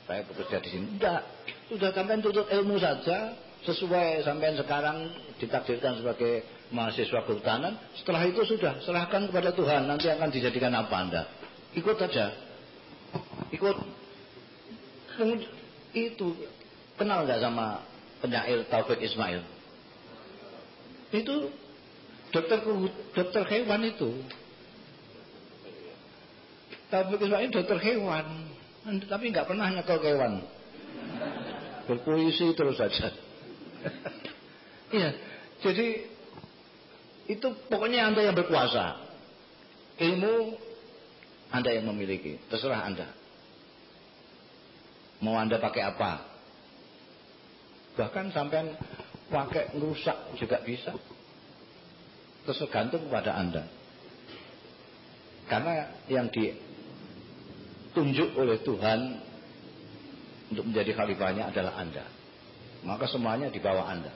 Saya bekerja di sini. Enggak. Sudah sampean tuntut ilmu saja sesuai sampean sekarang ditakdirkan sebagai mahasiswa kehutanan. Setelah itu sudah serahkan kepada Tuhan. Nanti akan dijadikan apa Anda? Ikut saja ikut itu kenal nggak sama penyair Taufik Ismail. Itu dokter dokter hewan itu. Taufik Ismail dokter hewan. Tapi nggak pernah nyekel hewan. Berpuisi terus saja. <laughs> Iya. Jadi itu pokoknya anda yang berkuasa. Ilmu anda yang memiliki. Terserah anda. Mau Anda pakai apa? Bahkan sampai pakai merusak juga bisa. Tergantung kepada Anda. Karena yang ditunjuk oleh Tuhan untuk menjadi khalifahnya adalah Anda. Maka semuanya di bawah Anda.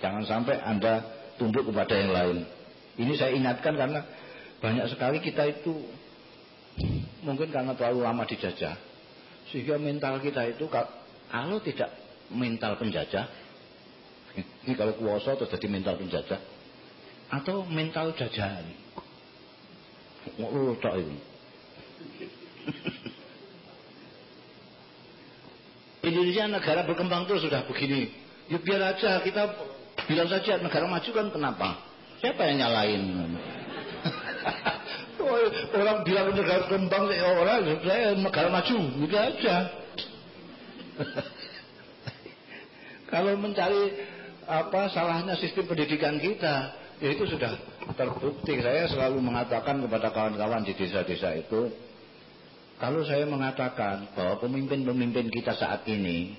Jangan sampai Anda tunduk kepada yang lain. Ini saya ingatkan karena banyak sekali kita itu mungkin karena terlalu lama dijajah sehingga mental kita itu kalau tidak mental penjajah ini kalau kuasa terus jadi mental penjajah atau mental jajahan Oh, tak itu. Indonesia negara berkembang terus sudah begini. Ya biar aja kita bilang saja negara maju kan kenapa? Siapa yang nyalain? <laughs> orang bilang negara berkembang ya orang saya negara maju gitu aja. <laughs> Kalau mencari apa salahnya sistem pendidikan kita, ya itu sudah terbukti. Saya selalu mengatakan kepada kawan-kawan di desa-desa itu, kalau saya mengatakan bahwa pemimpin-pemimpin kita saat ini,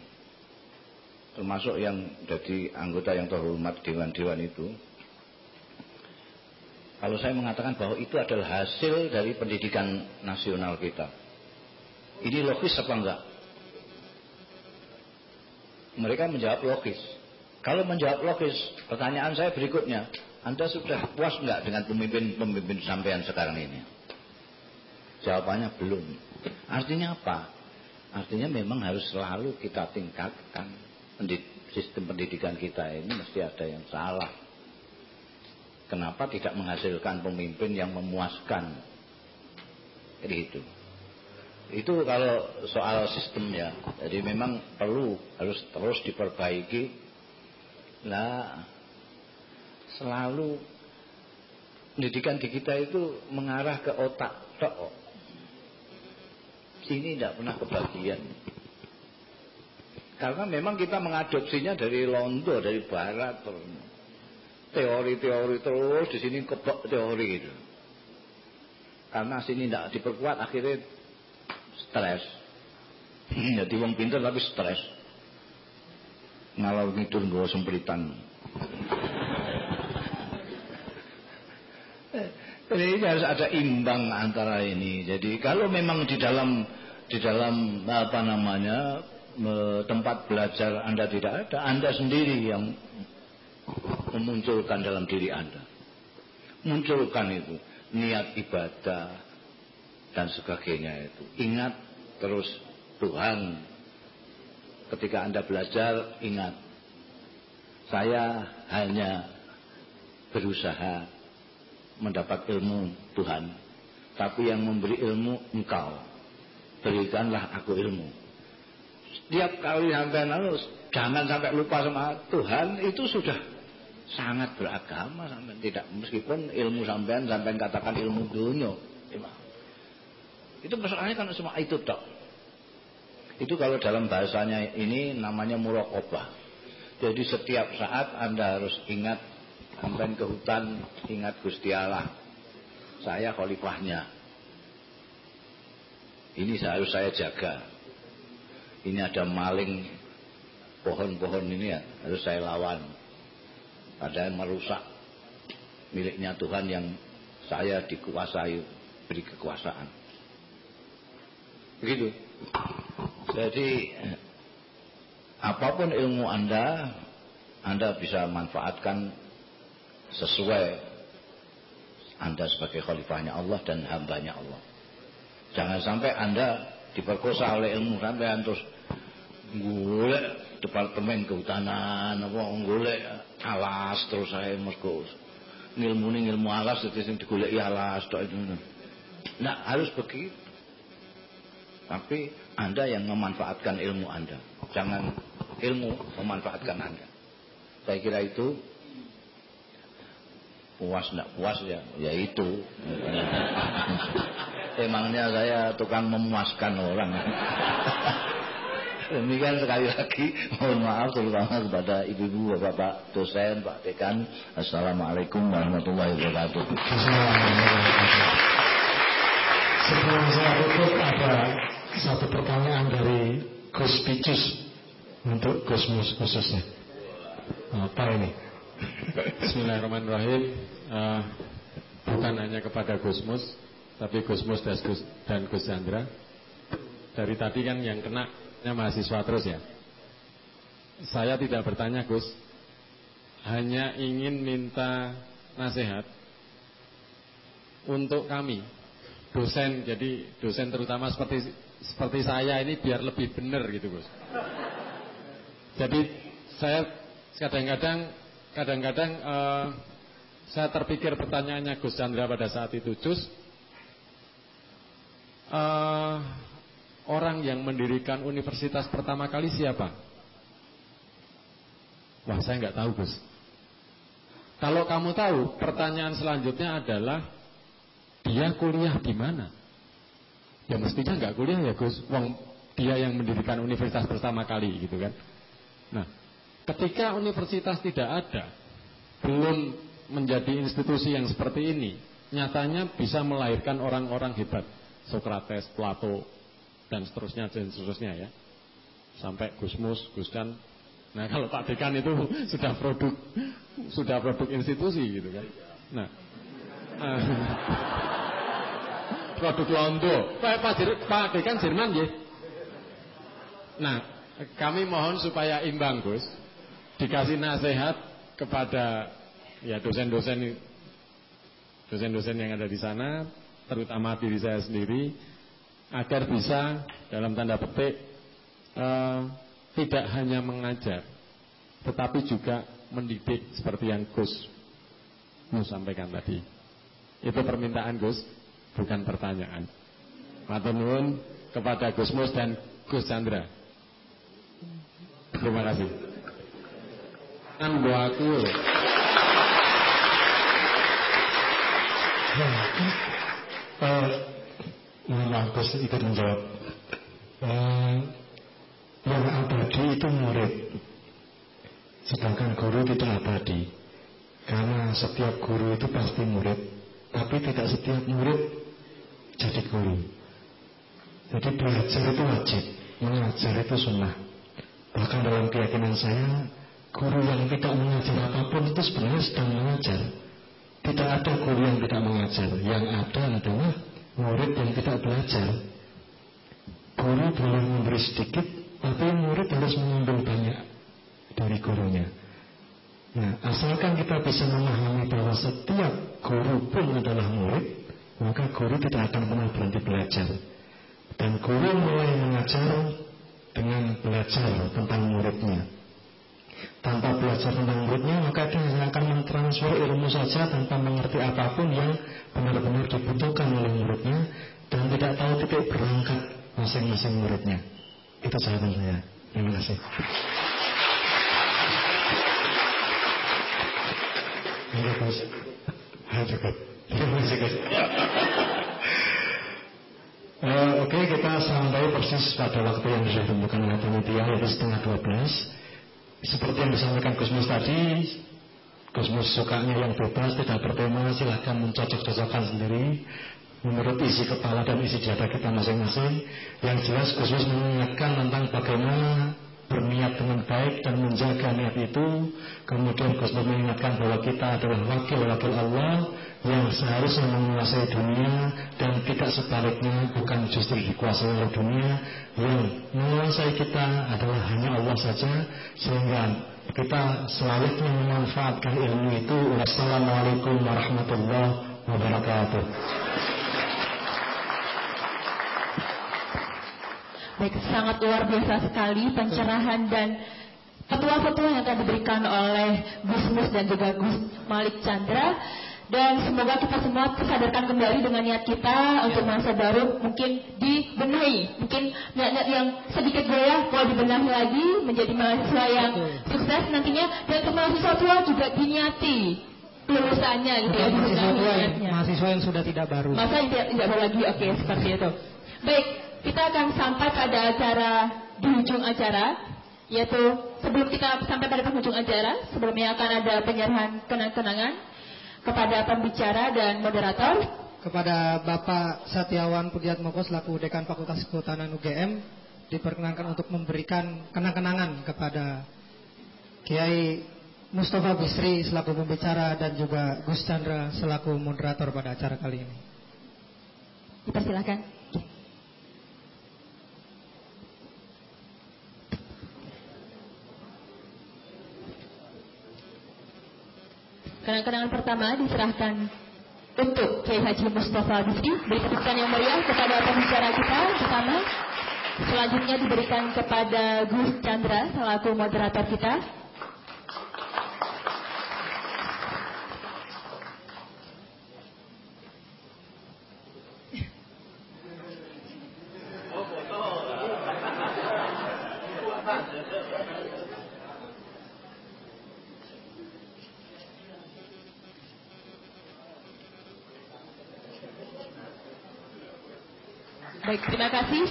termasuk yang jadi anggota yang terhormat dewan-dewan itu, kalau saya mengatakan bahwa itu adalah hasil dari pendidikan nasional kita, ini logis apa enggak? Mereka menjawab logis. Kalau menjawab logis, pertanyaan saya berikutnya, anda sudah puas nggak dengan pemimpin-pemimpin sampean sekarang ini? Jawabannya belum. Artinya apa? Artinya memang harus selalu kita tingkatkan sistem pendidikan kita ini mesti ada yang salah. Kenapa tidak menghasilkan pemimpin yang memuaskan? Jadi itu. Itu kalau soal sistemnya. Jadi memang perlu harus terus diperbaiki. Nah, selalu pendidikan di kita itu mengarah ke otak tok. Sini tidak pernah kebagian. Karena memang kita mengadopsinya dari Londo, dari Barat. Teori-teori terus di sini kebak teori itu. Karena sini tidak diperkuat akhirnya stres. Jadi wong pinter tapi stres. Ngalau ngidur gue sempritan. Jadi harus ada imbang antara ini. Jadi kalau memang di dalam di dalam apa namanya tempat belajar Anda tidak ada, Anda sendiri yang memunculkan dalam diri Anda. Munculkan itu niat ibadah dan sebagainya itu. Ingat terus Tuhan ketika Anda belajar ingat saya hanya berusaha mendapat ilmu Tuhan. Tapi yang memberi ilmu engkau. Berikanlah aku ilmu. Setiap kali sampai lalu jangan sampai lupa sama Tuhan itu sudah sangat beragama sampai tidak meskipun ilmu sampean sampai katakan ilmu dunia itu persoalannya kan semua itu dok itu kalau dalam bahasanya ini namanya murokobah jadi setiap saat anda harus ingat Sampai ke hutan ingat Gusti Allah. Saya khalifahnya. Ini harus saya jaga. Ini ada maling pohon-pohon ini ya harus saya lawan. Padahal merusak miliknya Tuhan yang saya dikuasai beri kekuasaan. Begitu. Jadi apa pun ilmu Anda, Anda bisa manfaatkan sesuai Anda sebagai khalifahnya Allah dan hambanya Allah. Jangan sampai Anda diperkosa oleh ilmu sampai terus golek departemen kehutanan apa golek alas terus saya mergo ngilmu ini ilmu alas itu sing digoleki alas tok itu. Nah, harus begitu. Tapi Anda yang memanfaatkan ilmu Anda. Jangan ilmu memanfaatkan Anda. Saya kira itu puas tidak puas ya ya itu. <laughs> Emangnya saya tukang memuaskan orang. <laughs> Demikian sekali lagi mohon maaf terutama kepada ibu-ibu bapak-bapak dosen pak dekan. Assalamualaikum warahmatullahi wabarakatuh. Sebelum saya tutup ada satu pertanyaan dari Gus Picus untuk Gus Mus khususnya apa ini Bismillahirrahmanirrahim. Uh, bukan hanya kepada Gusmus, tapi Gus Mus dan Gus, dan Gus Chandra. Dari tadi kan yang kena mahasiswa terus ya. Saya tidak bertanya Gus, hanya ingin minta nasihat untuk kami dosen. Jadi dosen terutama seperti seperti saya ini biar lebih benar gitu Gus. Jadi saya kadang-kadang kadang-kadang uh, saya terpikir pertanyaannya Gus Chandra pada saat itu Cus uh, orang yang mendirikan universitas pertama kali siapa? Wah saya nggak tahu Gus. Kalau kamu tahu, pertanyaan selanjutnya adalah dia kuliah di mana? Ya mestinya nggak kuliah ya Gus. Wong dia yang mendirikan universitas pertama kali gitu kan. Nah, ketika universitas tidak ada, belum menjadi institusi yang seperti ini, nyatanya bisa melahirkan orang-orang hebat. Sokrates, Plato, dan seterusnya dan seterusnya ya. Sampai Gusmus, Gusdan. Nah, <laughs> kalau Pak Dekan itu <laughs> sudah produk sudah produk institusi gitu kan. Nah. <laughs> produk Londo. Pak Pak, Pak Dekan Jerman ya. Nah, kami mohon supaya imbang Gus. Dikasih nasihat kepada ya dosen-dosen dosen-dosen yang ada di sana, terutama diri saya sendiri agar bisa dalam tanda petik uh, tidak hanya mengajar tetapi juga mendidik seperti yang Gus mau sampaikan tadi. Itu permintaan Gus, bukan pertanyaan. Matur kepada Gus Mus dan Gus Chandra. Terima kasih. Kan aku. Uh, Mohon maaf Gus ikut menjawab eh, Yang abadi itu murid Sedangkan guru tidak abadi Karena setiap guru itu pasti murid Tapi tidak setiap murid jadi guru. Jadi belajar itu wajib. Mengajar itu sunnah. Bahkan dalam keyakinan saya Guru yang tidak mengajar apa pun itu sebenarnya sedang mengajar. Tidak ada guru yang tidak mengajar. Yang ada adalah murid yang tidak belajar. Guru boleh memberi sedikit, tapi murid harus mengambil banyak dari gurunya. Nah, asalkan kita bisa memahami bahwa setiap guru pun adalah murid, maka guru tidak akan pernah berhenti belajar. Dan guru mulai mengajar dengan belajar tentang muridnya. Tanpa belajar tentang muridnya, maka dia hanya akan mentransfer ilmu saja tanpa mengerti apa pun yang benar-benar dibutuhkan oleh muridnya dan tidak tahu titik berangkat masing-masing muridnya. Itu jawaban saya. Terima kasih. Terima kasih. cukup. Uh, Oke, kita sampai persis pada waktu yang sudah ditentukan oleh panitia yaitu setengah 12. Seperti yang disampaikan Gusmus tadi, Gusmus sukanya yang bebas, tidak bertema, silahkan mencocok-cocokkan sendiri menurut isi kepala dan isi dada kita masing-masing. Yang jelas Gusmus mengingatkan tentang bagaimana berniat dengan baik dan menjaga niat itu. Kemudian Gusmus mengingatkan bahwa kita adalah wakil-wakil Allah yang seharusnya menguasai dunia dan tidak sebaliknya bukan justru dikuasai oleh dunia. Yang menguasai kita adalah hanya Allah saja sehingga kita selayaknya memanfaatkan ilmu itu. Wassalamualaikum warahmatullahi wabarakatuh Baik, sangat luar biasa sekali pencerahan dan petua-petua yang akan diberikan oleh Gus Mus dan juga Gus Malik Chandra. Dan semoga kita semua tersadarkan kembali dengan niat kita untuk masa baru mungkin dibenahi. Mungkin niat-niat yang sedikit goyah mau dibenahi lagi menjadi mahasiswa yang sukses nantinya. Dan untuk mahasiswa tua juga diniati lulusannya gitu ya. Mahasiswa tua ya, mahasiswa yang sudah tidak baru. Masa yang tidak, tidak baru lagi, oke seperti itu. Baik, kita akan sampai pada acara di ujung acara yaitu sebelum kita sampai pada penghujung acara sebelumnya akan ada penyerahan kenang-kenangan kepada pembicara dan moderator. Kepada Bapak Satyawan Pudiatmoko selaku Dekan Fakultas Kehutanan UGM diperkenankan untuk memberikan kenang-kenangan kepada Kiai Mustafa Bisri selaku pembicara dan juga Gus Chandra selaku moderator pada acara kali ini. Dipersilakan. Kenang-kenangan pertama diserahkan untuk Kiai Haji Mustafa Bisri. Beri yang meriah kepada pembicara kita pertama. Selanjutnya diberikan kepada Gus Chandra selaku moderator kita. Baik, terima kasih.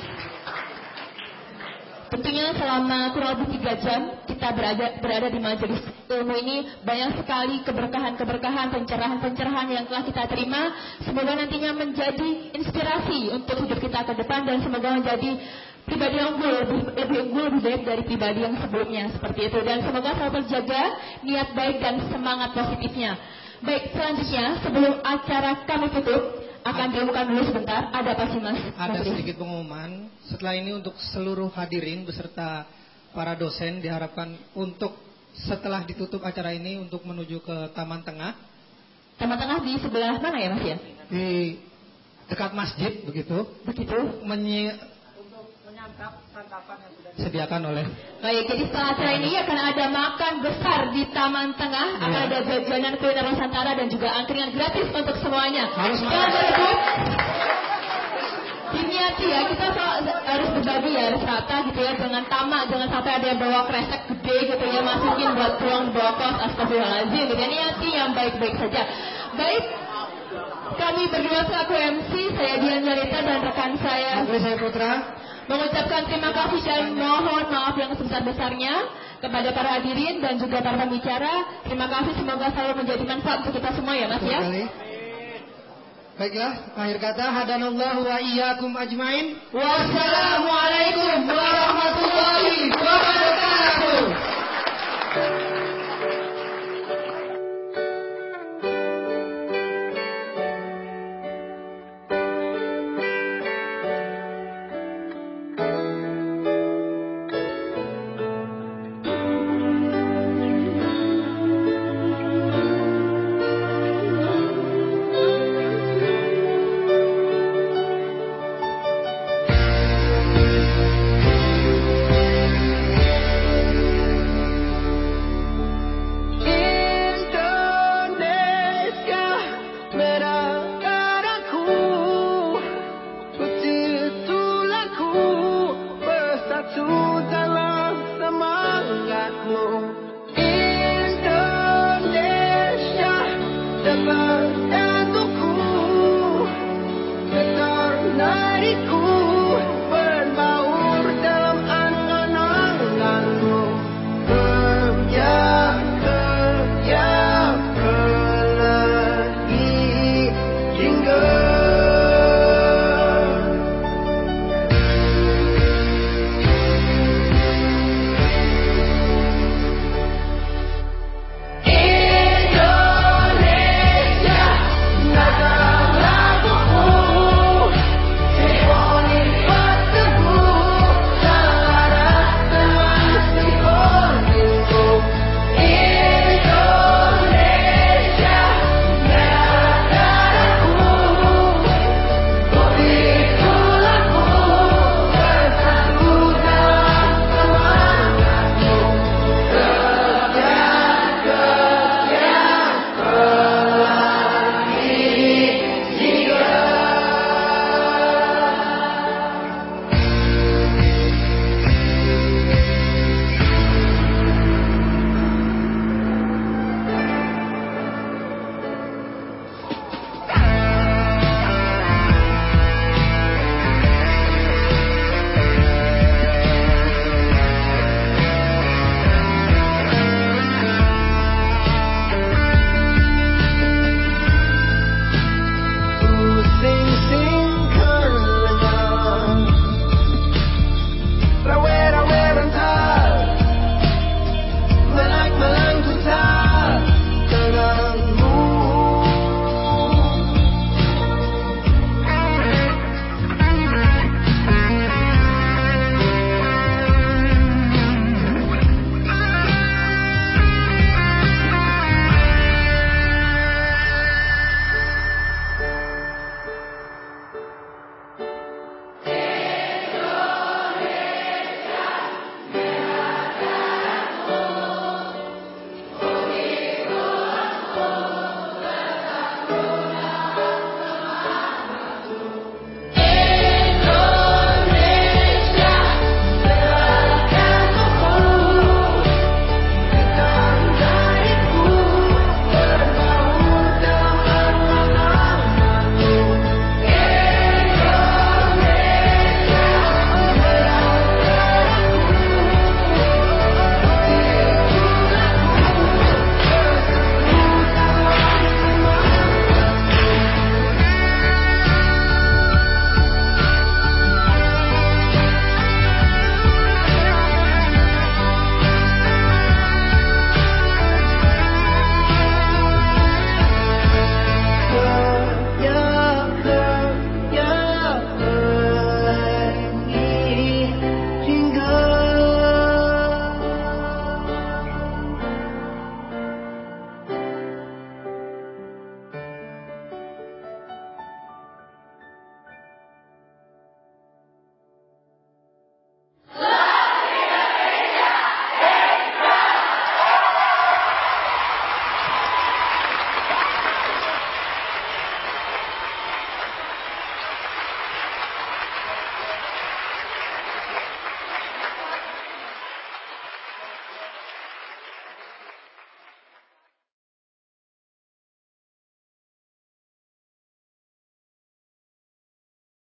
Tentunya selama kurang lebih tiga jam kita berada, berada di majelis ilmu ini banyak sekali keberkahan-keberkahan, pencerahan-pencerahan yang telah kita terima. Semoga nantinya menjadi inspirasi untuk hidup kita ke depan dan semoga menjadi pribadi yang unggul, lebih, lebih unggul, lebih baik dari pribadi yang sebelumnya seperti itu. Dan semoga selalu terjaga niat baik dan semangat positifnya. Baik, selanjutnya sebelum acara kami tutup, akan diumumkan dulu sebentar. Ada apa sih mas? Ada Mas sedikit pengumuman. Setelah ini untuk seluruh hadirin beserta para dosen diharapkan untuk setelah ditutup acara ini untuk menuju ke Taman Tengah Taman Tengah di sebelah mana ya mas ya? di dekat masjid begitu. Begitu. Menyi disediakan oleh Baik, jadi setelah acara ini akan ada makan besar di Taman Tengah, akan ada jajanan kuliner Nusantara dan juga angkringan gratis untuk semuanya. Harus. Diniati ya, kita so- harus berbagi ya, harus rata gitu ya, jangan tamak, jangan sampai ada yang bawa kresek gede gitu ya, masukin buat pulang bawa kos, astagfirullahaladzim gitu ya, niati yang baik-baik saja. Baik, kami berdua selaku MC, saya Dian Yalita dan rekan saya saya Putra mengucapkan terima kasih dan mohon maaf yang sebesar-besarnya kepada para hadirin dan juga para pembicara. Terima kasih, semoga selalu menjadi manfaat untuk kita semua ya Mas ya. Baiklah, akhir kata hadanallahu wa iyyakum ajmain. Wassalamualaikum warahmatullahi wabarakatuh.